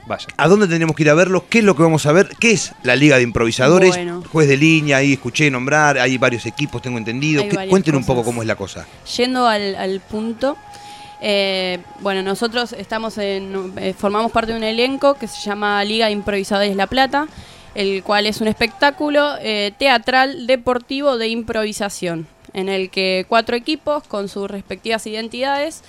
vaya. ¿A dónde tenemos que ir a verlo? ¿Qué es lo que vamos a ver? ¿Qué es la Liga de Improvisadores? Bueno. Juez de línea, ahí escuché nombrar, hay varios equipos, tengo entendido. Hay ¿Qué- varias cuenten un poco cosas. cómo es la cosa. Yendo al, al punto, eh, bueno, nosotros estamos en, eh, formamos parte de un elenco que se llama Liga de Improvisadores La Plata, el cual es un espectáculo eh, teatral deportivo de improvisación, en el que cuatro equipos con sus respectivas identidades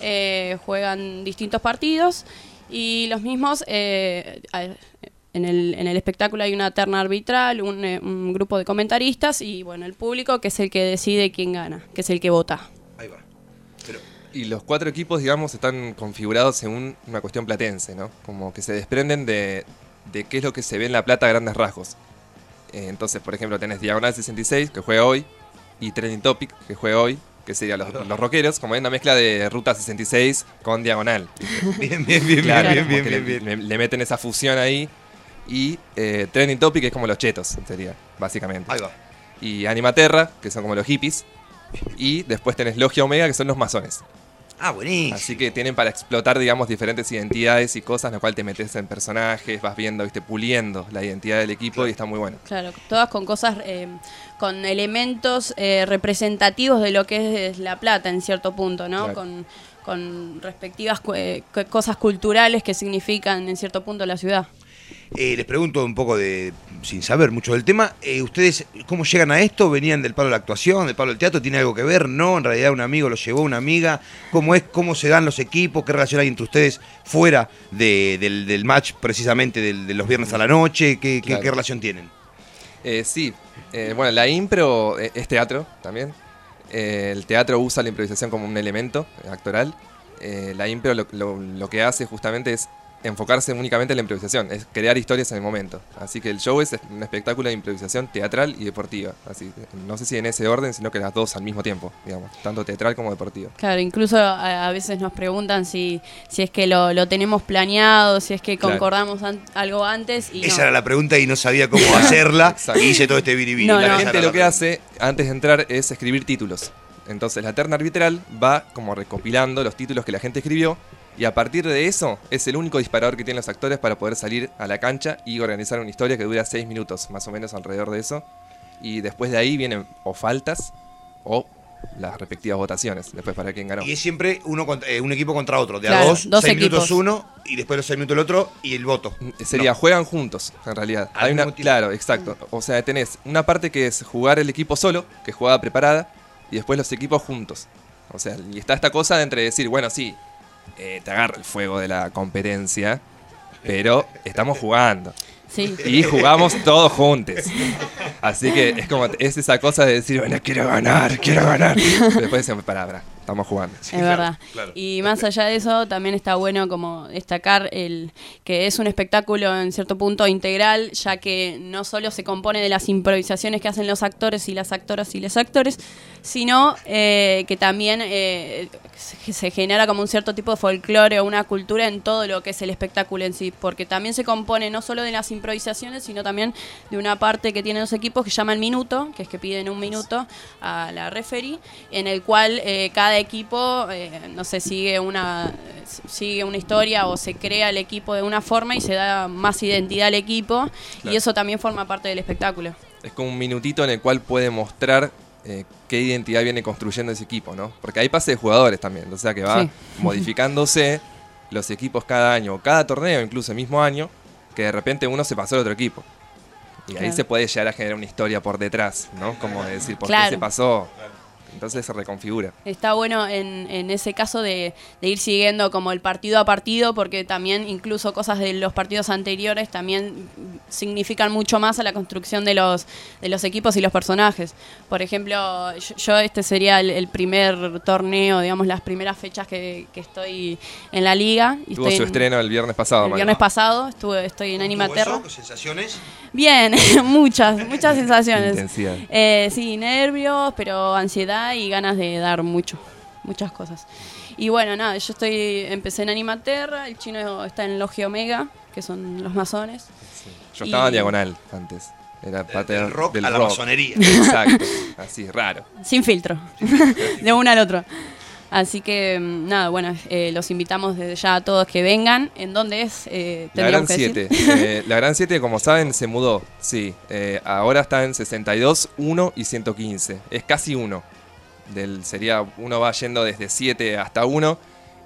eh, juegan distintos partidos y los mismos eh, a- en el, en el espectáculo hay una terna arbitral, un, eh, un grupo de comentaristas y bueno, el público que es el que decide quién gana, que es el que vota. Y los cuatro equipos, digamos, están configurados según una cuestión platense, ¿no? Como que se desprenden de, de qué es lo que se ve en La Plata a grandes rasgos. Eh, entonces, por ejemplo, tenés Diagonal 66, que juega hoy, y Trending Topic, que juega hoy, que serían los, los rockeros, como hay una mezcla de Ruta 66 con Diagonal. (laughs) Bien, bien, bien, Claro, bien, bien, que bien, le, meten esa fusión ahí. Y eh, Trending Topic es como los chetos, sería, básicamente. Ahí va. Y Animaterra, que son como los hippies. Y después tenés Logia Omega, que son los masones. Ah, buenísimo. Así que tienen para explotar, digamos, diferentes identidades y cosas, en lo cual te metes en personajes, vas viendo, viste, puliendo la identidad del equipo y está muy bueno. Claro, todas con cosas, eh, con elementos eh, representativos de lo que es La Plata en cierto punto, ¿no? Claro. Con, con respectivas eh, cosas culturales que significan en cierto punto la ciudad. Eh, les pregunto un poco de, sin saber mucho del tema, eh, ¿ustedes cómo llegan a esto? ¿Venían del palo de la actuación, del palo del teatro? ¿Tiene algo que ver? ¿No? ¿En realidad un amigo lo llevó, una amiga? ¿Cómo es? ¿Cómo se dan los equipos? ¿Qué relación hay entre ustedes fuera de- del, del match precisamente del- de los viernes a la noche? ¿Qué, qué- Claro. qué relación tienen? Eh, sí, bueno, la impro es teatro también. El teatro usa la improvisación como un elemento actoral. La impro lo, lo- lo que hace justamente es enfocarse únicamente en la improvisación, es crear historias en el momento. Así que el show es un espectáculo de improvisación teatral y deportiva. Así, no sé si en ese orden, sino que las dos al mismo tiempo, digamos, tanto teatral como deportiva. Claro, incluso a, a veces nos preguntan si, si es que lo, lo tenemos planeado, si es que Claro. concordamos an- algo antes y Esa no. era la pregunta y no sabía cómo (laughs) hacerla. y hice todo este biribiri. la gente lo que hace antes de entrar es escribir títulos. Entonces la terna arbitral va como recopilando los títulos que la gente escribió y a partir de eso es el único disparador que tienen los actores para poder salir a la cancha y organizar una historia que dura seis minutos, más o menos alrededor de eso. Y después de ahí vienen o faltas o las respectivas votaciones, después para quién ganó. Y es siempre uno contra- eh, un equipo contra otro. De a dos, dos seis minutos equipos. uno y después los seis minutos el otro y el voto. Sería, No. juegan juntos, en realidad. Hay una, claro, exacto. O sea, tenés una parte que es jugar el equipo solo, que es jugada preparada, y después los equipos juntos. O sea, y está esta cosa de entre decir, bueno, sí, eh, te agarra el fuego de la competencia, pero estamos jugando. Sí. Y jugamos todos juntos. Así que es como, es esa cosa de decir, bueno, quiero ganar, quiero ganar. Después decimos, pará, estamos jugando. Es verdad. Y más allá de eso, también está bueno como destacar el que es un espectáculo en cierto punto integral, ya que no solo se compone de las improvisaciones que hacen los actores y las actoras y los actores, sino eh, que también eh, se, se genera como un cierto tipo de folclore o una cultura en todo lo que es el espectáculo en sí, porque también se compone no solo de las improvisaciones, sino también de una parte que tienen los equipos que se llama el minuto, que es que piden un minuto a la referee, en el cual eh, cada equipo, eh, no sé, sigue una, sigue una historia o se crea el equipo de una forma y se da más identidad al equipo, y eso también forma parte del espectáculo. Es como un minutito en el cual puede mostrar eh, qué identidad viene construyendo ese equipo, ¿no? Porque hay pase de jugadores también, o sea que va Sí. (laughs) modificándose los equipos cada año, o cada torneo, incluso el mismo año, que de repente uno se pasó al otro equipo. Y ahí se puede llegar a generar una historia por detrás, ¿no? Como de decir, ¿por Claro. qué se pasó? Entonces se reconfigura. Está bueno en, en ese caso de, de ir siguiendo como el partido a partido, porque también incluso cosas de los partidos anteriores también significan mucho más a la construcción de los, de los equipos y los personajes. Por ejemplo, yo, yo este sería el, el primer torneo, digamos, las primeras fechas que, que estoy en la liga. Y Tuvo estoy su en- estreno el viernes pasado, El viernes pasado estuve, estoy en ¿Tuvo Animaterra. eso? ¿Sensaciones? Bien, (laughs) muchas, muchas (laughs) sensaciones. Intensidad. Eh, sí, nervios, pero ansiedad y ganas de dar mucho, muchas cosas. Y bueno, nada, yo estoy, empecé en Animaterra, el chino está en Logia Omega, que son los masones. Yo Y- estaba en diagonal antes. Era parte del del rock del a la rock. masonería. (laughs) Exacto. Así, raro. Sin filtro, (laughs) de uno al otro. Así que, mm, nada, bueno, eh, los invitamos desde ya a todos que vengan. ¿En dónde es? Eh, La Gran tendríamos que 7. decir. Eh, la Gran 7, como saben, se mudó. Sí. Eh, ahora está en 62, 1 y 115. Es casi 1. Del, sería, uno va yendo desde 7 hasta 1.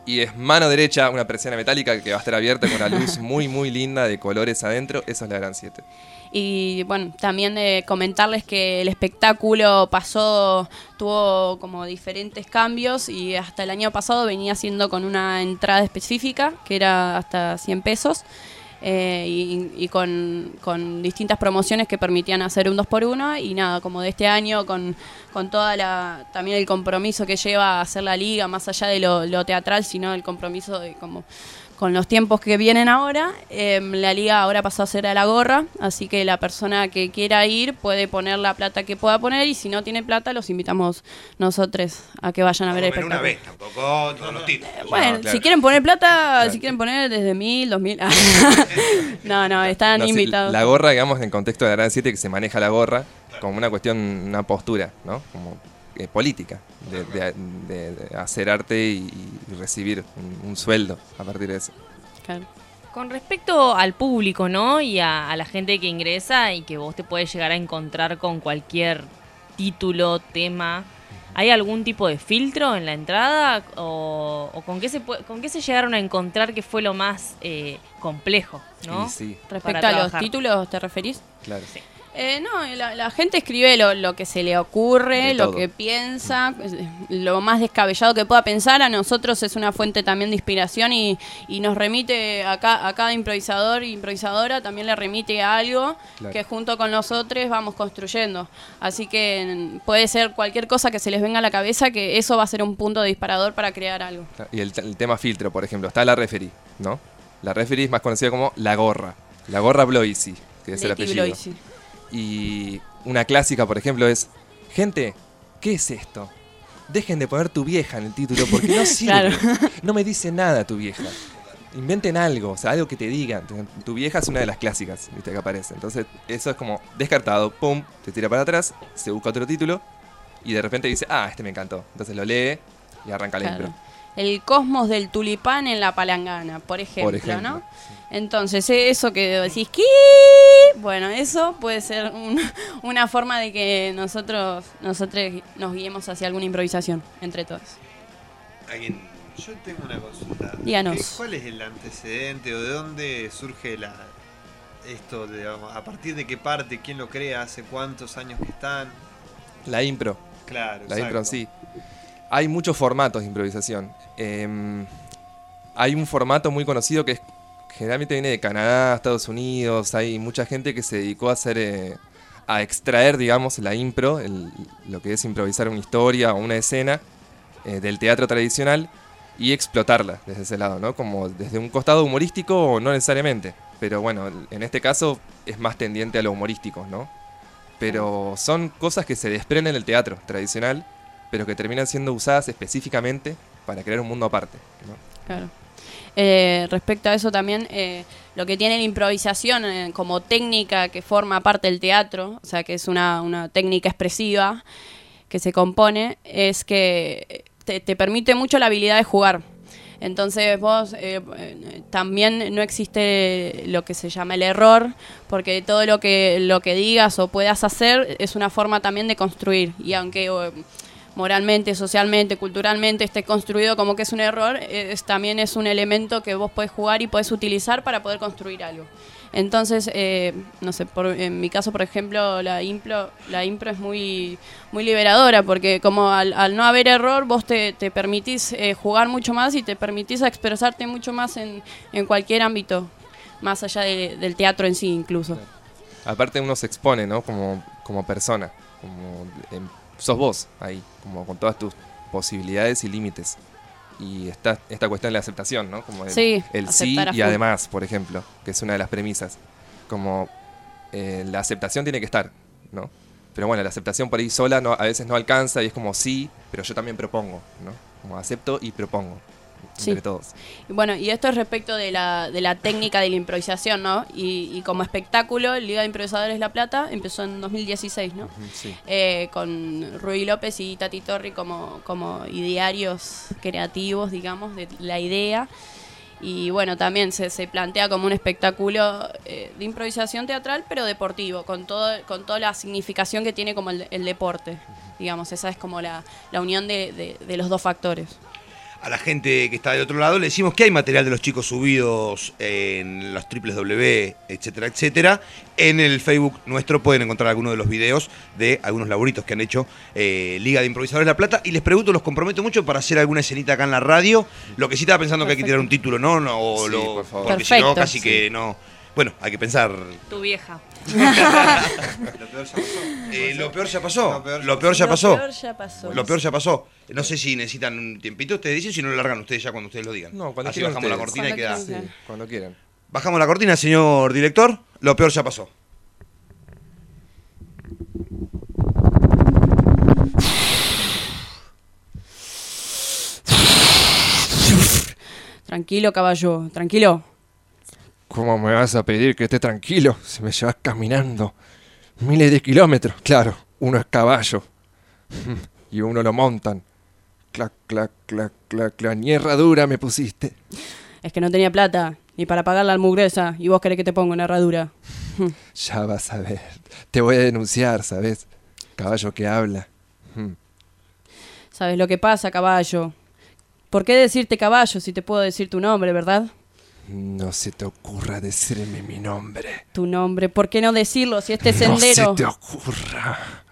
Y es mano derecha, una persiana metálica que va a estar abierta con una (laughs) luz muy, muy linda de colores adentro. Esa es la Gran 7. Y bueno, también de comentarles que el espectáculo pasó, tuvo como diferentes cambios y hasta el año pasado venía siendo con una entrada específica, que era hasta 100 pesos, eh, y, y con, con distintas promociones que permitían hacer un 2 por 1 y nada, como de este año con, con toda la, también el compromiso que lleva a hacer la liga, más allá de lo, lo teatral, sino el compromiso de como con los tiempos que vienen ahora, eh, la liga ahora pasó a ser a la gorra, así que la persona que quiera ir puede poner la plata que pueda poner y si no tiene plata los invitamos nosotros a que vayan a ver el espectáculo. una vez, tampoco todos los títulos. Bueno, No, claro. si quieren poner plata, si quieren poner desde mil, dos mil. (laughs) (laughs) no, no, están No, invitados. la gorra, digamos, en el contexto de la Gran 7, que se maneja la gorra como una cuestión, una postura, ¿no? Como eh, política, de, de- de- de hacer arte y, y recibir un, un sueldo a partir de eso. Claro. Con respecto al público, ¿no? Y a, a la gente que ingresa y que vos te puedes llegar a encontrar con cualquier título, tema. ¿Hay algún tipo de filtro en la entrada? ¿O, o con, qué se pue- con qué se llegaron a encontrar que fue lo más eh, complejo, ¿no? Y sí. Respecto a los títulos, ¿te referís? Claro. Eh, no, la, la gente escribe lo, lo que se le ocurre, lo que piensa, lo más descabellado que pueda pensar. A nosotros es una fuente también de inspiración y, y nos remite a, ca- a cada improvisador e improvisadora, también le remite a algo Claro. que junto con nosotros vamos construyendo. Así que puede ser cualquier cosa que se les venga a la cabeza, que eso va a ser un punto de disparador para crear algo. Y el, el tema filtro, por ejemplo, está la referee, ¿no? La referee es más conocida como La Gorra. La Gorra Bloisi, que es el apellido. Bloisi. Y una clásica, por ejemplo, es: Gente, ¿qué es esto? Dejen de poner tu vieja en el título porque no (laughs) sirve. Claro. No me dice nada tu vieja. Inventen algo, o sea, algo que te digan. Tu- vieja es una de las clásicas, viste, que aparece. Entonces, eso es como descartado, pum, te tira para atrás, se busca otro título y de repente dice, ah, este me encantó. Entonces lo lee y arranca la Claro. impro. El cosmos del tulipán en la palangana, por ejemplo, ejemplo, ¿no? Entonces, eh, eso que decís, ¿qué? Bueno, eso puede ser un- (laughs) una forma de que nosotros, nosotros nos guiemos hacia alguna improvisación entre todos. Yo tengo una consulta. Díganos. ¿Qué- ¿Cuál es el antecedente o de dónde surge la esto? De, ¿A partir de qué parte? ¿Quién lo crea? ¿Hace cuántos años que están? La impro. Claro, La exacto. impro, sí. Hay muchos formatos de improvisación. Em, hay un formato muy conocido que es, generalmente viene de Canadá, Estados Unidos. Hay mucha gente que se dedicó a hacer, eh, a extraer, digamos, la impro, lo que es improvisar una historia o una escena eh, del teatro tradicional y explotarla desde ese lado, ¿no? Como desde un costado humorístico o no necesariamente. Pero bueno, en este caso es más tendiente a lo humorístico, ¿no? Pero son cosas que se desprenden del teatro tradicional, pero que terminan siendo usadas específicamente para crear un mundo aparte. ¿no? Claro. Eh, respecto a eso también, eh, lo que tiene la improvisación eh, como técnica que forma parte del teatro, o sea, que es una, una técnica expresiva que se compone, es que te, te permite mucho la habilidad de jugar. Entonces vos eh, eh, también no existe lo que se llama el error, porque todo lo que, lo que digas o puedas hacer es una forma también de construir. Y aunque eh, moralmente, socialmente, culturalmente esté construido como que es un error, es, también es un elemento que vos podés jugar y podés utilizar para poder construir algo. Entonces, eh, no sé, por, en mi caso, por ejemplo, la impro, la impro es muy, muy liberadora, porque como al, no haber error, vos te, permitís eh, jugar mucho más y te permitís expresarte mucho más en, en cualquier ámbito, más allá de- del teatro en sí incluso. Aparte uno se expone, ¿no? Como, como persona, como em, sos vos ahí, como con todas tus posibilidades y límites. Y está esta cuestión de la aceptación, ¿no? Como el, Sí, el sí y además, por ejemplo, que es una de las premisas. Como eh, la aceptación tiene que estar, ¿no? Pero bueno, la aceptación por ahí sola no, a veces no alcanza y es como sí, pero yo también propongo, ¿no? Como acepto y propongo Sí. entre todos. Y bueno, y esto es respecto de la, de la técnica de la improvisación, ¿no? Y, y como espectáculo, Liga de Improvisadores La Plata empezó en 2016, ¿no? Sí. Eh, con Rui López y Tati Torri como, como idearios creativos, digamos, de la idea. Y bueno, también se, se plantea como un espectáculo eh, de improvisación teatral, pero deportivo, con, todo, con toda la significación que tiene como el, el deporte. Digamos, esa es como la, la unión de, de- de los dos factores. A la gente que está del otro lado le decimos que hay material de los chicos subidos en los triples W, etcétera, etcétera. En el Facebook nuestro pueden encontrar algunos de los videos de algunos laburitos que han hecho eh, Liga de Improvisadores La Plata. Y les pregunto, los comprometo mucho para hacer alguna escenita acá en la radio. Lo que sí estaba pensando que hay que tirar un título, ¿no? no o Sí, lo- por favor. Porque si no, casi que no. Bueno, hay que pensar. Tu vieja. Lo peor ya pasó. Eh, lo peor ya pasó. Lo peor ya Lo peor ya Lo pasó. peor ya pasó. Lo peor ya pasó. No sé si necesitan un tiempito, ustedes dicen, si no lo largan ustedes ya cuando ustedes lo digan. No, cuando Así quieran bajamos la cortina y queda. Cuando quieran. Sí, cuando quieran. Bajamos la cortina, señor director. Lo peor ya pasó. Tranquilo, caballo, tranquilo. ¿Cómo me vas a pedir que esté tranquilo si me llevas caminando miles de kilómetros? Claro, uno es caballo (laughs) y uno lo montan. Clac, clac, clac, clac, clac, ni herradura me pusiste. Es que no tenía plata, ni para pagar la almugresa, y vos querés que te ponga una herradura. (laughs) Ya vas a ver, te voy a denunciar, ¿sabes? Caballo que habla. ¿Sabes lo que pasa, caballo? ¿Por qué decirte caballo si te puedo decir tu nombre, verdad? No se te ocurra decirme mi nombre. Tu nombre, ¿por qué no decirlo si este No sendero... se te ocurra.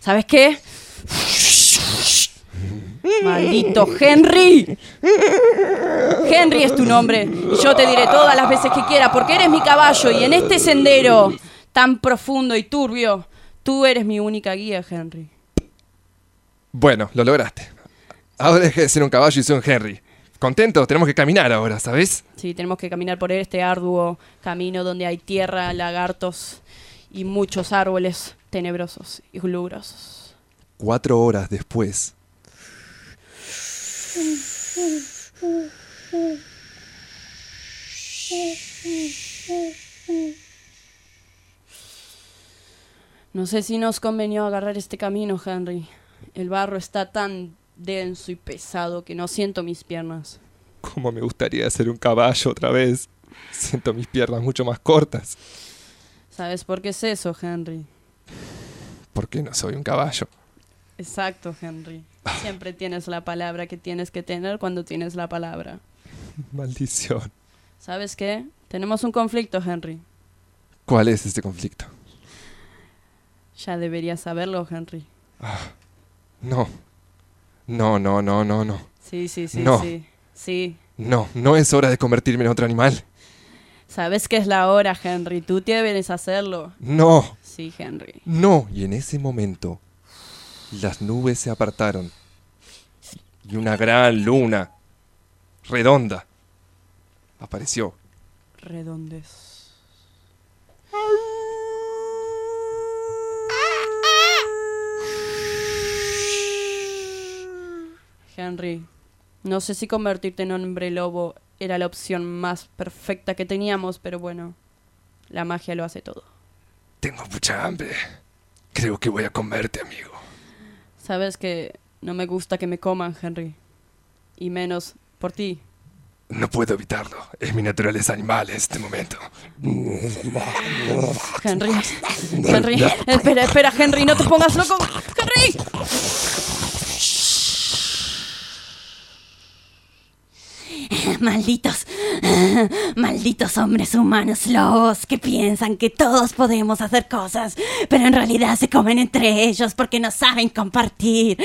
¿Sabes qué? ¡Maldito Henry! Henry es tu nombre. Y yo te diré todas las veces que quiera, porque eres mi caballo y en este sendero tan profundo y turbio, tú eres mi única guía, Henry. Bueno, lo lograste. Ahora dejé de ser un caballo y soy un Henry. Contento, tenemos que caminar ahora, ¿sabes? Sí, tenemos que caminar por este arduo camino donde hay tierra, lagartos y muchos árboles tenebrosos y glurosos. Cuatro horas después, No sé si nos convenió agarrar este camino, Henry. El barro está tan denso y pesado que no siento mis piernas. como me gustaría ser un caballo otra vez. Siento mis piernas mucho más cortas. ¿Sabes por qué es eso, Henry? ¿Por qué no soy un caballo? Exacto, Henry. Siempre tienes la palabra que tienes que tener cuando tienes la palabra. (laughs) Maldición. ¿Sabes qué? Tenemos un conflicto, Henry. ¿Cuál es este conflicto? Ya deberías saberlo, Henry. No. No, no, no, no, no. Sí, sí, sí, No. sí. Sí. No, no es hora de convertirme en otro animal. Sabes que es la hora, Henry. Tú debes hacerlo. No, Sí, Henry. no. Y en ese momento, las nubes se apartaron. Y una gran luna, redonda, apareció. Redondes. Henry, no sé si convertirte en hombre lobo era la opción más perfecta que teníamos, pero bueno, la magia lo hace todo. Tengo mucha hambre. Creo que voy a comerte, amigo. Sabes que no me gusta que me coman, Henry. Y menos por ti. No puedo evitarlo. Es mi naturaleza animal en este momento. Henry, Henry, espera, espera, Henry, no te pongas loco. Henry. (laughs) Malditos, (laughs) malditos hombres humanos lobos que piensan que todos podemos hacer cosas, pero en realidad se comen entre ellos porque no saben compartir.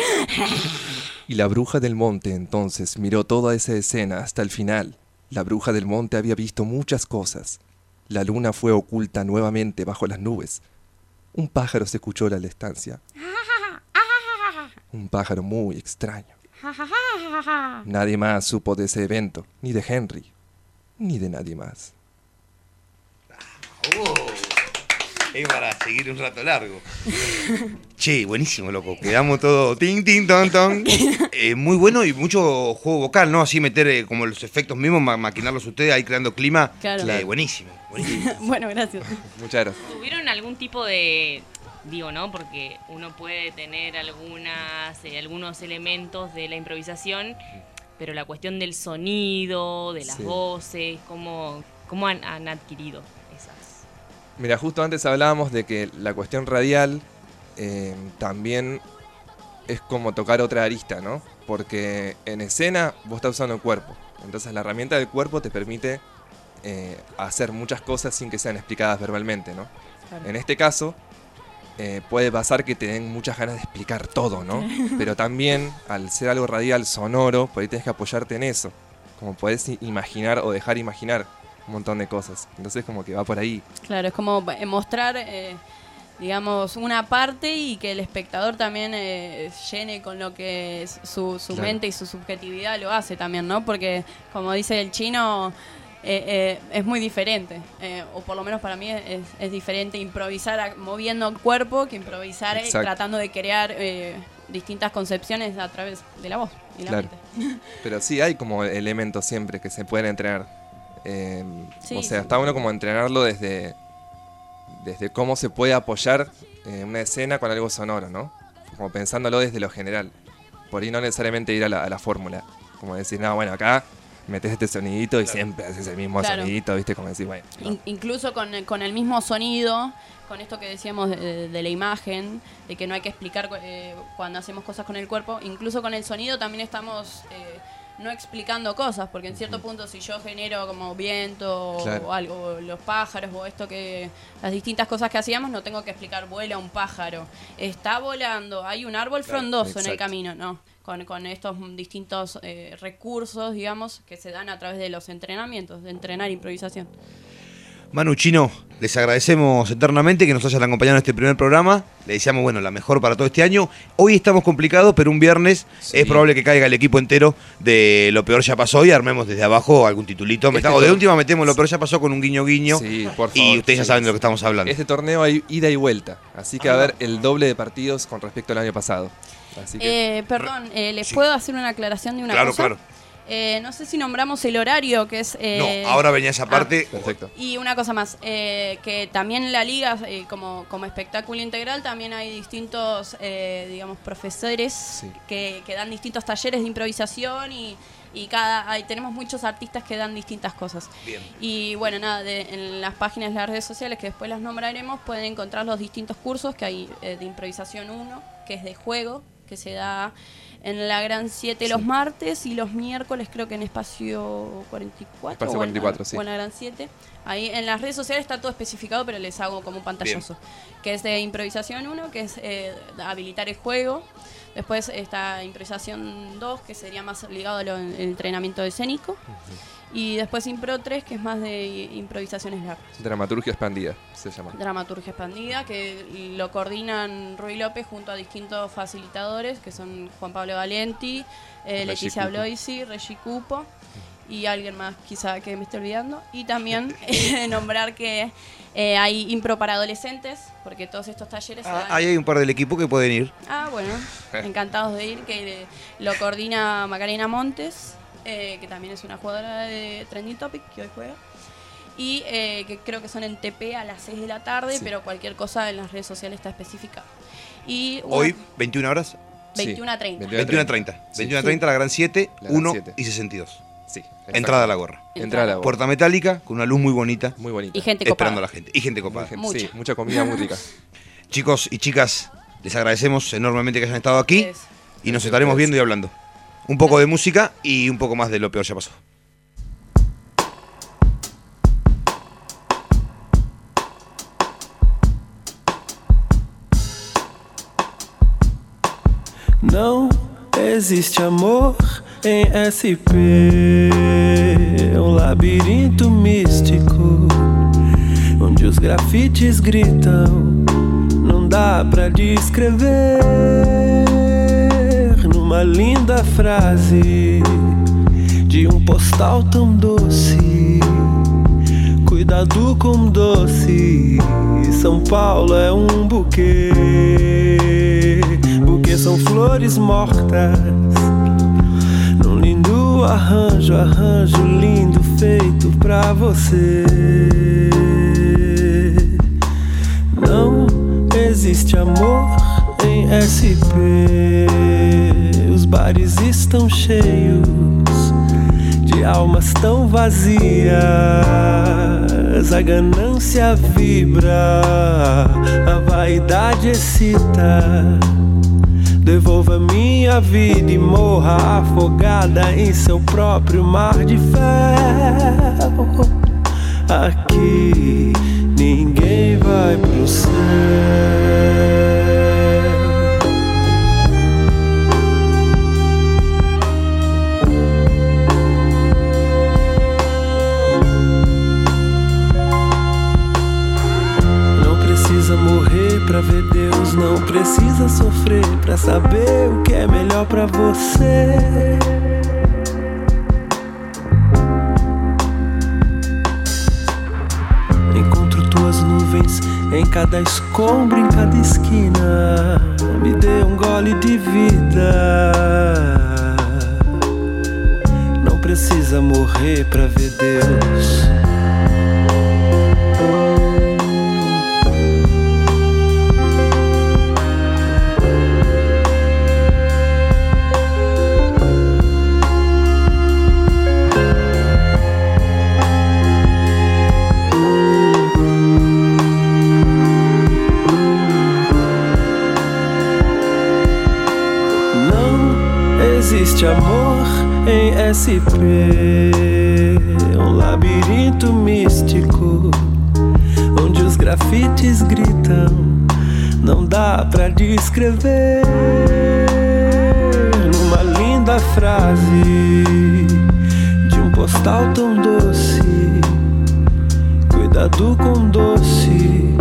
Y la bruja del monte entonces miró toda esa escena hasta el final. La bruja del monte había visto muchas cosas. La luna fue oculta nuevamente bajo las nubes. Un pájaro se escuchó en la estancia. (laughs) Un pájaro muy extraño. Nadie más supo de ese evento, ni de Henry, ni de nadie más. Es para seguir un rato largo. (laughs) Che, buenísimo, loco. Quedamos todo ting, ting, ton, ton. (laughs) Eh, muy bueno y mucho juego vocal, ¿no? Así meter eh, como los efectos mismos, ma- maquinarlos ustedes ahí creando clima. Claro. Eh, buenísimo, buenísimo. (laughs) bueno, gracias. Muchas gracias. ¿Tuvieron algún tipo de, digo, no? Porque uno puede tener algunas, eh, algunos elementos de la improvisación, pero la cuestión del sonido, de las Sí. voces, ¿cómo, cómo han, han adquirido esas? Mira, justo antes hablábamos de que la cuestión radial eh, también es como tocar otra arista, ¿no? Porque en escena vos estás usando el cuerpo. Entonces la herramienta del cuerpo te permite eh, hacer muchas cosas sin que sean explicadas verbalmente, ¿no? Claro. En este caso, eh, puede pasar que te den muchas ganas de explicar todo, ¿no? (laughs) Pero también, al ser algo radial, sonoro, por ahí tenés que apoyarte en eso. Como podés imaginar o dejar imaginar un montón de cosas. Entonces como que va por ahí. Claro, es como eh, mostrar, eh, digamos, una parte y que el espectador también eh, llene con lo que su, su Claro. mente y su subjetividad lo hace también, ¿no? Porque, como dice el chino, eh, eh, es muy diferente, eh, o por lo menos para mí es, es diferente improvisar a- moviendo el cuerpo que improvisar tratando de crear eh, distintas concepciones a través de la voz y la Claro. mente. (laughs) Pero sí hay como elementos siempre que se pueden entrenar. Eh, Sí, o sea, sí. está bueno como entrenarlo desde, desde cómo se puede apoyar eh, una escena con algo sonoro, ¿no? Como pensándolo desde lo general. Por ahí no necesariamente ir a la, a la fórmula. Como decir, no, bueno, acá metes este sonidito y siempre haces el mismo Claro. sonidito, ¿viste? Como decir, bueno. no. In- incluso con, el- con el mismo sonido, con esto que decíamos de, de- la imagen, de que no hay que explicar eh, cuando hacemos cosas con el cuerpo, incluso con el sonido también estamos eh, no explicando cosas, porque en cierto punto si yo genero como viento Claro. o algo, o los pájaros o esto que las distintas cosas que hacíamos, no tengo que explicar vuela un pájaro, está volando, hay un árbol Claro, frondoso en el camino, no. Con, con estos distintos eh, recursos, digamos, que se dan a través de los entrenamientos, de entrenar improvisación. Manu Chino, les agradecemos eternamente que nos hayan acompañado en este primer programa. Le deseamos, bueno, la mejor para todo este año. Hoy estamos complicados, pero un viernes es probable que caiga el equipo entero de Lo Peor Ya Pasó y armemos desde abajo algún titulito. Este de última metemos Lo Peor Ya Pasó con un guiño guiño. Sí, por y ustedes ya saben de lo que estamos hablando. Este torneo hay ida y vuelta, así que va a haber el doble de partidos con respecto al año pasado. Así que Eh, perdón, eh, ¿les Sí. puedo hacer una aclaración de una Claro, cosa? claro. Eh, no sé si nombramos el horario, que es... eh, no, ahora venía esa ah, parte. Perfecto. Y una cosa más, eh, que también en la liga, eh, como, como espectáculo integral, también hay distintos, eh, digamos, profesores que, que dan distintos talleres de improvisación y, y cada hay, tenemos muchos artistas que dan distintas cosas. Bien. Y bueno, nada, de- en las páginas de las redes sociales, que después las nombraremos, pueden encontrar los distintos cursos que hay eh, de improvisación 1, que es de juego, que se da en la Gran 7 los martes y los miércoles creo que en espacio 44 Espacio o en- 44, sí. o en la Gran 7. Ahí en las redes sociales está todo especificado, pero les hago como un pantallazo. Que es de improvisación 1, que es eh, habilitar el juego. Después está improvisación 2, que sería más ligado al entrenamiento escénico. Y después Impro 3, que es más de improvisaciones largas. dramaturgia expandida se llama. Dramaturgia expandida, que lo coordinan Rui López junto a distintos facilitadores, que son Juan Pablo Valenti, eh, Leticia. Bloisi, Regi Cupo y alguien más quizá que me esté olvidando. Y también eh, (laughs) (laughs) nombrar que eh, hay impro para adolescentes, porque todos estos talleres... se Ah, dan- ahí hay un par del equipo que pueden ir. Ah, bueno, encantados de ir, que lo coordina Macarena Montes, eh, que también es una jugadora de Trending Topic, que hoy juega. Y eh, que creo que son en TP a las 6 de la tarde, Sí. pero cualquier cosa en las redes sociales está especificada. Y Hoy, bueno, 21 horas. 21 a 30. 21 a 30. Sí. 21 a 30, la gran 7, La gran 1 siete. y 62. Sí. Entrada a la gorra. Entrada a la gorra. Puerta metálica, con una luz muy bonita. Muy bonita. Y gente Esperando a copada. la gente. Y gente copada. Gente, sí, mucha comida muy rica. (laughs) Chicos y chicas, les agradecemos enormemente que hayan estado aquí. Y nos estaremos viendo y hablando. Un poco de música y un poco más de lo peor ya pasó. Não existe amor em SP. Um labirinto místico onde os grafites gritam. Não dá pra descrever numa linda frase de um postal tão doce. Cuidado com doce. São Paulo é um buquê. Buquê são flores mortas. Num lindo arranjo, arranjo lindo feito pra você. Não existe amor em SP. Bares estão cheios de almas tão vazias. A ganância vibra, a vaidade excita. Devolva minha vida e morra afogada em seu próprio mar de fel. Aqui ninguém vai pro céu. Pra ver Deus, não precisa sofrer pra saber o que é melhor pra você. Encontro tuas nuvens em cada escombro, em cada esquina. Me dê um gole de vida. Não precisa morrer pra ver Deus. Existe amor em SP. Um labirinto místico onde os grafites gritam. Não dá pra descrever numa linda frase de um postal tão doce. Cuidado com doce.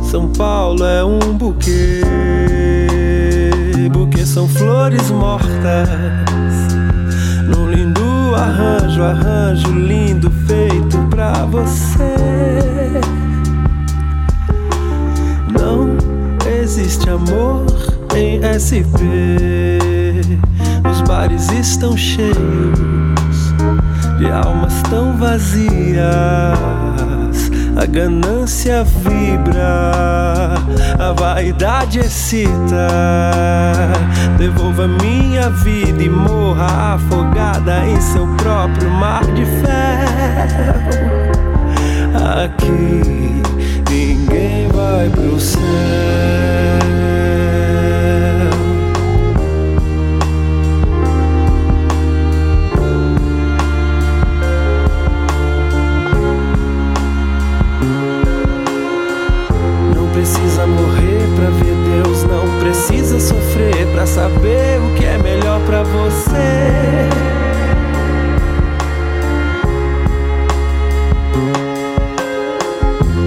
São Paulo é um buquê, buquê são flores mortas. Arranjo, arranjo lindo feito pra você. Não existe amor em SP. Os bares estão cheios de almas tão vazias. A ganância vibra, a vaidade excita. Devolva minha vida e morra afogada em seu próprio mar de ferro. Aqui ninguém vai pro céu. Sofrer pra saber o que é melhor pra você.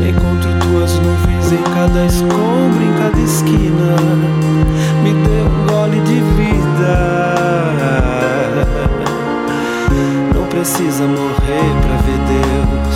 Encontro tuas nuvens em cada escombro, em cada esquina. Me dê um gole de vida. Não precisa morrer pra ver Deus.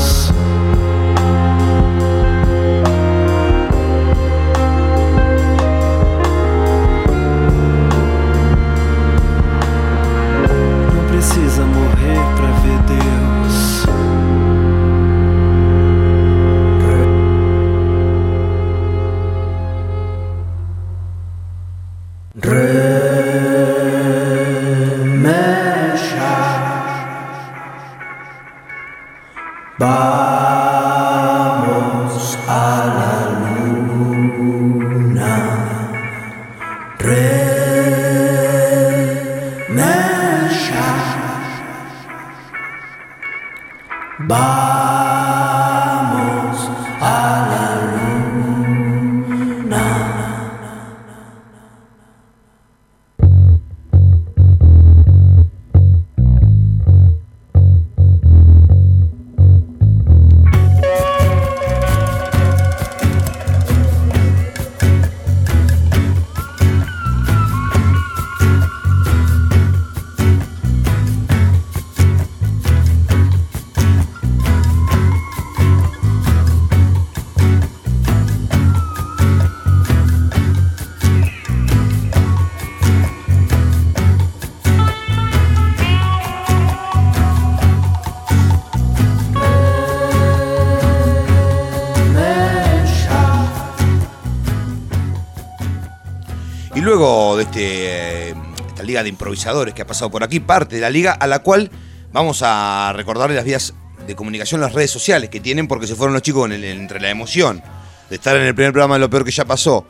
Liga de improvisadores que ha pasado por aquí, parte de la liga a la cual vamos a recordarle las vías de comunicación, las redes sociales que tienen, porque se fueron los chicos en el- entre la emoción de estar en el primer programa de lo peor que ya pasó,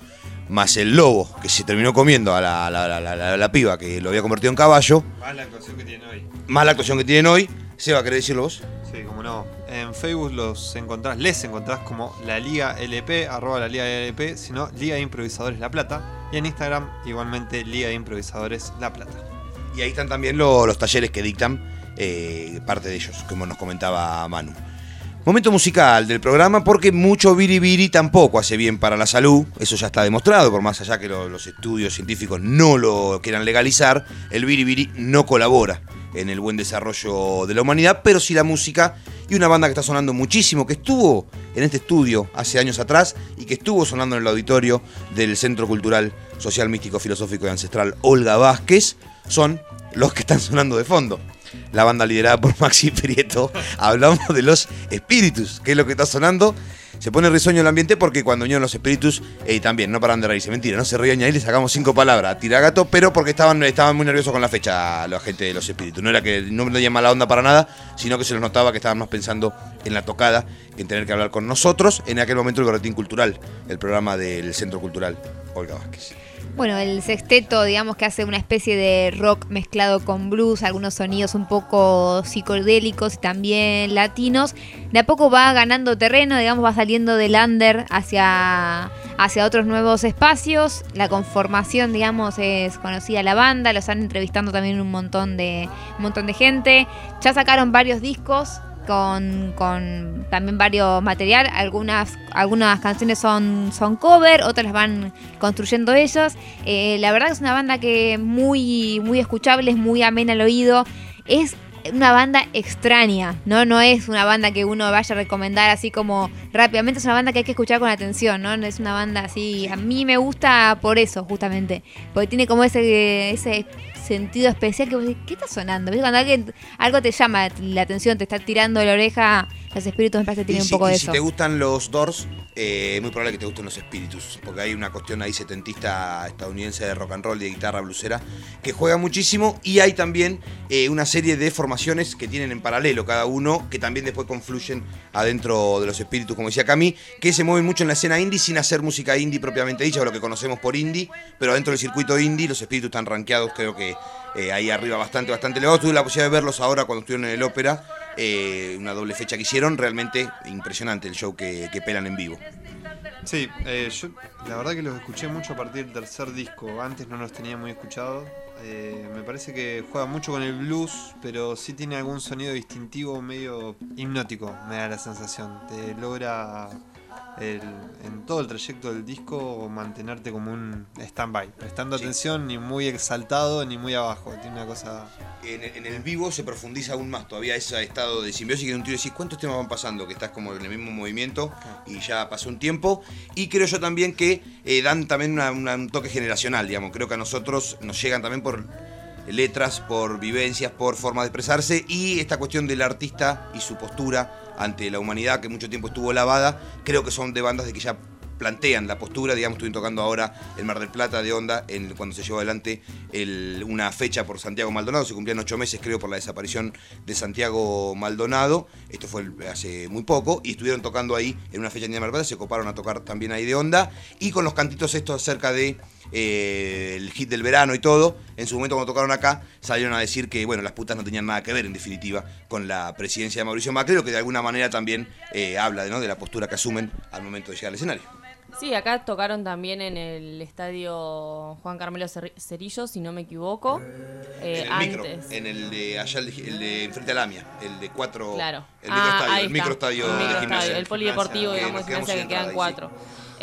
más el lobo que se terminó comiendo a la, la- la- la- la- la piba que lo había convertido en caballo, Más la actuación que tiene hoy. más la actuación que tienen hoy. Seba, ¿querés decirlo vos? Sí, como no. En Facebook los encontrás, les encontrás como la Liga LP, arroba la Liga LP, sino Liga de Improvisadores La Plata. Y en Instagram, igualmente Liga de Improvisadores La Plata. Y ahí están también lo- los talleres que dictan, eh, parte de ellos, como nos comentaba Manu. Momento musical del programa porque mucho biribiri tampoco hace bien para la salud, eso ya está demostrado, por más allá que lo- los estudios científicos no lo quieran legalizar, el biribiri no colabora en el buen desarrollo de la humanidad, pero sí la música y una banda que está sonando muchísimo, que estuvo en este estudio hace años atrás y que estuvo sonando en el auditorio del Centro Cultural Social Místico Filosófico y Ancestral Olga Vázquez, son los que están sonando de fondo. La banda liderada por (laughs) Maxi Prieto. Hablamos de los espíritus, que es lo que está sonando. Se pone risueño el ambiente porque cuando vinieron los espíritus eh, también no paran de reírse. Mentira, no se reían ni ahí, le sacamos cinco palabras Tiragato, pero porque estaban, estaban muy nerviosos con la fecha la gente de los espíritus. No era que no me mala onda para nada, sino que se los notaba que estaban más pensando en la tocada que en tener que hablar con nosotros. En aquel momento el Gorretín Cultural, el programa del Centro Cultural Olga Vázquez. Bueno, el sexteto, digamos que hace una especie de rock mezclado con blues, algunos sonidos un poco psicodélicos y también latinos. De a poco va ganando terreno, digamos, va saliendo del under hacia, hacia otros nuevos espacios. La conformación, digamos, es conocida la banda, lo están entrevistando también un montón de, un montón de gente. Ya sacaron varios discos con, con también varios material. Algunas, algunas canciones son, son cover, otras las van construyendo ellos. Eh, la verdad que es una banda que muy, muy escuchable, es muy amena al oído. Es una banda extraña, ¿no? No es una banda que uno vaya a recomendar así como rápidamente, es una banda que hay que escuchar con atención, ¿no? Es una banda así, a mí me gusta por eso, justamente, porque tiene como ese, ese sentido especial que vos decís, ¿qué está sonando? ¿Ves? Cuando alguien, algo te llama la atención, te está tirando la oreja, los espíritus me parece que tienen un si, poco y de si eso. te gustan los Doors, eh, es muy probable que te gusten los espíritus, porque hay una cuestión ahí setentista estadounidense de rock and roll de guitarra blusera que juega muchísimo y hay también eh, una serie de formaciones que tienen en paralelo cada uno que también después confluyen adentro de los espíritus, como decía Cami, que se mueven mucho en la escena indie sin hacer música indie propiamente dicha, o lo que conocemos por indie, pero dentro del circuito indie los espíritus están rankeados, creo que eh, ahí arriba bastante, bastante elevados. Tuve la posibilidad de verlos ahora cuando estuvieron en el ópera, eh, una doble fecha que hicieron, realmente impresionante el show que, que pelan en vivo. Sí, eh, la verdad que los escuché mucho a partir del tercer disco. Antes no los tenía muy escuchados. Me parece que juega mucho con el blues, pero sí tiene algún sonido distintivo medio hipnótico, me da la sensación. Te logra el- en todo el trayecto del disco mantenerte como un stand-by, prestando atención ni muy exaltado ni muy abajo. Tiene una cosa... En, en el vivo se profundiza aún más, todavía ese estado de simbiosis que en un tiro decís, ¿cuántos temas van pasando? Que estás como en el mismo movimiento y ya pasó un tiempo. Y creo yo también que eh, dan también una- una- un toque generacional, digamos. Creo que a nosotros nos llegan también por letras, por vivencias, por forma de expresarse y esta cuestión del artista y su postura ante la humanidad que mucho tiempo estuvo lavada, creo que son de bandas de que ya plantean la postura, digamos, estuvieron tocando ahora el Mar del Plata de Onda en, cuando se llevó adelante el- una fecha por Santiago Maldonado, se cumplían ocho meses creo por la desaparición de Santiago Maldonado, esto fue hace muy poco, y estuvieron tocando ahí en una fecha en Mar del Plata, se coparon a tocar también ahí de Onda, y con los cantitos estos acerca de eh, el hit del verano y todo, en su momento cuando tocaron acá, salieron a decir que bueno, las putas no tenían nada que ver en definitiva con la presidencia de Mauricio Macri, lo que de alguna manera también eh, habla ¿no? de la postura que asumen al momento de llegar al escenario. Sí, acá tocaron también en el estadio Juan Carmelo Cer- Cerillo, si no me equivoco. Eh, en el micro, en el de allá, el de, el de enfrente a Lamia, el de cuatro. Claro. El Ah, microestadio, ahí el microestadio de gimnasia. el polideportivo, Que digamos, que sin quedan ahí, cuatro.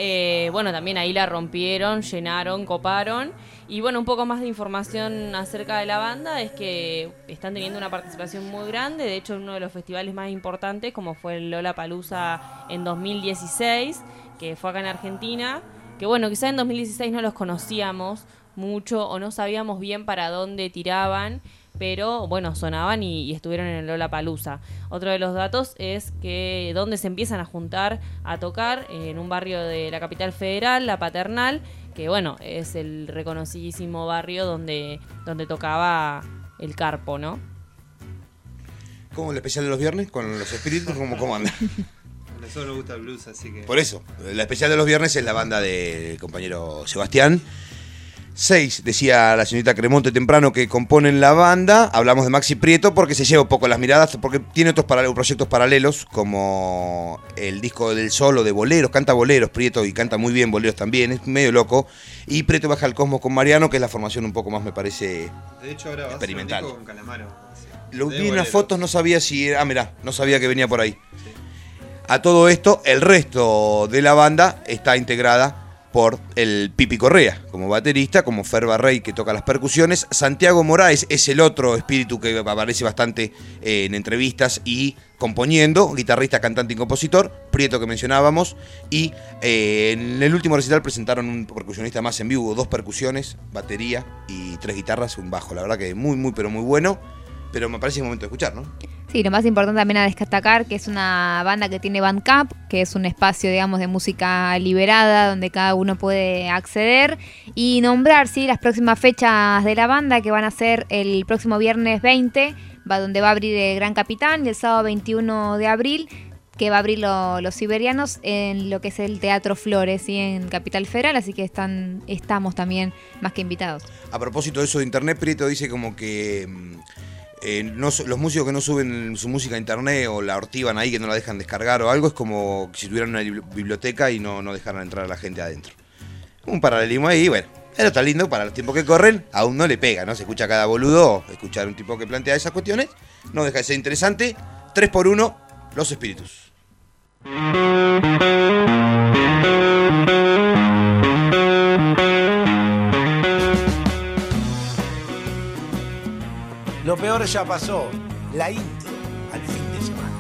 Eh, bueno, también ahí la rompieron, llenaron, coparon. Y bueno, un poco más de información acerca de la banda es que están teniendo una participación muy grande. De hecho, en uno de los festivales más importantes, como fue el Lola Palusa en 2016, que fue acá en Argentina. Que bueno, quizás en 2016 no los conocíamos mucho o no sabíamos bien para dónde tiraban pero bueno, sonaban y, y estuvieron en el Lola Palusa. Otro de los datos es que donde se empiezan a juntar a tocar, en un barrio de la capital federal, la Paternal, que bueno, es el reconocidísimo barrio donde, donde tocaba el Carpo, ¿no? ¿Cómo el especial de los viernes? ¿Con los espíritus? ¿Cómo, cómo anda? (laughs) A nosotros nos gusta el blues, así que... Por eso, la especial de los viernes es la banda del compañero Sebastián. Seis, decía la señorita Cremonte temprano que componen la banda. Hablamos de Maxi Prieto porque se lleva un poco las miradas, porque tiene otros paralel- proyectos paralelos, como el disco del solo de boleros. Canta boleros Prieto y canta muy bien boleros también, es medio loco. Y Prieto baja al cosmos con Mariano, que es la formación un poco más, me parece, De hecho, ahora va a hacer un experimental. disco con Calamaro. Lo vi en unas fotos, no sabía si era. Ah, mirá, no sabía que venía por ahí. A todo esto, el resto de la banda está integrada por el Pipi Correa como baterista, como Fer Barrey que toca las percusiones. Santiago Moraes es el otro espíritu que aparece bastante eh, en entrevistas y componiendo, guitarrista, cantante y compositor, Prieto que mencionábamos. Y eh, en el último recital presentaron un percusionista más en vivo, dos percusiones, batería y tres guitarras, un bajo. La verdad que muy, muy, pero muy bueno. Pero me parece el momento de escuchar, ¿no? Sí, lo más importante también a destacar que es una banda que tiene Bandcamp, que es un espacio, digamos, de música liberada donde cada uno puede acceder y nombrar, sí, las próximas fechas de la banda que van a ser el próximo viernes 20, va donde va a abrir el Gran Capitán y el sábado 21 de abril que va a abrir lo- los siberianos en lo que es el Teatro Flores, ¿sí? en Capital Federal, así que están, estamos también más que invitados. A propósito de eso de internet, Prieto dice como que mm, eh, los músicos que no suben su música a internet o la hortivan ahí, que no la dejan descargar o algo, es como si tuvieran una biblioteca y no, no dejaran entrar a la gente adentro. Un paralelismo ahí, bueno, pero está lindo para los tiempos que corren, aún no le pega, ¿no? Se escucha cada boludo, escuchar un tipo que plantea esas cuestiones, no deja de ser interesante. 3 por 1 los espíritus. peor ya pasó, la Inter, al fin de semana.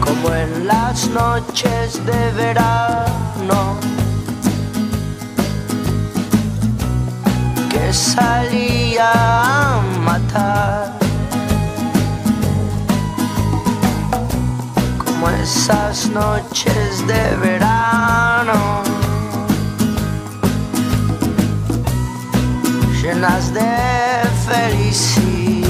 Como en las noches de verano. Que salía a matar. esas noches de verano llenas de felicidad.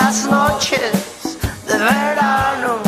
las noches de verano.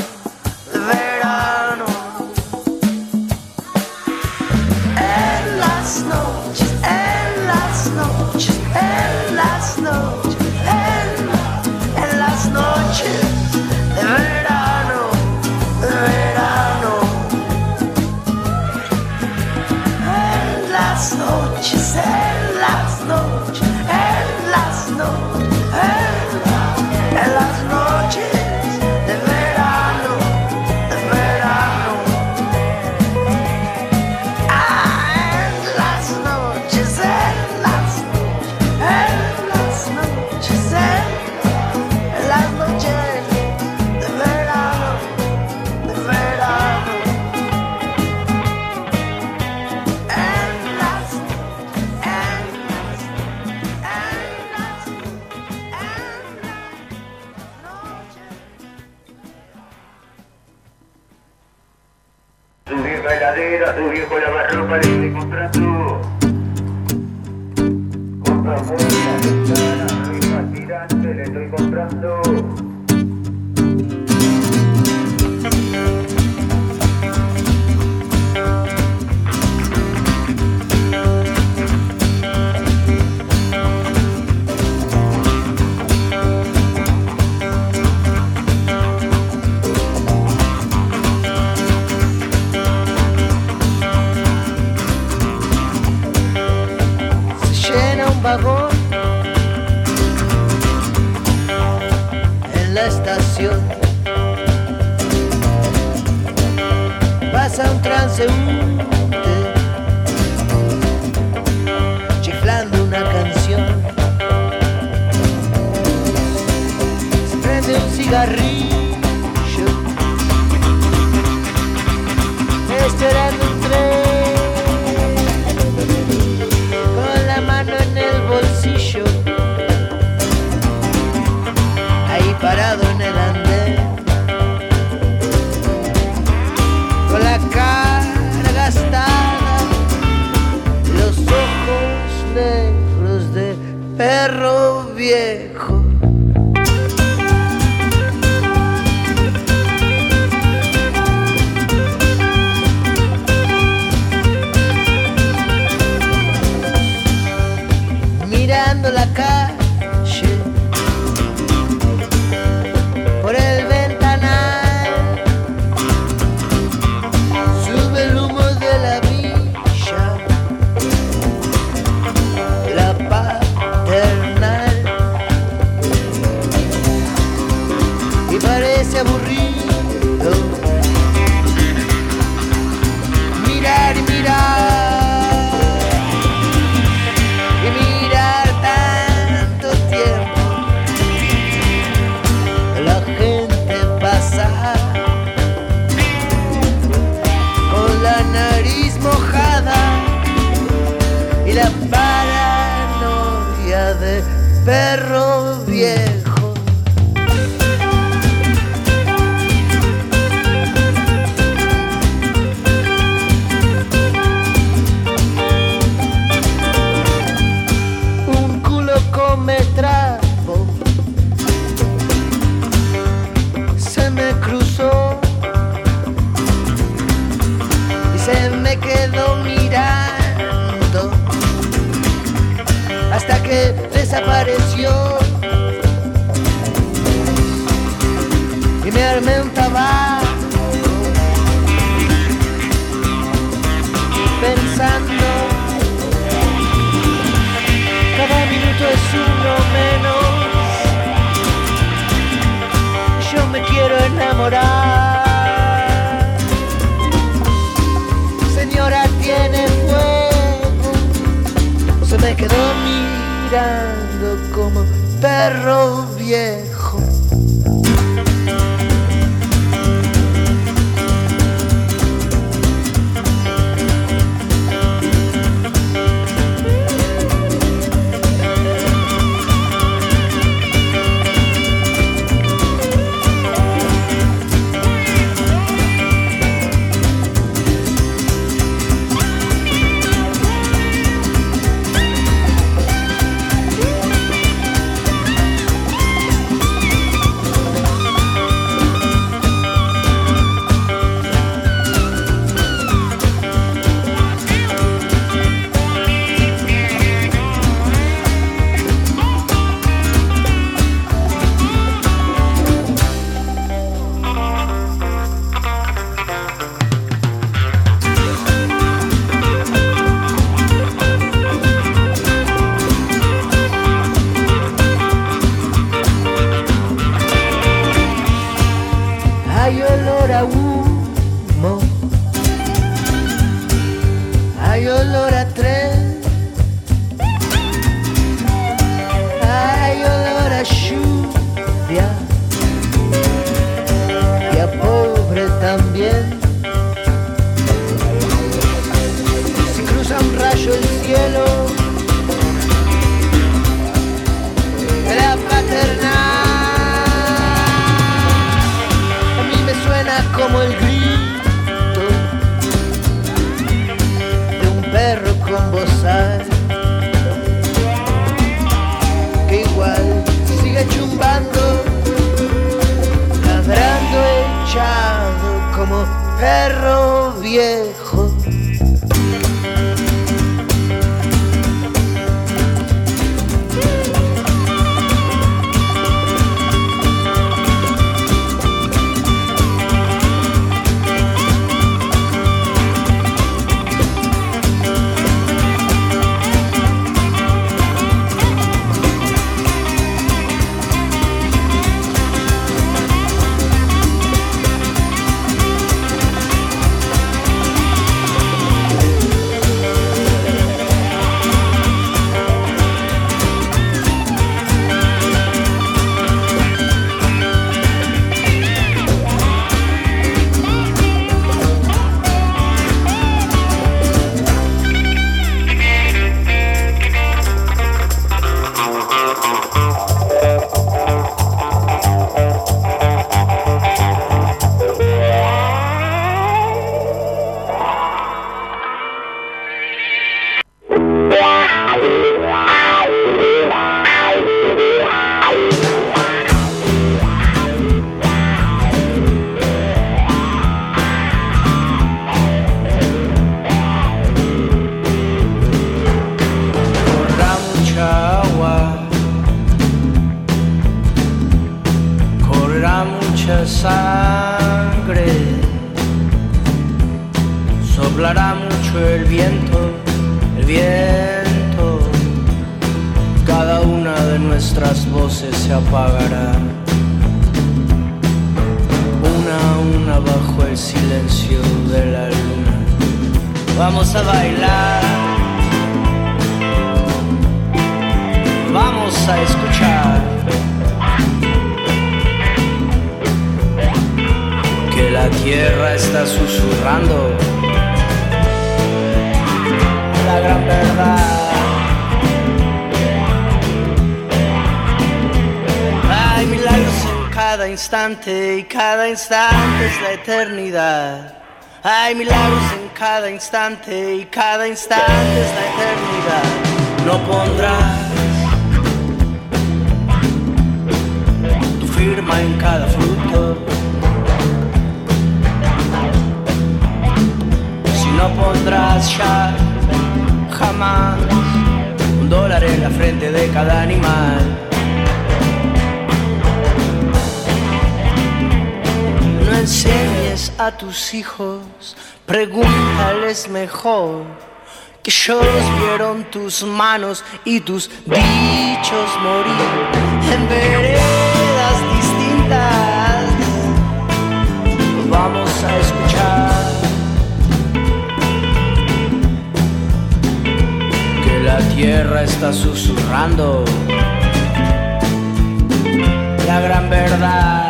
Perro viejo. Y cada instante es la eternidad. No pondrás tu firma en cada fruto. Si no pondrás ya jamás un dólar en la frente de cada animal. No enseñes a tus hijos, pregúntales mejor que ellos vieron tus manos y tus dichos morir en veredas distintas. Vamos a escuchar que la tierra está susurrando la gran verdad.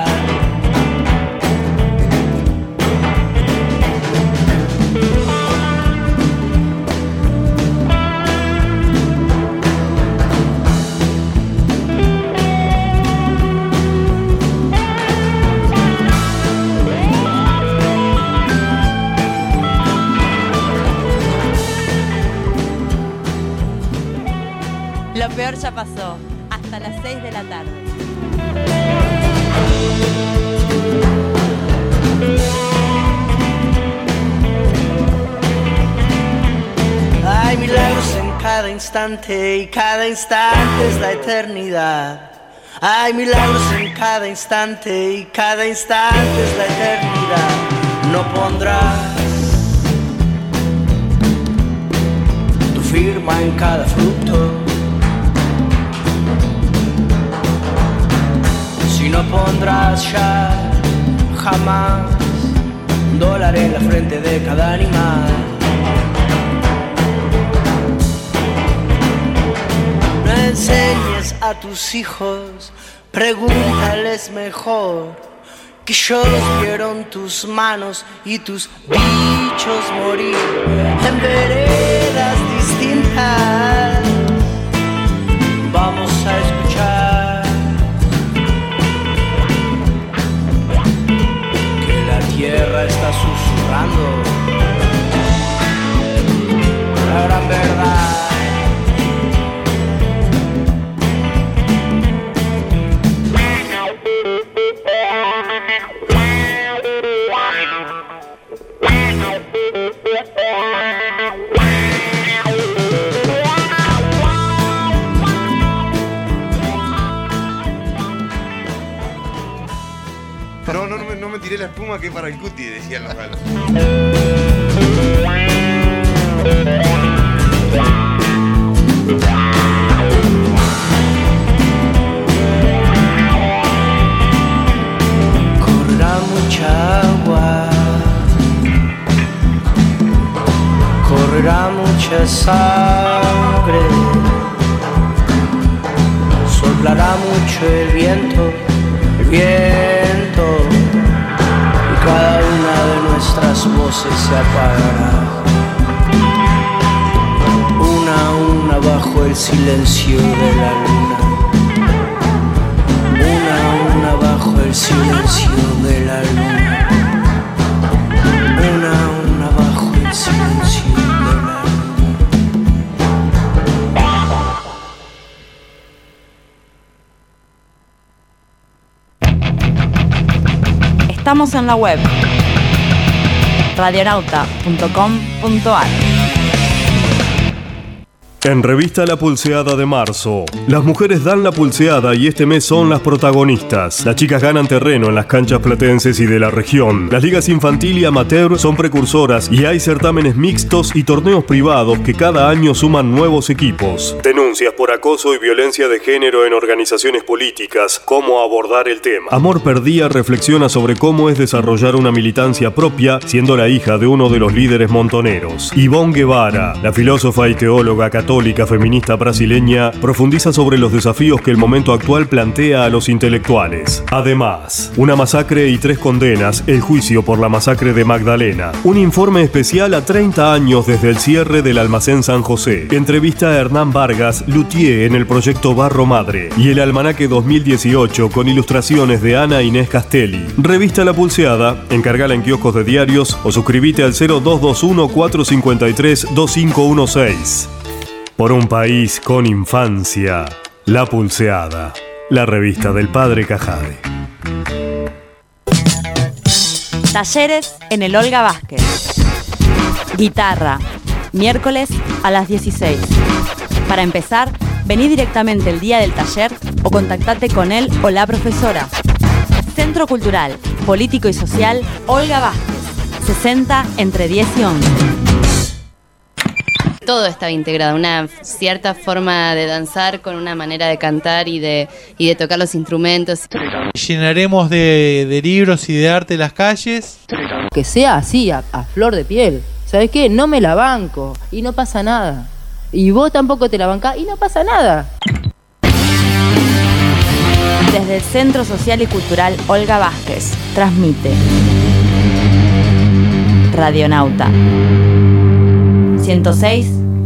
Y cada instante es la eternidad. Hay milagros en cada instante y cada instante es la eternidad. No pondrás tu firma en cada fruto. Si no pondrás ya jamás un dólar en la frente de cada animal. Enseñes a tus hijos, pregúntales mejor que ellos vieron tus manos y tus dichos morir en veredas distintas. Espuma que para el cuti, decían los galos. Correrá mucha agua, correrá mucha sangre, soplará mucho el viento, el viento, y cada una de nuestras voces se apagará. Una a una bajo el silencio de la luna. Una a una bajo el silencio de la luna. Estamos en la web radionauta.com.ar. En revista La Pulseada de marzo, las mujeres dan la pulseada y este mes son las protagonistas. Las chicas ganan terreno en las canchas platenses y de la región. Las ligas infantil y amateur son precursoras y hay certámenes mixtos y torneos privados que cada año suman nuevos equipos. Denuncias por acoso y violencia de género en organizaciones políticas, cómo abordar el tema. Amor Perdía reflexiona sobre cómo es desarrollar una militancia propia siendo la hija de uno de los líderes montoneros. Ivonne Guevara, la filósofa y teóloga católica feminista brasileña, profundiza sobre los desafíos que el momento actual plantea a los intelectuales. Además, una masacre y tres condenas, el juicio por la masacre de Magdalena, un informe especial a 30 años desde el cierre del almacén San José, entrevista a Hernán Vargas, luthier en el proyecto Barro Madre, y el almanaque 2018 con ilustraciones de Ana Inés Castelli. Revista La Pulseada, encargala en kioscos de diarios o suscríbete al 0221 453 2516. Por un país con infancia, La Pulseada, la revista del padre Cajade. Talleres en el Olga Vázquez. Guitarra, miércoles a las 16. Para empezar, vení directamente el día del taller o contactate con él o la profesora. Centro Cultural, Político y Social Olga Vázquez. 60 entre 10 y 11. Todo estaba integrado, una cierta forma de danzar con una manera de cantar y de, y de tocar los instrumentos. Llenaremos de, de libros y de arte las calles. Que sea así, a, a flor de piel. ¿Sabes qué? No me la banco y no pasa nada. Y vos tampoco te la bancás y no pasa nada. Desde el Centro Social y Cultural Olga Vázquez, transmite Radionauta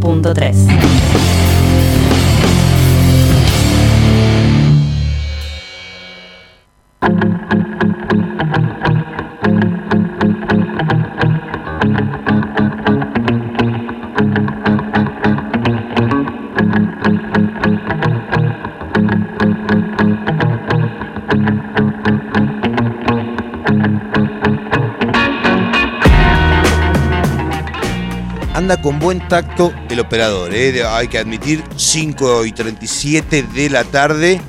106.3. Anda con buen tacto el operador, ¿eh? Hay que admitir, 5 y 37 de la tarde.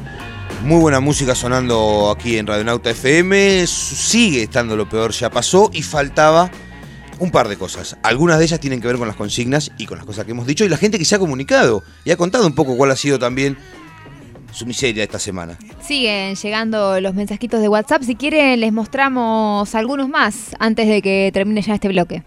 Muy buena música sonando aquí en Radionauta FM. Sigue estando lo peor, ya pasó y faltaba un par de cosas. Algunas de ellas tienen que ver con las consignas y con las cosas que hemos dicho y la gente que se ha comunicado y ha contado un poco cuál ha sido también su miseria esta semana. Siguen llegando los mensajitos de WhatsApp. Si quieren, les mostramos algunos más antes de que termine ya este bloque.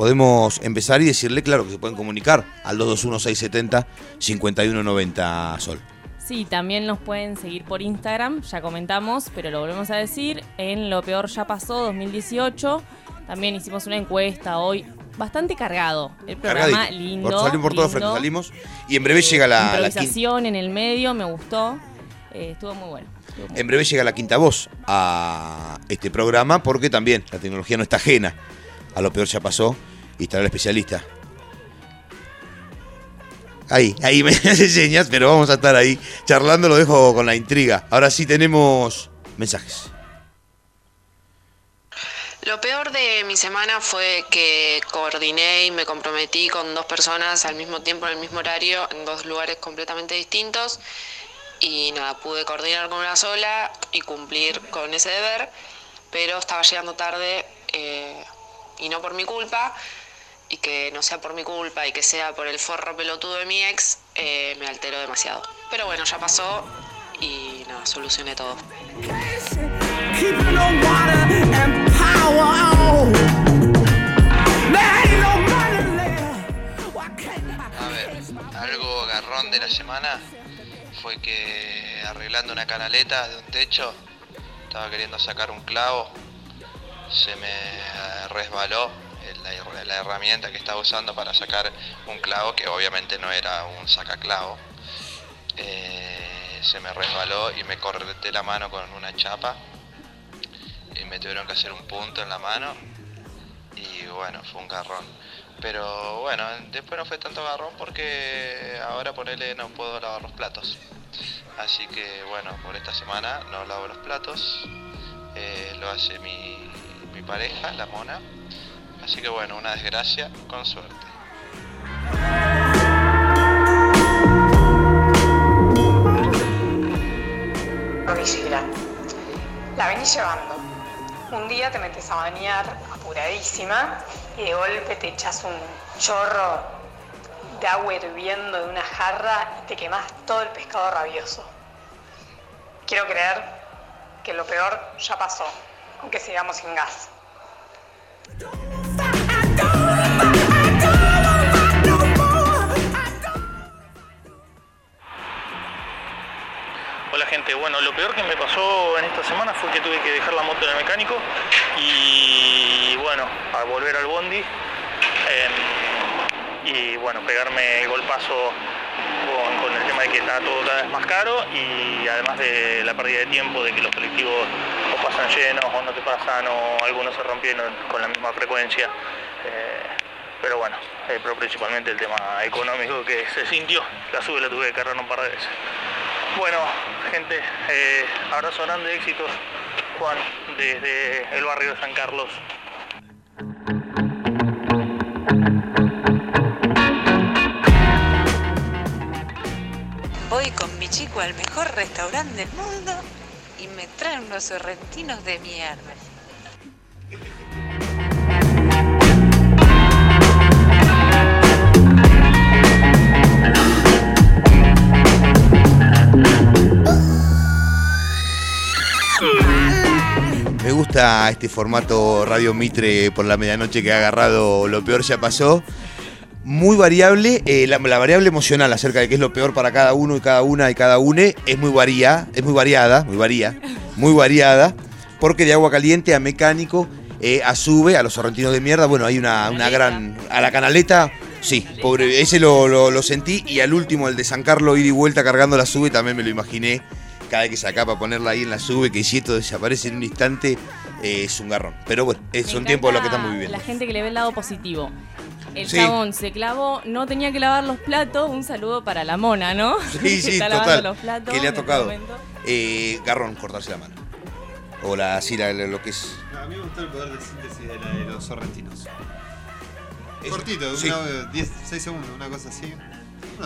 Podemos empezar y decirle, claro, que se pueden comunicar al 221-670-5190 Sol. Sí, también nos pueden seguir por Instagram, ya comentamos, pero lo volvemos a decir, en Lo Peor Ya Pasó 2018. También hicimos una encuesta hoy, bastante cargado. El programa Cargadito. lindo. Por- salimos por todos frentes, salimos. Y en breve llega la, la Improvisación en el medio, me gustó. Eh, estuvo muy bueno. en breve llega la quinta voz a este programa, porque también la tecnología no está ajena a lo peor ya pasó y estará el especialista. Ahí, ahí me (laughs) hace señas, pero vamos a estar ahí charlando, lo dejo con la intriga. Ahora sí tenemos mensajes. Lo peor de mi semana fue que coordiné y me comprometí con dos personas al mismo tiempo, en el mismo horario, en dos lugares completamente distintos. Y nada, pude coordinar con una sola y cumplir con ese deber. pero estaba llegando tarde eh, y no por mi culpa, y que no sea por mi culpa y que sea por el forro pelotudo de mi ex, eh, me alteró demasiado. Pero bueno, ya pasó y nada, solucioné todo. No can't I? A ver, algo garrón de la semana fue que arreglando una canaleta de un techo, estaba queriendo sacar un clavo, se me resbaló la, her- la herramienta que estaba usando para sacar un clavo, que obviamente no era un sacaclavo. Eh, se me resbaló y me corté la mano con una chapa y me tuvieron que hacer un punto en la mano y bueno, fue un garrón. Pero bueno, después no fue tanto garrón porque ahora ponele no puedo lavar los platos. Así que bueno, por esta semana no lavo los platos. eh, lo hace mi pareja, la mona. Así que bueno, una desgracia con suerte. Cordillera. La venís llevando. Un día te metes a bañar apuradísima y de golpe te echas un chorro de agua hirviendo de una jarra y te quemas todo el pescado rabioso. Quiero creer que lo peor ya pasó, aunque sigamos sin gas. Bueno, lo peor que me pasó en esta semana fue que tuve que dejar la moto en el mecánico y bueno, a volver al bondi em, y bueno, pegarme el golpazo con, con el tema de que está todo cada vez más caro y además de la pérdida de tiempo, de que los colectivos o pasan llenos o no te pasan o algunos se rompieron con la misma frecuencia. Eh, pero bueno, eh, pero principalmente el tema económico que se sintió, la sube la tuve que cargar un par de veces. Bueno, gente, eh, abrazo grande, éxitos. Juan, desde el barrio de San Carlos. Voy con mi chico al mejor restaurante del mundo y me traen unos sorrentinos de mierda. Me gusta este formato Radio Mitre por la medianoche que ha agarrado. Lo Peor Ya Pasó. Muy variable, eh, la, la variable emocional acerca de qué es lo peor para cada uno y cada una y cada une es muy varía, es muy variada, muy varía, muy variada, porque de agua caliente a mecánico, eh, a sube, a los sorrentinos de mierda, bueno, hay una, una gran... A la canaleta, sí, pobre, ese lo, lo- lo sentí, y al último, el de San Carlos, ida y vuelta cargando la sube, también me lo imaginé, cada vez que saca para ponerla ahí en la sube, que si esto desaparece en un instante, eh, es un garrón. Pero bueno, Me son tiempos de los que estamos viviendo. La gente que le ve el lado positivo. El Sí. chabón se clavó, no tenía que lavar los platos. Un saludo para la mona, ¿no? Sí, (laughs) sí, está lavando total. los platos Que le ha este tocado. Eh, garrón, cortarse la mano. O la, así, la- lo que es. A mí me gustó el poder de síntesis de, la de los sorrentinos. Cortito, sí. 6 segundos, una cosa así.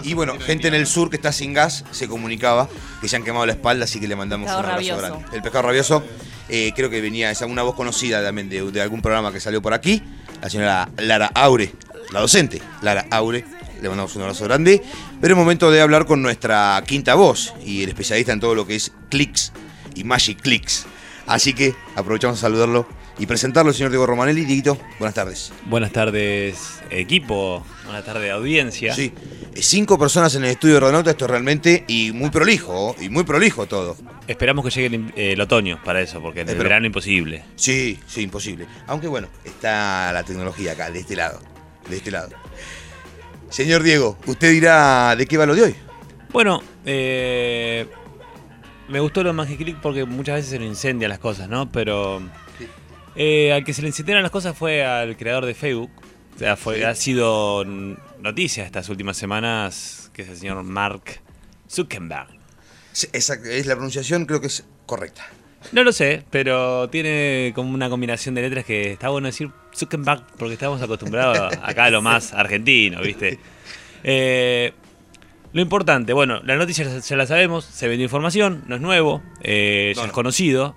Y bueno, gente en el sur que está sin gas se comunicaba que se han quemado la espalda, así que le mandamos Pescado un abrazo rabioso. grande. El pescado rabioso, eh, creo que venía, es una voz conocida también de, de algún programa que salió por aquí, la señora Lara Aure, la docente Lara Aure. Le mandamos un abrazo grande. Pero es momento de hablar con nuestra quinta voz y el especialista en todo lo que es clics y Magic Clicks. Así que aprovechamos a saludarlo y presentarlo, señor Diego Romanelli. Dieguito, buenas tardes. Buenas tardes, equipo. Buenas tardes, audiencia. Sí, eh, cinco personas en el estudio de Rodonauta, esto es realmente y muy prolijo, y muy prolijo todo. Esperamos que llegue el, otoño para eso, porque en el Espero. verano imposible. Sí, sí, imposible. Aunque bueno, está la tecnología acá, de este lado, de este lado. Señor Diego, usted dirá de qué va lo de hoy. Bueno, eh, me gustó lo de Magic Click porque muchas veces se lo incendian las cosas, ¿no? Pero eh, al que se le incendiaron las cosas fue al creador de Facebook. O sea, fue, Sí. ha sido noticia estas últimas semanas, que es el señor Mark Zuckerberg. Sí, exacto, es la pronunciación, creo que es correcta. No lo sé, pero tiene como una combinación de letras que está bueno decir Zuckerberg porque estamos acostumbrados (laughs) acá a lo más argentino, ¿viste? Eh, lo importante, bueno, la noticia ya- la sabemos, se vendió información, no es nuevo, eh, ya No, es no. conocido.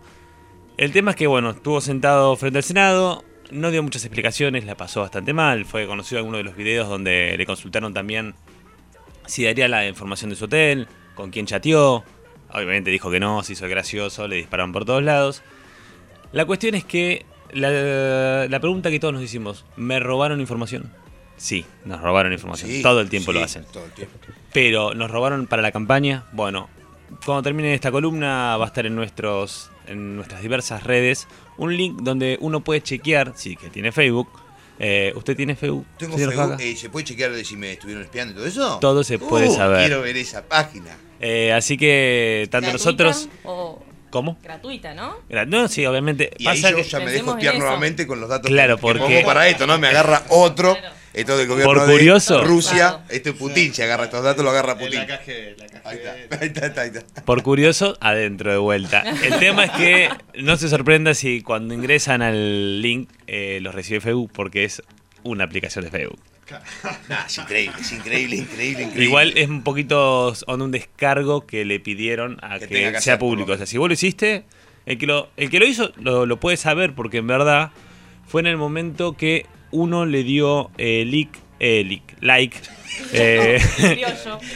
El tema es que, bueno, estuvo sentado frente al Senado, no dio muchas explicaciones, la pasó bastante mal. Fue conocido alguno de los videos donde le consultaron también si daría la información de su hotel, con quién chateó. Obviamente dijo que no, se hizo gracioso, le dispararon por todos lados. La cuestión es que la, la pregunta que todos nos hicimos, ¿me robaron información? Sí, nos robaron información. Sí, todo el tiempo sí, lo hacen. Todo el tiempo. Pero nos robaron para la campaña. Bueno, cuando termine esta columna va a estar en nuestros en nuestras diversas redes un link donde uno puede chequear, si que tiene Facebook. Eh, ¿Usted tiene Facebook? Tengo Facebook, eh, ¿se puede chequear de si me estuvieron espiando y todo eso? Todo se puede Uh, saber. Quiero ver esa página. Eh, así que tanto ¿Gratuita nosotros... o ¿Cómo? gratuita, ¿no? No, sí, obviamente. Y ahí yo que- ya me dejo espiar nuevamente con los datos Claro, que, porque- que pongo para esto, ¿no? Me agarra otro. Esto del gobierno Por de curioso. Rusia. Esto es Putin, se agarra estos datos, lo agarra Putin. La KGB, la KGB. Ahí está, ahí está, ahí está. Por curioso, adentro de vuelta. El tema es que (laughs) no se sorprenda si cuando ingresan al link eh, los recibe Facebook porque es una aplicación de Facebook. Nah, es increíble, es increíble, increíble, increíble. Igual es un poquito on un descargo que le pidieron a Que que, sea público. O sea, si vos lo hiciste, el que lo, el que lo hizo lo, lo puede saber porque en verdad fue en el momento que uno le dio eh, leak, eh, leak, like. eh, (laughs)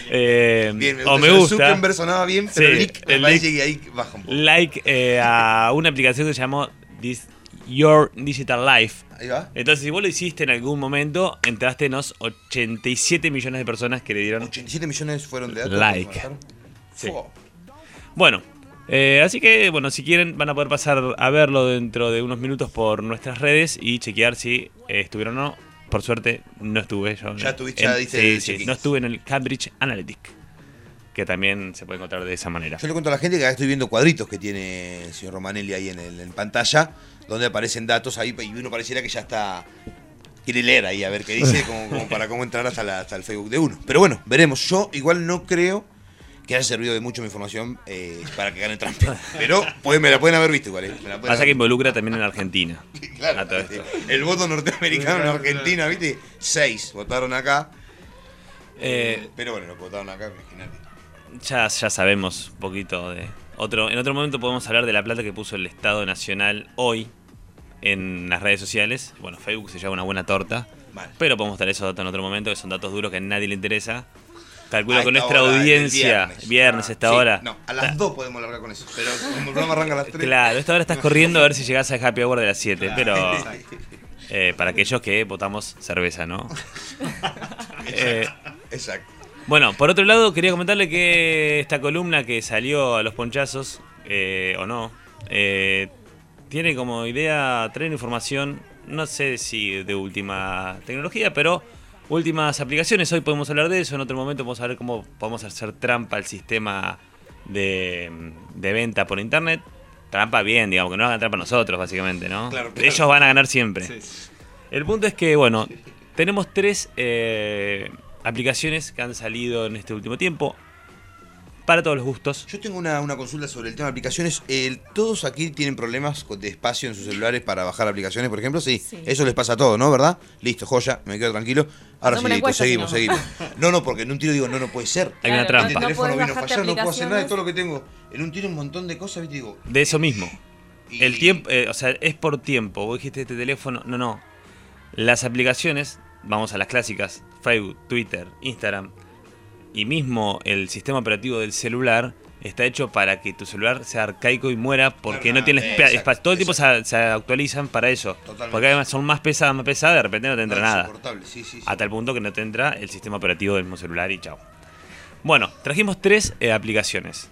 eh, Bien, me o me gusta. Zuckerberg sonaba bien, pero Sí, me el Nick- que ahí baja un poco. like eh, a una aplicación que se llamó This Your Digital Life. Ahí va. Entonces, si vos lo hiciste en algún momento, entraste en los 87 millones de personas que le dieron 87 millones fueron de datos. like. Sí. Bueno, eh, así que, bueno, si quieren, van a poder pasar a verlo dentro de unos minutos por nuestras redes y chequear si eh, estuvieron o no. Por suerte, no estuve yo. Ya estuviste, ya diste sí, sí, no estuve en el Cambridge Analytic, que también se puede encontrar de esa manera. Yo le cuento a la gente que acá estoy viendo cuadritos que tiene el señor Romanelli ahí en, el- en pantalla, donde aparecen datos ahí y uno pareciera que ya está. Quiere leer ahí a ver qué dice, (laughs) como, como para cómo entrar hasta, la- hasta el Facebook de uno. Pero bueno, veremos. Yo igual no creo que haya servido de mucho mi información eh, para que gane Trump. (laughs) Pero pues, me la pueden haber visto igual. eh, me la pueden Pasa que involucra también en Argentina. (laughs) Claro, a todo esto. el voto norteamericano en Argentina, ¿viste? Seis votaron acá. Eh, pero bueno, los votaron acá, imagínate. Ya, ya sabemos un poquito de. Otro, en otro momento podemos hablar de la plata que puso el Estado Nacional hoy en las redes sociales. Bueno, Facebook se lleva una buena torta. Mal. Pero podemos dar esos datos en otro momento, que son datos duros que a nadie le interesa. Calculo que nuestra hora, audiencia, viernes. viernes, Ah, esta sí, hora. No, a las dos podemos largar con eso. Pero como el programa arranca a las 3. Claro, esta hora estás corriendo a ver si llegás al happy hour de las 7, pero eh, para aquellos que votamos cerveza, ¿no? (laughs) Eh, Exacto. Bueno, por otro lado, quería comentarle que esta columna que salió a los ponchazos, eh, o no, eh, tiene como idea traer información, no sé si de última tecnología, pero últimas aplicaciones. Hoy podemos hablar de eso, en otro momento podemos ver cómo podemos hacer trampa al sistema de, de venta por internet. Trampa bien, digamos, que no hagan trampa nosotros, básicamente, ¿no? Claro, claro. Ellos van a ganar siempre. El punto es que, bueno, tenemos tres eh, aplicaciones que han salido en este último tiempo. Para todos los gustos. Yo tengo una, una consulta sobre el tema de aplicaciones. ¿Todos aquí tienen problemas con- de espacio en sus celulares para bajar aplicaciones, por ejemplo? Sí, Sí. eso les pasa a todos, ¿no? ¿Verdad? Listo, joya, me quedo tranquilo. Ahora Hacemos sí, listo, seguimos, si no. seguimos. (laughs) No, no, porque en un tiro digo, no, no puede ser. Hay una trampa. El No teléfono vino bajarte fallado, no puedo hacer nada de todo lo que tengo. En un tiro un montón de cosas, ¿viste? Digo, De eso mismo. Y- El tiempo, eh, o sea, es por tiempo. Vos dijiste este teléfono. No, no. Las aplicaciones, vamos a las clásicas: Facebook, Twitter, Instagram. Y mismo el sistema operativo del celular está hecho para que tu celular sea arcaico y muera porque Claro, no tiene eh, espa- exacto, espacio. Todo el tiempo se, se actualizan para eso. Totalmente. Porque además son más pesadas, más pesadas, de repente no te entra no, nada. sí, sí, sí. A tal punto que no te entra el sistema operativo del mismo celular y chao. Bueno, trajimos tres eh, aplicaciones.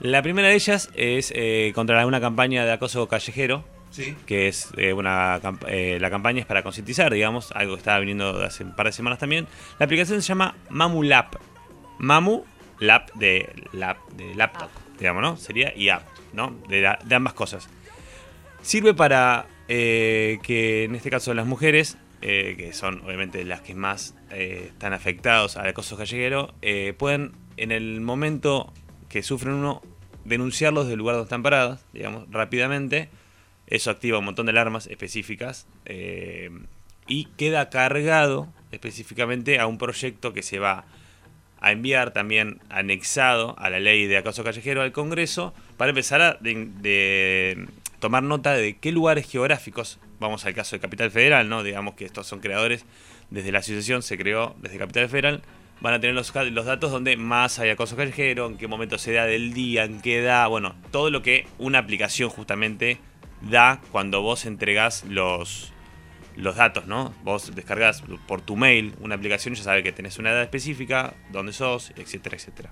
La primera de ellas es eh, contra una campaña de acoso callejero, Sí. que es eh, una eh, la campaña es para concientizar, digamos, algo que estaba viniendo hace un par de semanas también. La aplicación se llama Mamu Lab. Mamu Lab de, lap, de laptop, digamos, ¿no? Sería y app, ¿no? De, la- de ambas cosas. Sirve para eh, que en este caso las mujeres, eh, que son obviamente las que más eh, están afectados al acoso callejero, puedan en el momento que sufren uno denunciarlos del lugar donde están paradas, digamos, rápidamente. Eso activa un montón de alarmas específicas y queda cargado específicamente a un proyecto que se va a enviar también anexado a la ley de acoso callejero al Congreso para empezar a de- tomar nota de qué lugares geográficos, vamos al caso de Capital Federal, ¿no? Digamos que estos son creadores, desde la asociación se creó desde Capital Federal, van a tener los, los datos donde más hay acoso callejero, en qué momento se da del día, en qué da, bueno, todo lo que una aplicación justamente da cuando vos entregás los, los datos, ¿no? Vos descargas por tu mail una aplicación ya sabe que tenés una edad específica, dónde sos, etcétera, etcétera.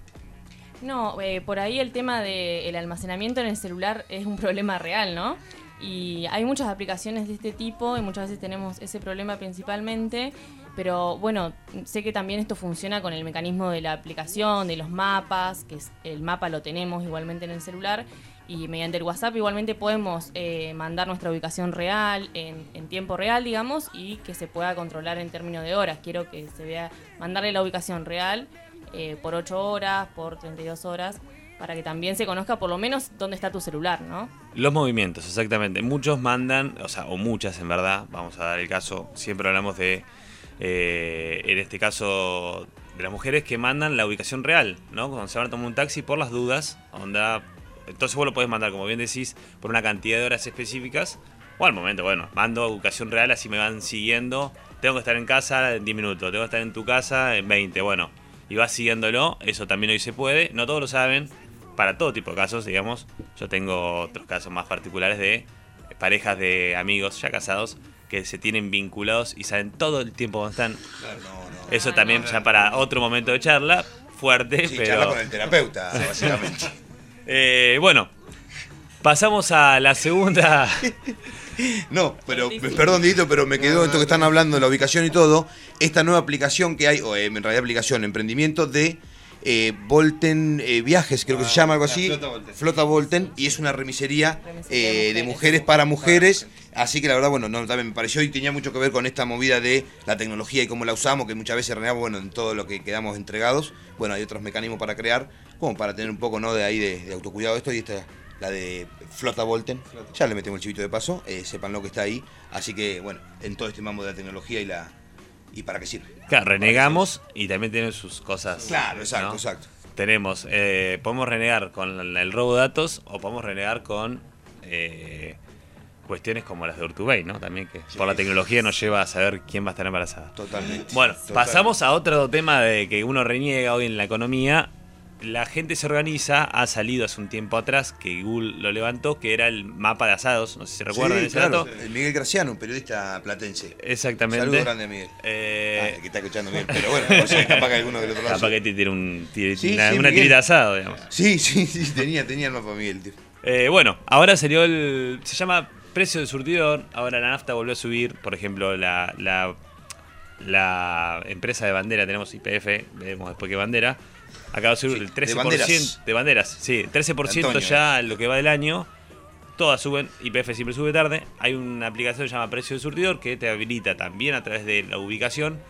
No, eh, por ahí el tema del almacenamiento en el celular es un problema real, ¿no? Y hay muchas aplicaciones de este tipo y muchas veces tenemos ese problema principalmente, pero bueno, sé que también esto funciona con el mecanismo de la aplicación, de los mapas, que es- el mapa lo tenemos igualmente en el celular y mediante el WhatsApp igualmente podemos eh, mandar nuestra ubicación real en, en tiempo real, digamos, y que se pueda controlar en términos de horas. Quiero que se vea, mandarle la ubicación real eh, por 8 horas, por 32 horas, para que también se conozca por lo menos dónde está tu celular, ¿no? Los movimientos, exactamente. Muchos mandan, o sea, o muchas en verdad, vamos a dar el caso, siempre hablamos de, eh, en este caso, de las mujeres que mandan la ubicación real, ¿no? Cuando se van a tomar un taxi por las dudas, onda... Entonces vos lo podés mandar, como bien decís, por una cantidad de horas específicas, o al momento, bueno, mando ubicación real, así me van siguiendo. Tengo que estar en casa en 10 minutos, tengo que estar en tu casa en 20, bueno. Y vas siguiéndolo, eso también hoy se puede. No todos lo saben, para todo tipo de casos, digamos. Yo tengo otros casos más particulares de parejas de amigos ya casados que se tienen vinculados y saben todo el tiempo dónde están. Eso también ya para otro momento de charla, fuerte, Sí, pero... charla con el terapeuta, (laughs) básicamente. Eh, bueno, pasamos a la segunda... (laughs) No, pero perdón, Dito, pero me quedó esto que están hablando de la ubicación y todo. Esta nueva aplicación que hay, o eh, en realidad aplicación, emprendimiento de eh, Volten eh, Viajes, creo que se llama algo así. Flota Volten. Flota Volten, y es una remisería eh, de mujeres para mujeres. Así que la verdad, bueno, no, también me pareció y tenía mucho que ver con esta movida de la tecnología y cómo la usamos, que muchas veces renegamos, bueno, en todo lo que quedamos entregados. Bueno, hay otros mecanismos para crear, como para tener un poco, ¿no? De ahí de, de autocuidado esto y esta la de Flota Volten. Ya le metemos el chivito de paso, eh, sepan lo que está ahí. Así que, bueno, en todo este mambo de la tecnología y la y para qué sirve. Claro, renegamos y también tiene sus cosas. Claro, exacto, ¿no? exacto. Tenemos, eh, podemos renegar con el robo de datos o podemos renegar con eh, cuestiones como las de Urtubey, ¿no? También que por la tecnología nos lleva a saber quién va a estar embarazada. Totalmente. Bueno, pasamos a otro tema de que uno reniega hoy en la economía. La gente se organiza, ha salido hace un tiempo atrás que Google lo levantó, que era el mapa de asados, no sé si recuerdan Sí, ese claro, dato. el Miguel Graciano, un periodista platense. Exactamente. Saludos grande a Miguel. Eh, Ah, que está escuchando Miguel, pero bueno, no sé, capaz que alguno del otro lado. Capaz que tira un, Sí, una, sí, una Miguel. tirita de asado, digamos. Sí, sí, sí, tenía, tenía el mapa Miguel, tío. Eh, bueno, ahora salió el. Se llama precio de surtidor. Ahora la nafta volvió a subir. Por ejemplo, la, la, la empresa de bandera, tenemos IPF, veremos después qué bandera. Acaba de subir Sí, el de 13%. banderas. de banderas, sí, 13% Antonio, ya lo que va del año. Todas suben, IPF siempre sube tarde. Hay una aplicación que se llama Precio de Surtidor que te habilita también a través de la ubicación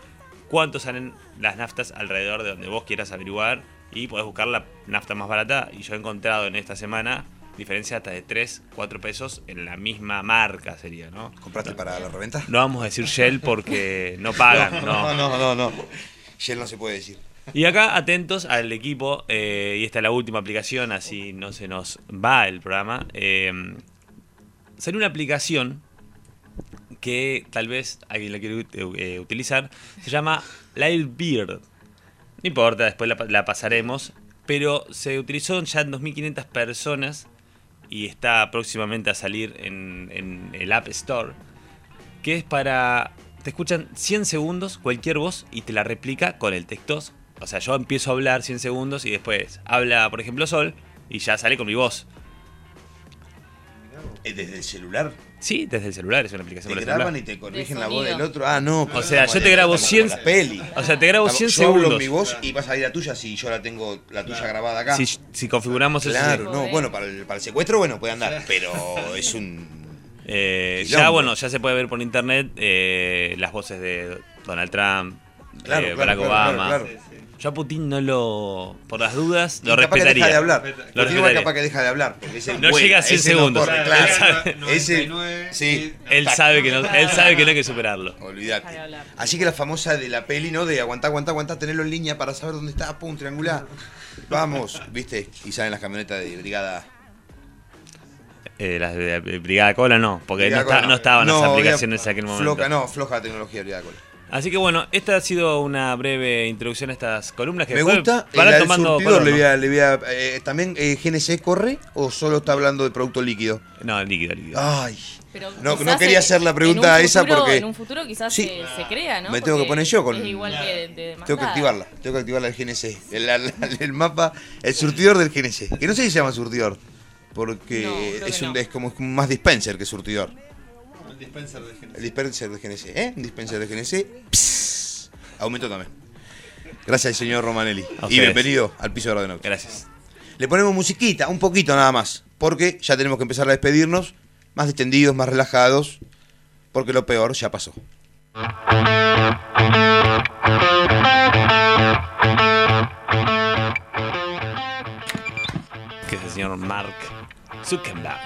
cuánto salen las naftas alrededor de donde vos quieras averiguar y podés buscar la nafta más barata. Y yo he encontrado en esta semana diferencia hasta de 3, 4 pesos en la misma marca sería, ¿no? ¿Compraste para la reventa? No vamos a decir Shell porque no pagan, (laughs) No, no. no, no, no. Shell no se puede decir. (laughs) Y acá atentos al equipo, eh, y esta es la última aplicación, así no se nos va el programa. Eh, salió una aplicación que tal vez alguien la quiere eh, utilizar, se llama Live Beard. No importa, después la, la pasaremos, pero se utilizó ya en 2.500 personas y está próximamente a salir en, en el App Store, que es para... Te escuchan 100 segundos cualquier voz y te la replica con el texto. O sea, yo empiezo a hablar 100 segundos y después habla, por ejemplo, Sol y ya sale con mi voz. ¿Eh, ¿Desde el celular? Sí, desde el celular, es una aplicación Te graban celular. y te corrigen la voz del otro. Ah, no. O sea, yo te grabo 100 La peli. O sea, te grabo Estamos- 100 yo hablo segundos. mi voz y va a salir la tuya si yo la tengo la tuya grabada acá. Si, si configuramos eso. Claro, no, bueno, para el, para el secuestro, bueno, puede andar, pero es un. (laughs) Eh, ya, bueno, ya se puede ver por internet eh, las voces de Donald Trump, Claro, de claro, Barack claro, Obama. Yo a Putin no lo. Por las dudas, lo capaz que respetaría. deja de hablar. Lo Putin igual respetaría. capaz que deja de hablar. Porque ese No llega a 100 ese no segundos. Él claro. sabe- Ese, sí. Él sabe, que no, él sabe que no hay que superarlo. Olvídate. Así que la famosa de la peli, ¿no? De aguantar, aguantar, aguantar, tenerlo en línea para saber dónde está, pum, triangular. Vamos, ¿viste? Y salen las camionetas de brigada. Eh, las de de Brigada Cola no, porque Brigada no, está- Cola. no estaban las aplicaciones en aquel momento. Floja, no, floja la tecnología de Brigada Cola. Así que bueno, esta ha sido una breve introducción a estas columnas que Me gusta. del tomando surtidor, color, le voy a- le voy a- eh, ¿También eh, GNC corre o solo está hablando de producto líquido? No, líquido, líquido. Ay. Pero No, quería hacer la pregunta un esa futuro- porque En un futuro quizás Sí. se, se crea, ¿no? me tengo que poner yo con- Es igual que de, de tengo que activarla. Tengo que activarla el GNC. El, el- el mapa, el surtidor del GNC. Que no sé si se llama surtidor. Porque es, un, no. es como más dispenser que surtidor. El dispenser de GNC. El dispenser de GNC, ¿eh? Un dispenser de GNC. Psst, aumentó también. Gracias, señor Romanelli. Y bienvenido al piso de Radio Nauta. Gracias. Le ponemos musiquita, un poquito nada más. Porque ya tenemos que empezar a despedirnos. Más distendidos, más relajados. Porque lo peor ya pasó. Que es el señor Mark Zuckerberg.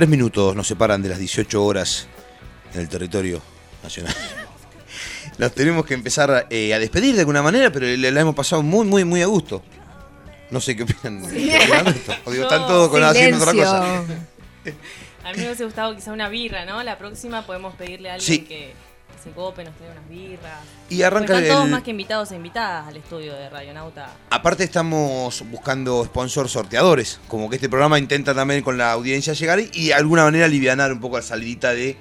Tres minutos nos separan de las 18 horas en el territorio nacional. (laughs) Nos tenemos que empezar eh, a despedir de alguna manera, pero le- la hemos pasado muy, muy, muy a gusto. No sé qué opinan. Sí. (laughs) Están todos con haciendo otra cosa. (laughs) A mí me hubiese gustado quizá una birra, ¿no? La próxima podemos pedirle a alguien Sí. que se cope, nos trae unas birras. Y arranca Porque Están todos más que invitados e invitadas al estudio de Radionauta. Aparte estamos buscando sponsors sorteadores, como que este programa intenta también con la audiencia llegar y, de alguna manera alivianar un poco la salidita de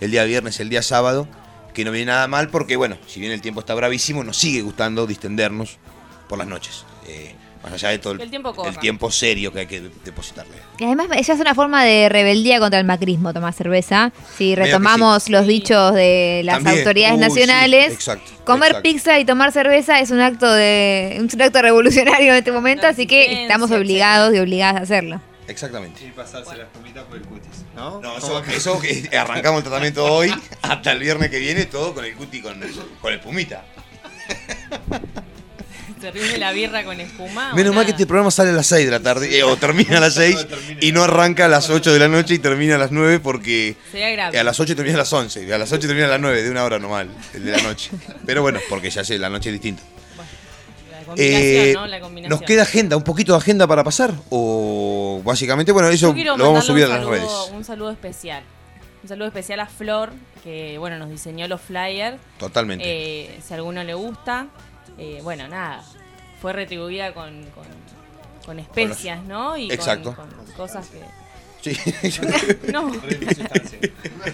el día viernes, el día sábado, que no viene nada mal porque bueno, si bien el tiempo está bravísimo, nos sigue gustando distendernos por las noches. Eh, más allá de todo el, tiempo corra. el tiempo serio que hay que depositarle. Y además ella es una forma de rebeldía contra el macrismo tomar cerveza. Si retomamos los dichos de las También. autoridades sí, nacionales, exacto, comer exacto. pizza y tomar cerveza es un acto de un acto revolucionario en este momento, así que estamos obligados y obligadas a hacerlo. Exactamente. Y pasarse la espumita por el cutis, ¿no? No, eso, eso que (laughs) arrancamos el tratamiento hoy hasta el viernes que viene, todo con el cuti con, con el pumita. (laughs) La birra con espuma. Menos mal que este programa sale a las 6 de la tarde, eh, o termina a las (laughs) 6, y no arranca a las 8 de la noche y termina a las 9 porque Sería grave. a las 8 termina a las 11, y a las 8 termina a las 9, de una hora normal, el de la noche. (laughs) Pero bueno, porque ya sé, la noche es distinta. Eh, ¿no? La combinación. ¿Nos queda agenda, un poquito de agenda para pasar? O básicamente, bueno, eso lo vamos a subir a las redes. Un saludo especial. Un saludo especial a Flor, que bueno, nos diseñó los flyers. Totalmente. Eh, si a alguno le gusta, eh, bueno, nada. Fue retribuida con, con, con especias, ¿no? Y con- Exacto. Con, cosas que. Sí. (laughs) no.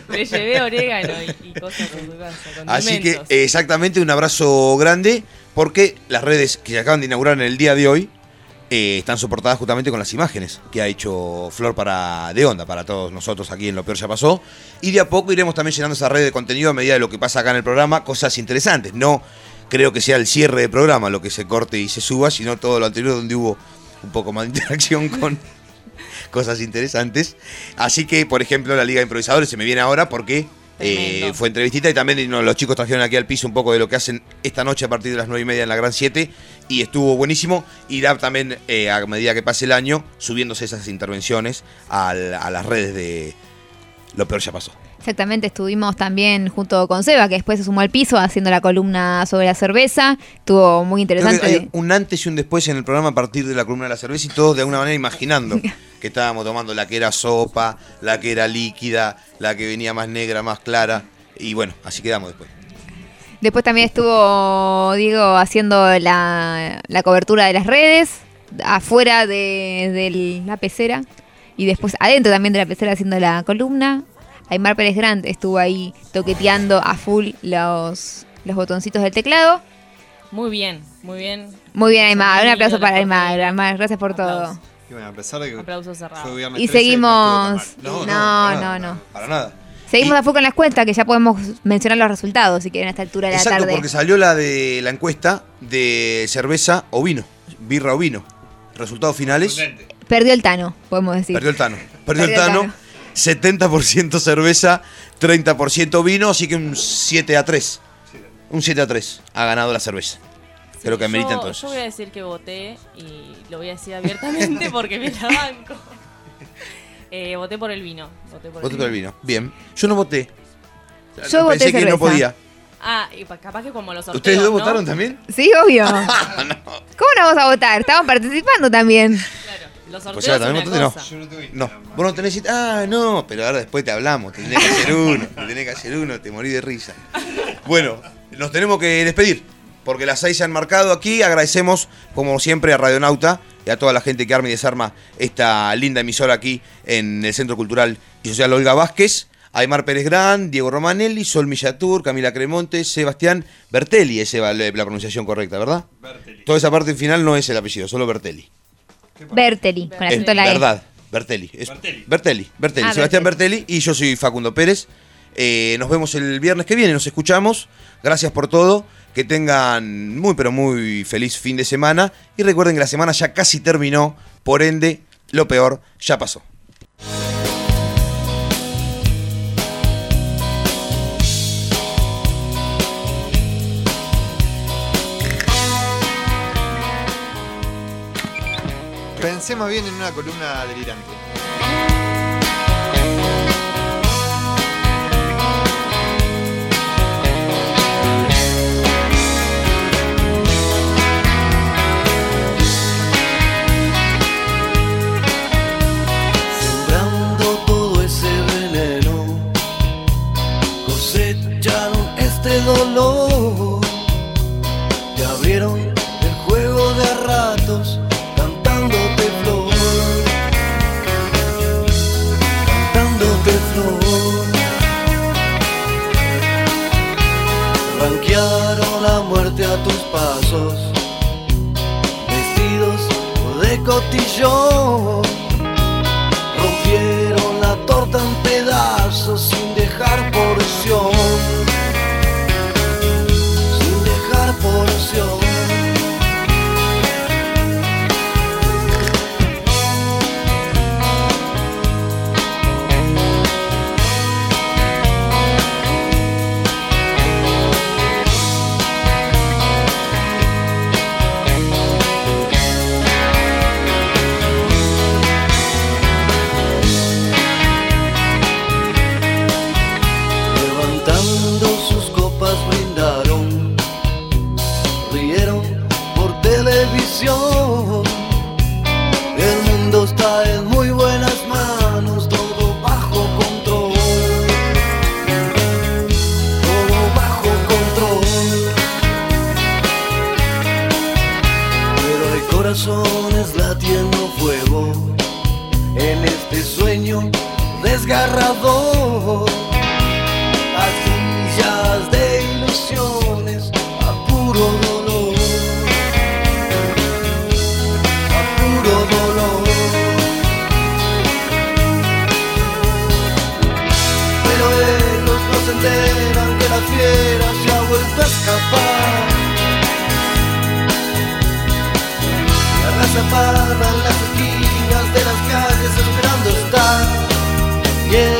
Le llevé orégano y, y cosas su casa. Así que exactamente un abrazo grande porque las redes que se acaban de inaugurar en el día de hoy eh, están soportadas justamente con las imágenes que ha hecho Flor para de onda para todos nosotros aquí en Lo Peor Ya Pasó y de a poco iremos también llenando esa red de contenido a medida de lo que pasa acá en el programa, cosas interesantes, no creo que sea el cierre de programa lo que se corte y se suba, sino todo lo anterior donde hubo un poco más de (laughs) interacción con (laughs) cosas interesantes. Así que, por ejemplo, la Liga de Improvisadores se me viene ahora porque eh, fue entrevistita y también los chicos trajeron aquí al piso un poco de lo que hacen esta noche a partir de las 9 y media en la Gran 7 y estuvo buenísimo. Irá también, eh, a medida que pase el año, subiéndose esas intervenciones al- a las redes de Lo Peor Ya Pasó. Exactamente, estuvimos también junto con Seba, que después se sumó al piso haciendo la columna sobre la cerveza. Estuvo muy interesante. hay un antes y un después en el programa a partir de la columna de la cerveza y todos de alguna manera imaginando (laughs) que estábamos tomando la que era sopa, la que era líquida, la que venía más negra, más clara. Y bueno, así quedamos después. Después también estuvo Diego haciendo la, la cobertura de las redes, afuera de, de la pecera y después adentro también de la pecera haciendo la columna. Aymar Pérez Grant estuvo ahí toqueteando a full los, los botoncitos del teclado. Muy bien, muy bien. Muy bien, Aymar. Un aplauso la para. Aymar. Aymar, gracias por todo. Y bueno, a pesar de que Aplauso cerrado. fue viernes Y 13, seguimos. No, no, para no. nada, Para nada. Seguimos a full con las cuentas, que ya podemos mencionar los resultados si quieren a esta altura de la Exacto, tarde. porque salió la de la encuesta de cerveza o vino, birra o vino. Resultados finales, Perdió el Tano, podemos decir. perdió el Tano. Perdió el Perdió el Tano, 70% cerveza, 30% vino, así que un 7 a 3. Un 7 a 3 ha ganado la cerveza. Creo que amerita entonces. Yo voy a decir que voté y lo voy a decir abiertamente (laughs) porque me la banco. Eh, voté por el vino. Voté por Voté el por el vino. Bien. Yo no voté. Yo voté Pensé que cerveza. no podía. Ah, y pa- capaz que como los sorteos, ¿Ustedes dos ¿no? votaron también? Sí, obvio. (laughs) ¿Cómo no vamos a votar? Estaban participando también. Los O sorteos sea, es también una votaste, no. No. Vos no tenés. Ah, no, pero ahora después te hablamos. Te tenés que hacer uno. Te tenés que hacer uno. Te morí de risa. Bueno, nos tenemos que despedir. Porque las seis se han marcado aquí. Agradecemos, como siempre, a Radionauta y a toda la gente que arma y desarma esta linda emisora aquí en el Centro Cultural y Social Olga Vázquez. Aymar Pérez Gran, Diego Romanelli, Sol Millatur, Camila Cremonte, Sebastián Bertelli, esa es la la pronunciación correcta, ¿verdad? Toda esa parte final no es el apellido, solo Bertelli. Berteli, con acento en la E. verdad, Bertelli. Es Bertelli. Bertelli, Ah, Sebastián Bertelli. y yo soy Facundo Pérez. Eh, nos vemos el viernes que viene, nos escuchamos. Gracias por todo. Que tengan muy, pero muy feliz fin de semana. Y recuerden que la semana ya casi terminó. Por ende, lo peor ya pasó. Pensé más bien en una columna delirante. yo. Rompieron la torta en pedazos sin dejar porción. Sin dejar porción. desgarrador, pastillas de ilusiones a puro dolor, a puro dolor. Pero ellos no se enteran que la fiera se ha vuelto a escapar. Y a la sabana, yeah.